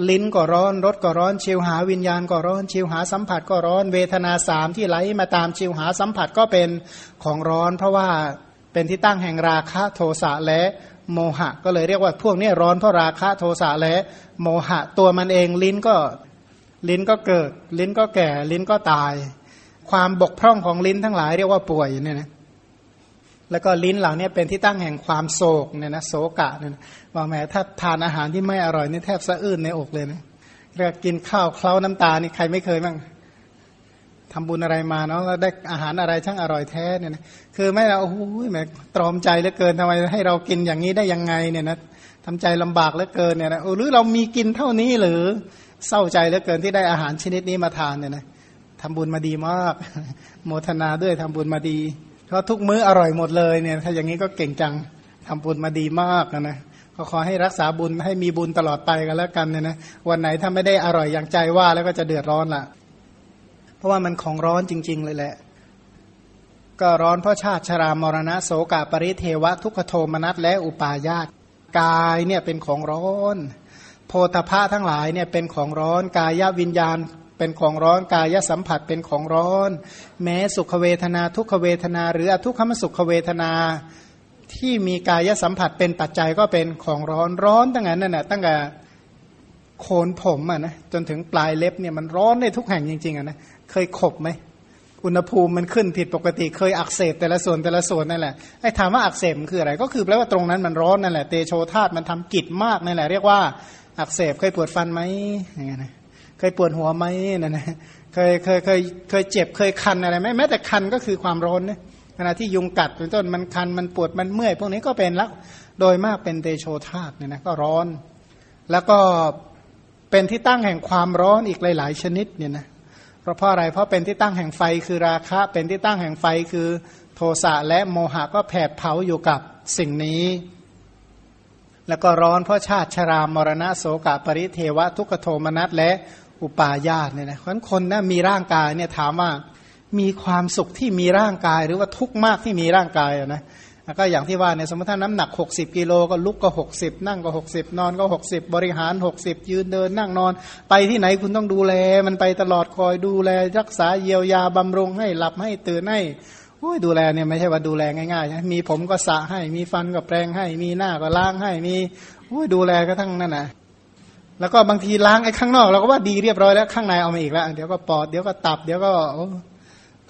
ลิ้นก็ร้อนรสก็ร้อนชิวหาวิญญาณก็ร้อนชิวหาสัมผัสก็ร้อนเวทนาสามที่ไหลมาตามชิวหาสัมผัสก็เป็นของร้อน เพราะว่าเป็นที่ตั้งแห่งราคะโทสะและโมหะ ก็เลยเรียกว่าพวกนี้ร้อนเพราะราคะโทสะและโมหะ ตัวมันเองลิ้นก็ลิ้นก็เกิด ลิ้นก็แก่ลิ้นก็ตาย ความบกพร่องของลิ้นทั้งหลายเรียกว่าป่วยเนี่ยนะ แล้วก็ลิ้นเหล่านี้เป็นที่ตั้งแห่งความโศกเนี่ยนะโศกะเนี่ยว่าแม้ถ้าทานอาหารที่ไม่อร่อยนี่แทบสะอื้นในอกเลยนะเรียกกินข้าวเคล้าน้ำตานี่ใครไม่เคยบ้างทำบุญอะไรมาเนาะแล้วได้อาหารอะไรช่างอร่อยแท้เนี่ยนะคือไม่เราโอ้โหแหมตรอมใจเหลือเกินทำไมให้เรากินอย่างนี้ได้ยังไงเนี่ยนะทำใจลำบากเหลือเกินเนี่ยนะหรือเรามีกินเท่านี้หรือเศร้าใจเหลือเกินที่ได้อาหารชนิดนี้มาทานเนี่ยนะทำบุญมาดีมาก โมทนาด้วยทำบุญมาดี เพราะทุกมื้ออร่อยหมดเลยเนี่ย ถ้าอย่างนี้ก็เก่งจังทำบุญมาดีมากนะนะก็ขอให้รักษาบุญให้มีบุญตลอดไปกันแล้วกันเนี่ยนะวันไหนถ้าไม่ได้อร่อยอย่างใจว่าแล้วก็จะเดือดร้อนละเพราะว่ามันของร้อนจริง ๆ เลยแหละ ก็ร้อนเพราะชาติชรามรณะโสกาปริเทวะ ทุกขโทมนัสและอุปาญาตกายเนี่ยเป็นของร้อน โพธพะทั้งหลายเนี่ยเป็นของร้อนกายวิญญาณ เป็นของร้อนกายสัมผัสเป็นของร้อน แม้สุขเวทนาทุกขเวทนา หรืออทุกขมสุขเวทนาที่มีกายสัมผัสเป็นปัจจัยก็เป็นของร้อนร้อนตั้งแต่นั่นแหะตั้งแต่โคนผมอะนะจนถึงปลายเล็บเนี่ยมันร้อนในทุกแห่งจริงๆอะนะเคยขบไหมอุณหภูมิมันขึ้นผิดปกติเคยอักเสบแต่ละส่วนแต่ละส่วนนั่นแหละไอ้ถามว่าอักเสบคืออะไร ก็คือแปลว่าตรงนั้นมันร้อนนั่นแหละเตโชธาตมันทำกิจมากนั่นแหละเรียกว่าอักเสบเคยปวดฟันไหมอย่างเงี้ยนะ เคยปวดหัวไหมนั่นะเคยเคยเคยเคยเจ็บเคยคันอะไรไหมแม้แต่คันก็คือความร้อนนะขณะที่ยุงกัดเป็นต้นมันคันมันปวดมันเมื่อยพวกนี้ก็เป็นแล้วโดยมากเป็นเตโชธาตเนี่ยนะก็ร้อน แล้วก็เป็นที่ตั้งแห่งความร้อนอีกหลาย ๆ ชนิดเนี่ยนะเพราะเพราะอะไรเพราะเป็นที่ตั้งแห่งไฟคือราคะ เป็นที่ตั้งแห่งไฟคือโทสะและโมหะก็แผดเผาอยู่กับสิ่งนี้ แล้วก็ร้อนเพราะชาติชรามรณะโสกปริเทวะทุกโทมนัสและ อุปาญาตเนี่ยนะเพราะคนนะมีร่างกายเนี่ยถามว่ามีความสุขที่มีร่างกายหรือว่าทุกข์มากที่มีร่างกายนะก็อย่างที่ว่าเนี่ยสมมติถ้าน้ำหนัก 60 กิโลก็ลุกก็ 60 นั่งก็ 60 นอนก็ 60 บริหาร 60 ยืนเดินนั่งนอน ไปที่ไหนคุณต้องดูแล มันไปตลอดคอยดูแล รักษาเยียวยาบำรุงให้หลับให้ตื่นให้โอ้ยดูแลเนี่ยไม่ใช่ว่าดูแลง่ายๆนะมีผมก็สระให้มีฟันก็แปรงให้ มีหน้าก็ล้างให้มีโอ้ยดูแลก็ทั้งนั่นนะ แล้วก็บางทีล้างไอ้ข้างนอกเราก็ว่าดีเรียบร้อยแล้วข้างในเอามาอีกแล้ว เดี๋ยวก็ปอดเดี๋ยวก็ตับ เดี๋ยวก็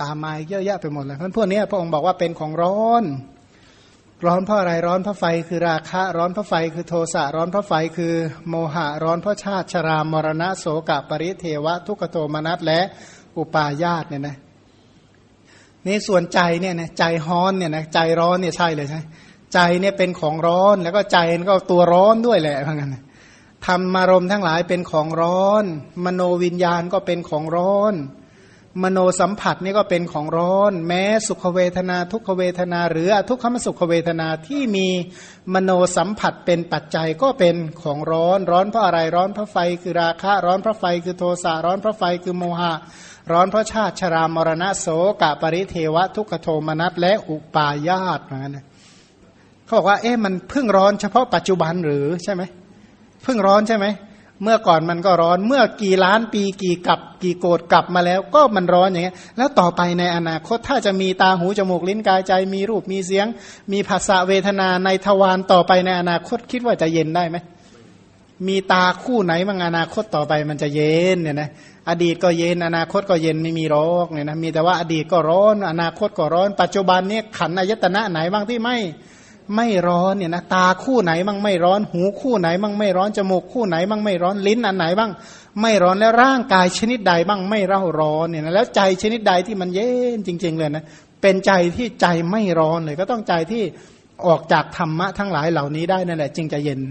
ตามมาเยอะแยะไปหมดเลยเพราะพวกนี้พระองค์บอกว่าเป็นของร้อน ร้อนเพราะอะไรร้อนเพราะไฟคือราคะร้อนเพราะไฟคือโทสะร้อนเพราะไฟคือโมหะร้อนเพราะชาติชรามรณะโสกปริเทวะ ทุกโทมนัสและอุปาญาตเนี่ยนะนี่ส่วนใจเนี่ยนะใจฮ้อนเนี่ยนะใจร้อนเนี่ยใช่เลยใช่ใจเนี่ยเป็นของร้อนแล้วก็ใจก็ตัวร้อนด้วยแหละพังกัน ธรรมารมทั้งหลายเป็นของร้อน มโนวิญญาณก็เป็นของร้อน มโนสัมผัสนี่ก็เป็นของร้อน แม้สุขเวทนาทุกขเวทนา หรืออทุกขมสุขเวทนาที่มีมโนสัมผัสเป็นปัจจัยก็เป็นของร้อน ร้อนเพราะอะไรร้อนเพราะไฟคือราคะร้อนเพราะไฟคือโทสะร้อนเพราะไฟคือโมหะ ร้อนเพราะชาติชรามรณะโสกะปริเทวะ ทุกขโทมนัสและอุปาญาตนะเขาบอกว่าเอ๊ะมันเพิ่งร้อนเฉพาะปัจจุบันหรือใช่ไหมเเพิ่งร้อนใช่ไหม เมื่อก่อนมันก็ร้อน เมื่อกี่ล้านปีกี่กับกี่โกดกลับมาแล้ว ก็มันร้อนอย่างเงี้ย แล้วต่อไปในอนาคตถ้าจะมีตาหูจมูกลิ้นกายใจ มีรูปมีเสียง มีภาษาเวทนาในทวารต่อไปในอนาคตคิดว่าจะเย็นได้ไหมมีตาคู่ไหนบางอนาคตต่อไปมันจะเย็นเนี่ยนะอดีตก็เย็นอนาคตก็เย็นไม่มีร้อกเนี่ยนะมีแต่ว่าอดีตก็ร้อน อนาคตก็ร้อน ปัจจุบันนี้ขันอายตนะไหนบ้างที่ไม่ ไม่ร้อนเนี่ยนะตาคู่ไหนบ้างไม่ร้อน หูคู่ไหนบ้างไม่ร้อนจมูกคู่ไหนบ้างไม่ร้อนลิ้นอันไหนบ้าง ไม่ร้อนแล้วร่างกายชนิดใดบ้างไม่เร่าร้อนเนี่ยนะแล้วใจชนิดใดที่มันเย็นจริง ๆ เลยนะเป็นใจที่ใจไม่ร้อนเลย ก็ต้องใจที่ออกจากธรรมะทั้งหลายเหล่านี้ได้นั่นแหละจึงจะเย็น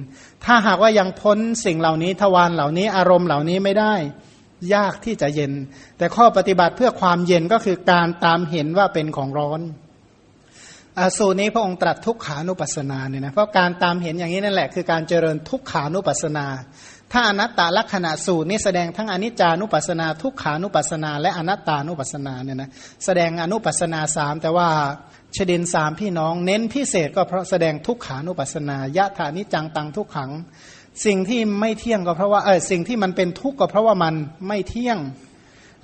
ถ้าหากว่ายังพ้นสิ่งเหล่านี้ทวารเหล่านี้อารมณ์เหล่านี้ไม่ได้ ยากที่จะเย็น แต่ข้อปฏิบัติเพื่อความเย็นก็คือการตามเห็นว่าเป็นของร้อน สูตรนี้พระองค์ตรัสทุกขานุปัสสนาเนี่ยนะเพราะการตามเห็นอย่างนี้นั่นแหละคือการเจริญทุกขานุปัสสนา ถ้าอนัตตลักษณะสูตรนี้แสดงทั้งอนิจจานุปัสสนา ทุกขานุปัสสนา และอนัตตานุปัสสนาเนี่ยนะแสดงอนุปัสสนาสามแต่ว่าชดินสามพี่น้องเน้นพิเศษก็เพราะแสดงทุกขานุปัสสนายะฐานิจังตังทุกขัง สิ่งที่ไม่เที่ยงก็เพราะว่าเออสิ่งที่มันเป็นทุกข์ก็เพราะว่ามันไม่เที่ยง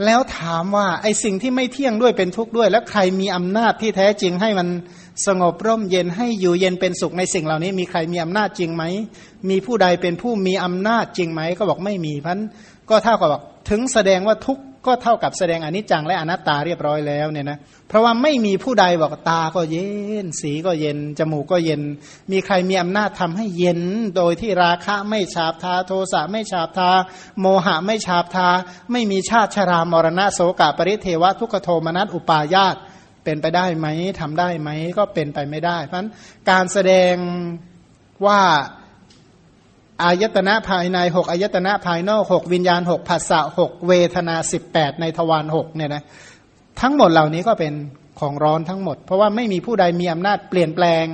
แล้วถามว่าไอสิ่งที่ไม่เที่ยงด้วยเป็นทุกข์ด้วย แล้วใครมีอำนาจที่แท้จริงให้มันสงบร่มเย็นให้อยู่เย็นเป็นสุขในสิ่งเหล่านี้ มีใครมีอำนาจจริงไหมมีผู้ใดเป็นผู้มีอำนาจจริงไหมก็บอกไม่มีพันก็เท่ากับบอกถึงแสดงว่าทุก ก็เท่ากับแสดงอนิจจังและอนัตตาเรียบร้อยแล้วเนี่ยนะเพราะว่าไม่มีผู้ใดบอกตาก็เย็น สีก็เย็น จมูกก็เย็น มีใครมีอำนาจทำให้เย็น โดยที่ราคะไม่ฉาบทาโทสะไม่ฉาบทา โมหะไม่ฉาบทา ไม่มีชาติชรามรณะโสกะปริเทวะทุกขโทมนัสอุปายาตเป็นไปได้ไหมทำได้ไหมก็เป็นไปไม่ได้ เพราะฉะนั้นการแสดงว่า อายตนะภายในหกอายตนะภายนอกหกวิญญาณหกภาษะหกเวทนาสิบแปดในทวารหกเนี่ยนะทั้งหมดเหล่านี้ก็เป็นของร้อนทั้งหมด เพราะว่าไม่มีผู้ใดมีอำนาจเปลี่ยนแปลง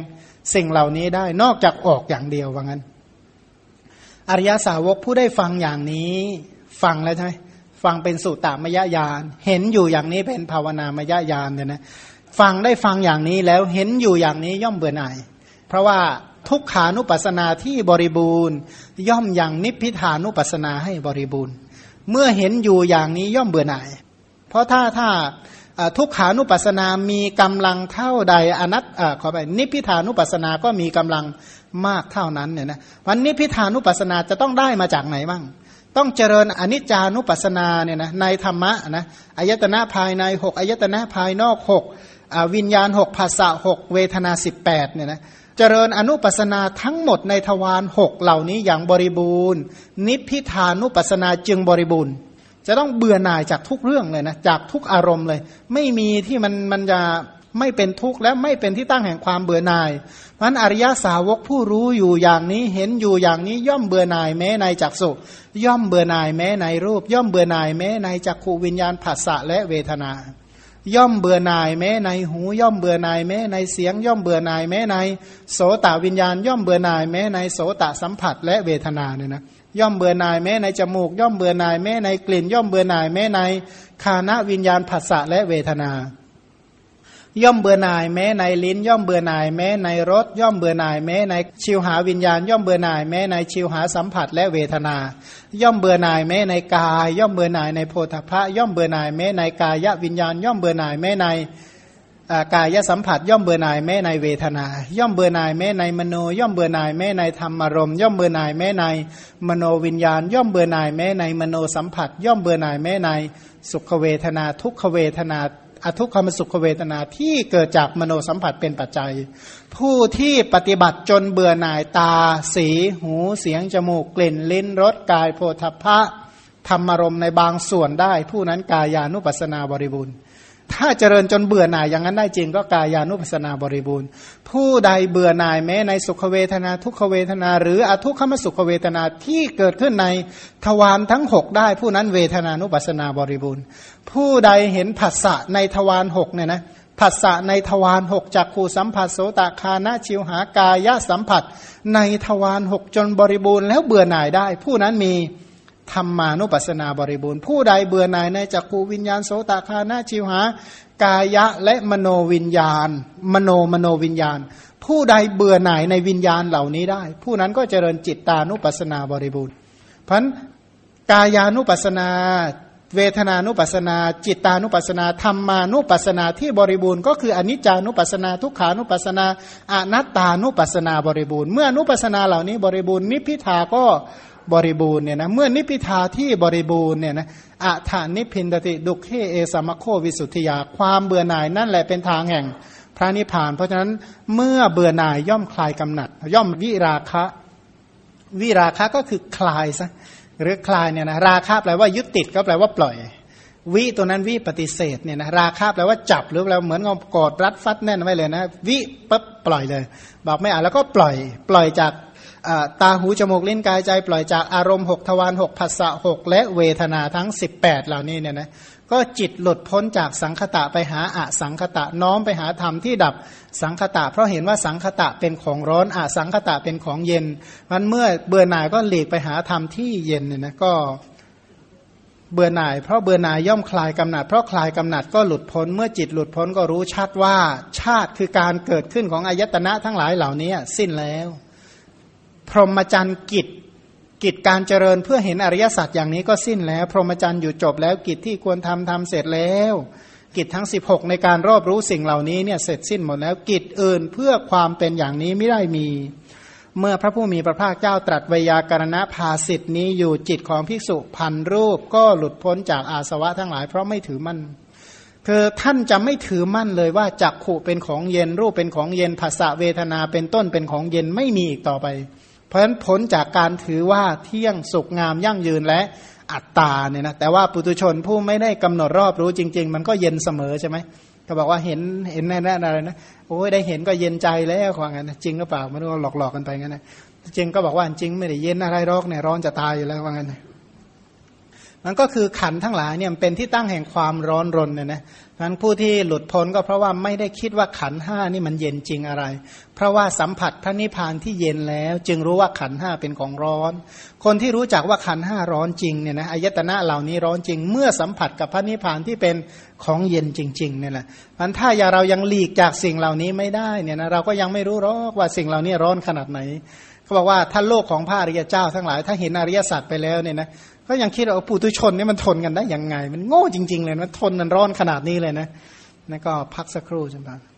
สิ่งเหล่านี้ได้นอกจากออกอย่างเดียวว่างั้น อริยสาวกผู้ได้ฟังอย่างนี้ฟังแล้วใช่ไหมฟังเป็นสุตตามยญาณเห็นอยู่อย่างนี้เป็นภาวนามยญาณเนี่ยนะฟังได้ฟังอย่างนี้แล้วเห็นอยู่อย่างนี้ย่อมเบื่อหน่าย เพราะว่า ทุกขานุปัสนาที่บริบูรณ์ ย่อมอย่างนิพพิทานุปัสนาให้บริบูรณ์ เมื่อเห็นอยู่อย่างนี้ย่อมเบื่อหน่าย เพราะถ้าถ้าทุกขานุปัสนามีกำลังเท่าใดอนัตขอไปนิพพิทานุปัสนาก็มีกำลังมากเท่านั้นเนี่ยนะวันนิพพิทานุปัสนาจะต้องได้มาจากไหนบ้างต้องเจริญอนิจจานุปัสนาเนี่ยนะในธรรมะนะอายตนะภายในหกอายตนะภายนอกหกวิญญาณหกภาษาหกเวทนาสิบแปดเนี่ยนะ เจริญอนุปัสนาทั้งหมดในทวารหกเหล่านี้อย่างบริบูรณ์ นิพพิทานุปัสนาจึงบริบูรณ์ จะต้องเบื่อหน่ายจากทุกเรื่องเลยนะจากทุกอารมณ์เลย ไม่มีที่มันมันจะไม่เป็นทุกข์และไม่เป็นที่ตั้งแห่งความเบื่อหน่ายมันอริยสาวกผู้รู้อยู่อย่างนี้เห็นอยู่อย่างนี้ย่อมเบื่อหน่ายแม้ในจักสุย่อมเบื่อหน่ายแม้ในรูป ย่อมเบื่อหน่ายแม้ในจักขูวิญญาณผัสสะและเวทนา ย่อมเบื่อหน่ายแม้ในหูย่อมเบื่อหน่ายแม้ในเสียงย่อมเบื่อหน่ายแม้ในโสตวิญญาณ ย่อมเบื่อหน่ายแม้ในโสตสัมผัสและเวทนาเนี่ยนะย่อมเบื่อหน่ายแม้ในจมูก ย่อมเบื่อหน่ายแม้ในกลิ่น ย่อมเบื่อหน่ายแม้ในคานะวิญญาณผัสสะและเวทนา ย่อมเบื่อหน่ายแม้ในลิ้น ย่อมเบื่อหน่ายแม้ในรสย่อมเบื่อหน่ายแม้ในชิวหาวิญญาณ ย่อมเบื่อหน่ายแม้ในชิวหาสัมผัสและเวทนา ย่อมเบื่อหน่ายแม้ในกาย ย่อมเบื่อหน่ายในโพธพะย่อมเบื่อหน่ายแม้ในกายวิญญาณ ย่อมเบื่อหน่ายแม้ในกายสัมผัสย่อมเบื่อหน่ายแม้ในเวทนา ย่อมเบื่อหน่ายแม้ในมโน ย่อมเบื่อหน่ายแม้ในธรรมารมย่อมเบื่อหน่ายแม้ในมโนวิญญาณ ย่อมเบื่อหน่ายแม้ในมโนสัมผัส ย่อมเบื่อหน่ายแม้ในสุขเวทนา ทุกขเวทนา อทุกขมสุขเวทนาที่เกิดจากมโนสัมผัสเป็นปัจจัย ผู้ที่ปฏิบัติจนเบื่อหน่ายตา สี หูเสียงจมูกกลิ่นลิ้นรสกายโพธพะธรรมารมในบางส่วนได้ ผู้นั้นกายานุปัสนาบริบูรณ์ ถ้าเจริญจนเบื่อหน่ายอย่างนั้นได้จริงก็กายานุปัสนาบริบูรณ์ ผู้ใดเบื่อหน่ายแม้ในสุขเวทนาทุกขเวทนา หรืออทุกขมสุขเวทนาที่เกิดขึ้นในทวารทั้งหกได้ ผู้นั้นเวทนานุปัสนาบริบูรณ์ ผู้ใดเห็นผัสสะในทวารหกเนี่ยนะผัสสะในทวารหกจากขูสัมผัสโสตคานะชิวหากายะสัมผัส ในทวารหกจนบริบูรณ์แล้วเบื่อหน่ายได้ ผู้นั้นมี ธรรมานุปัสสนาบริบูรณ์ ผู้ใดเบื่อหน่ายในจักขูวิญญาณโสตคานาชิวหากายะและมโนวิญญาณ มโนมโนวิญญาณ ผู้ใดเบื่อหน่ายในวิญญาณเหล่านี้ได้ ผู้นั้นก็เจริญจิตตานุปัสสนาบริบูรณ์ เพราะกายานุปัสนา เวทนานุปัสนา จิตตานุปัสนาธรรมานุปัสนาที่บริบูรณ์ก็คืออนิจจานุปัสนาทุกขานุปัสนาอนัตตานุปัสนาบริบูรณ์ เมื่อนุปัสนาเหล่านี้บริบูรณ์นิพพิทาก็ บริบูรณ์เนี่ยนะเมื่อนิพิทาที่บริบูรณ์เนี่ยนะอัฐานิพินติดุขเฮเอสมโควิสุทธิยาความเบื่อหน่ายนั่นแหละเป็นทางแห่งพระนิพพาน เพราะฉะนั้นเมื่อเบื่อหน่ายย่อมคลายกำหนัด ย่อมวิราคะ วิราคะก็คือคลายซะหรือคลายเนี่ยนะราคะแปลว่ายึดติดก็แปลว่าปล่อย วิตัวนั้นวิปฏิเสธเนี่ยนะราคะแปลว่าจับหรือแปลเหมือนกับกอดรัดฟัดแน่นไว้เลยนะ วิปั๊บปล่อยเลย บอกไม่อ่านแล้วก็ปล่อย ปล่อยจาก ตาหูจมูกลิ้นกายใจปล่อยจากอารมณ์หกทวารหกภาษะหกและเวทนาทั้ง 18 เหล่านี้เนี่ยนะก็จิตหลุดพ้นจากสังคตะไปหาอะสังคตะน้อมไปหาธรรมที่ดับสังคตะ เพราะเห็นว่าสังคตะเป็นของร้อนอะสังคตะเป็นของเย็นมันเมื่อเบื่อหน่ายก็หลีกไปหาธรรมที่เย็นเนี่ยนะก็เบื่อหน่าย เพราะเบื่อหน่ายย่อมคลายกำหนัด เพราะคลายกำหนัดก็หลุดพ้น เมื่อจิตหลุดพ้นก็รู้ชัดว่าชาติคือการเกิดขึ้นของอายตนะทั้งหลายเหล่านี้สิ้นแล้ว พรหมจรรย์กิจกิจการเจริญเพื่อเห็นอริยสัจอย่างนี้ก็สิ้นแล้ว พรหมจรรย์อยู่จบแล้วกิจที่ควรทำทำเสร็จแล้ว กิจทั้ง 16 ในการรอบรู้สิ่งเหล่านี้เนี่ยเสร็จสิ้นหมดแล้วกิจอื่นเพื่อความเป็นอย่างนี้ไม่ได้มี เมื่อพระผู้มีพระภาคเจ้าตรัสวยากรณภาสิทธินี้อยู่จิตของภิกษุพันรูปก็หลุดพ้นจากอาสวะทั้งหลายเพราะไม่ถือมั่นคือท่านจะไม่ถือมั่นเลยว่าจักขู่เป็นของเย็นรูปเป็นของเย็นภาษาเวทนาเป็นต้นเป็นของเย็นไม่มีอีกต่อไป เพราะฉะนั้นผลจากการถือว่าเที่ยงสุกงามยั่งยืนและอัตตาเนี่ยนะแต่ว่าปุตุชนผู้ไม่ได้กำหนดรอบรู้จริง ๆ มันก็เย็นเสมอใช่ไหมก็บอกว่าเห็นเห็นแน่ๆอะไรนะโอ้ยได้เห็นก็เย็นใจแล้วว่างั้นจริงหรือเปล่ามันก็หลอกๆกันไปงั้นนะจริงก็บอกว่าจริงไม่ได้เย็นอะไรรอกเนี่ยร้อนจะตายอยู่แล้วว่างั้นมันก็คือขันทั้งหลายเนี่ยเป็นที่ตั้งแห่งความร้อนรนเนี่ยนะ นั้นผู้ที่หลุดพ้นก็เพราะว่าไม่ได้คิดว่าขันห้านี่มันเย็นจริงอะไร เพราะว่าสัมผัสพระนิพพานที่เย็นแล้ว จึงรู้ว่าขันห้าเป็นของร้อน คนที่รู้จักว่าขันห้าร้อนจริงเนี่ยนะอายตนะเหล่านี้ร้อนจริง เมื่อสัมผัสกับพระนิพพานที่เป็นของเย็นจริงๆเนี่ยแหละมันถ้าอย่าเรายังหลีกจากสิ่งเหล่านี้ไม่ได้เนี่ยนะเราก็ยังไม่รู้หรอกว่าสิ่งเหล่านี้ร้อนขนาดไหนเขาบอกว่าถ้าโลกของพระอริยเจ้าทั้งหลายถ้าเห็นอริยสัจไปแล้วเนี่ยนะ ก็ยังคิดว่าปุตุชนนี่มันทนกันได้ยังไง มันโง่จริง ๆ เลยมันทนมันร้อนขนาดนี้เลยนะนั่นก็พักสักครู่จังหวะ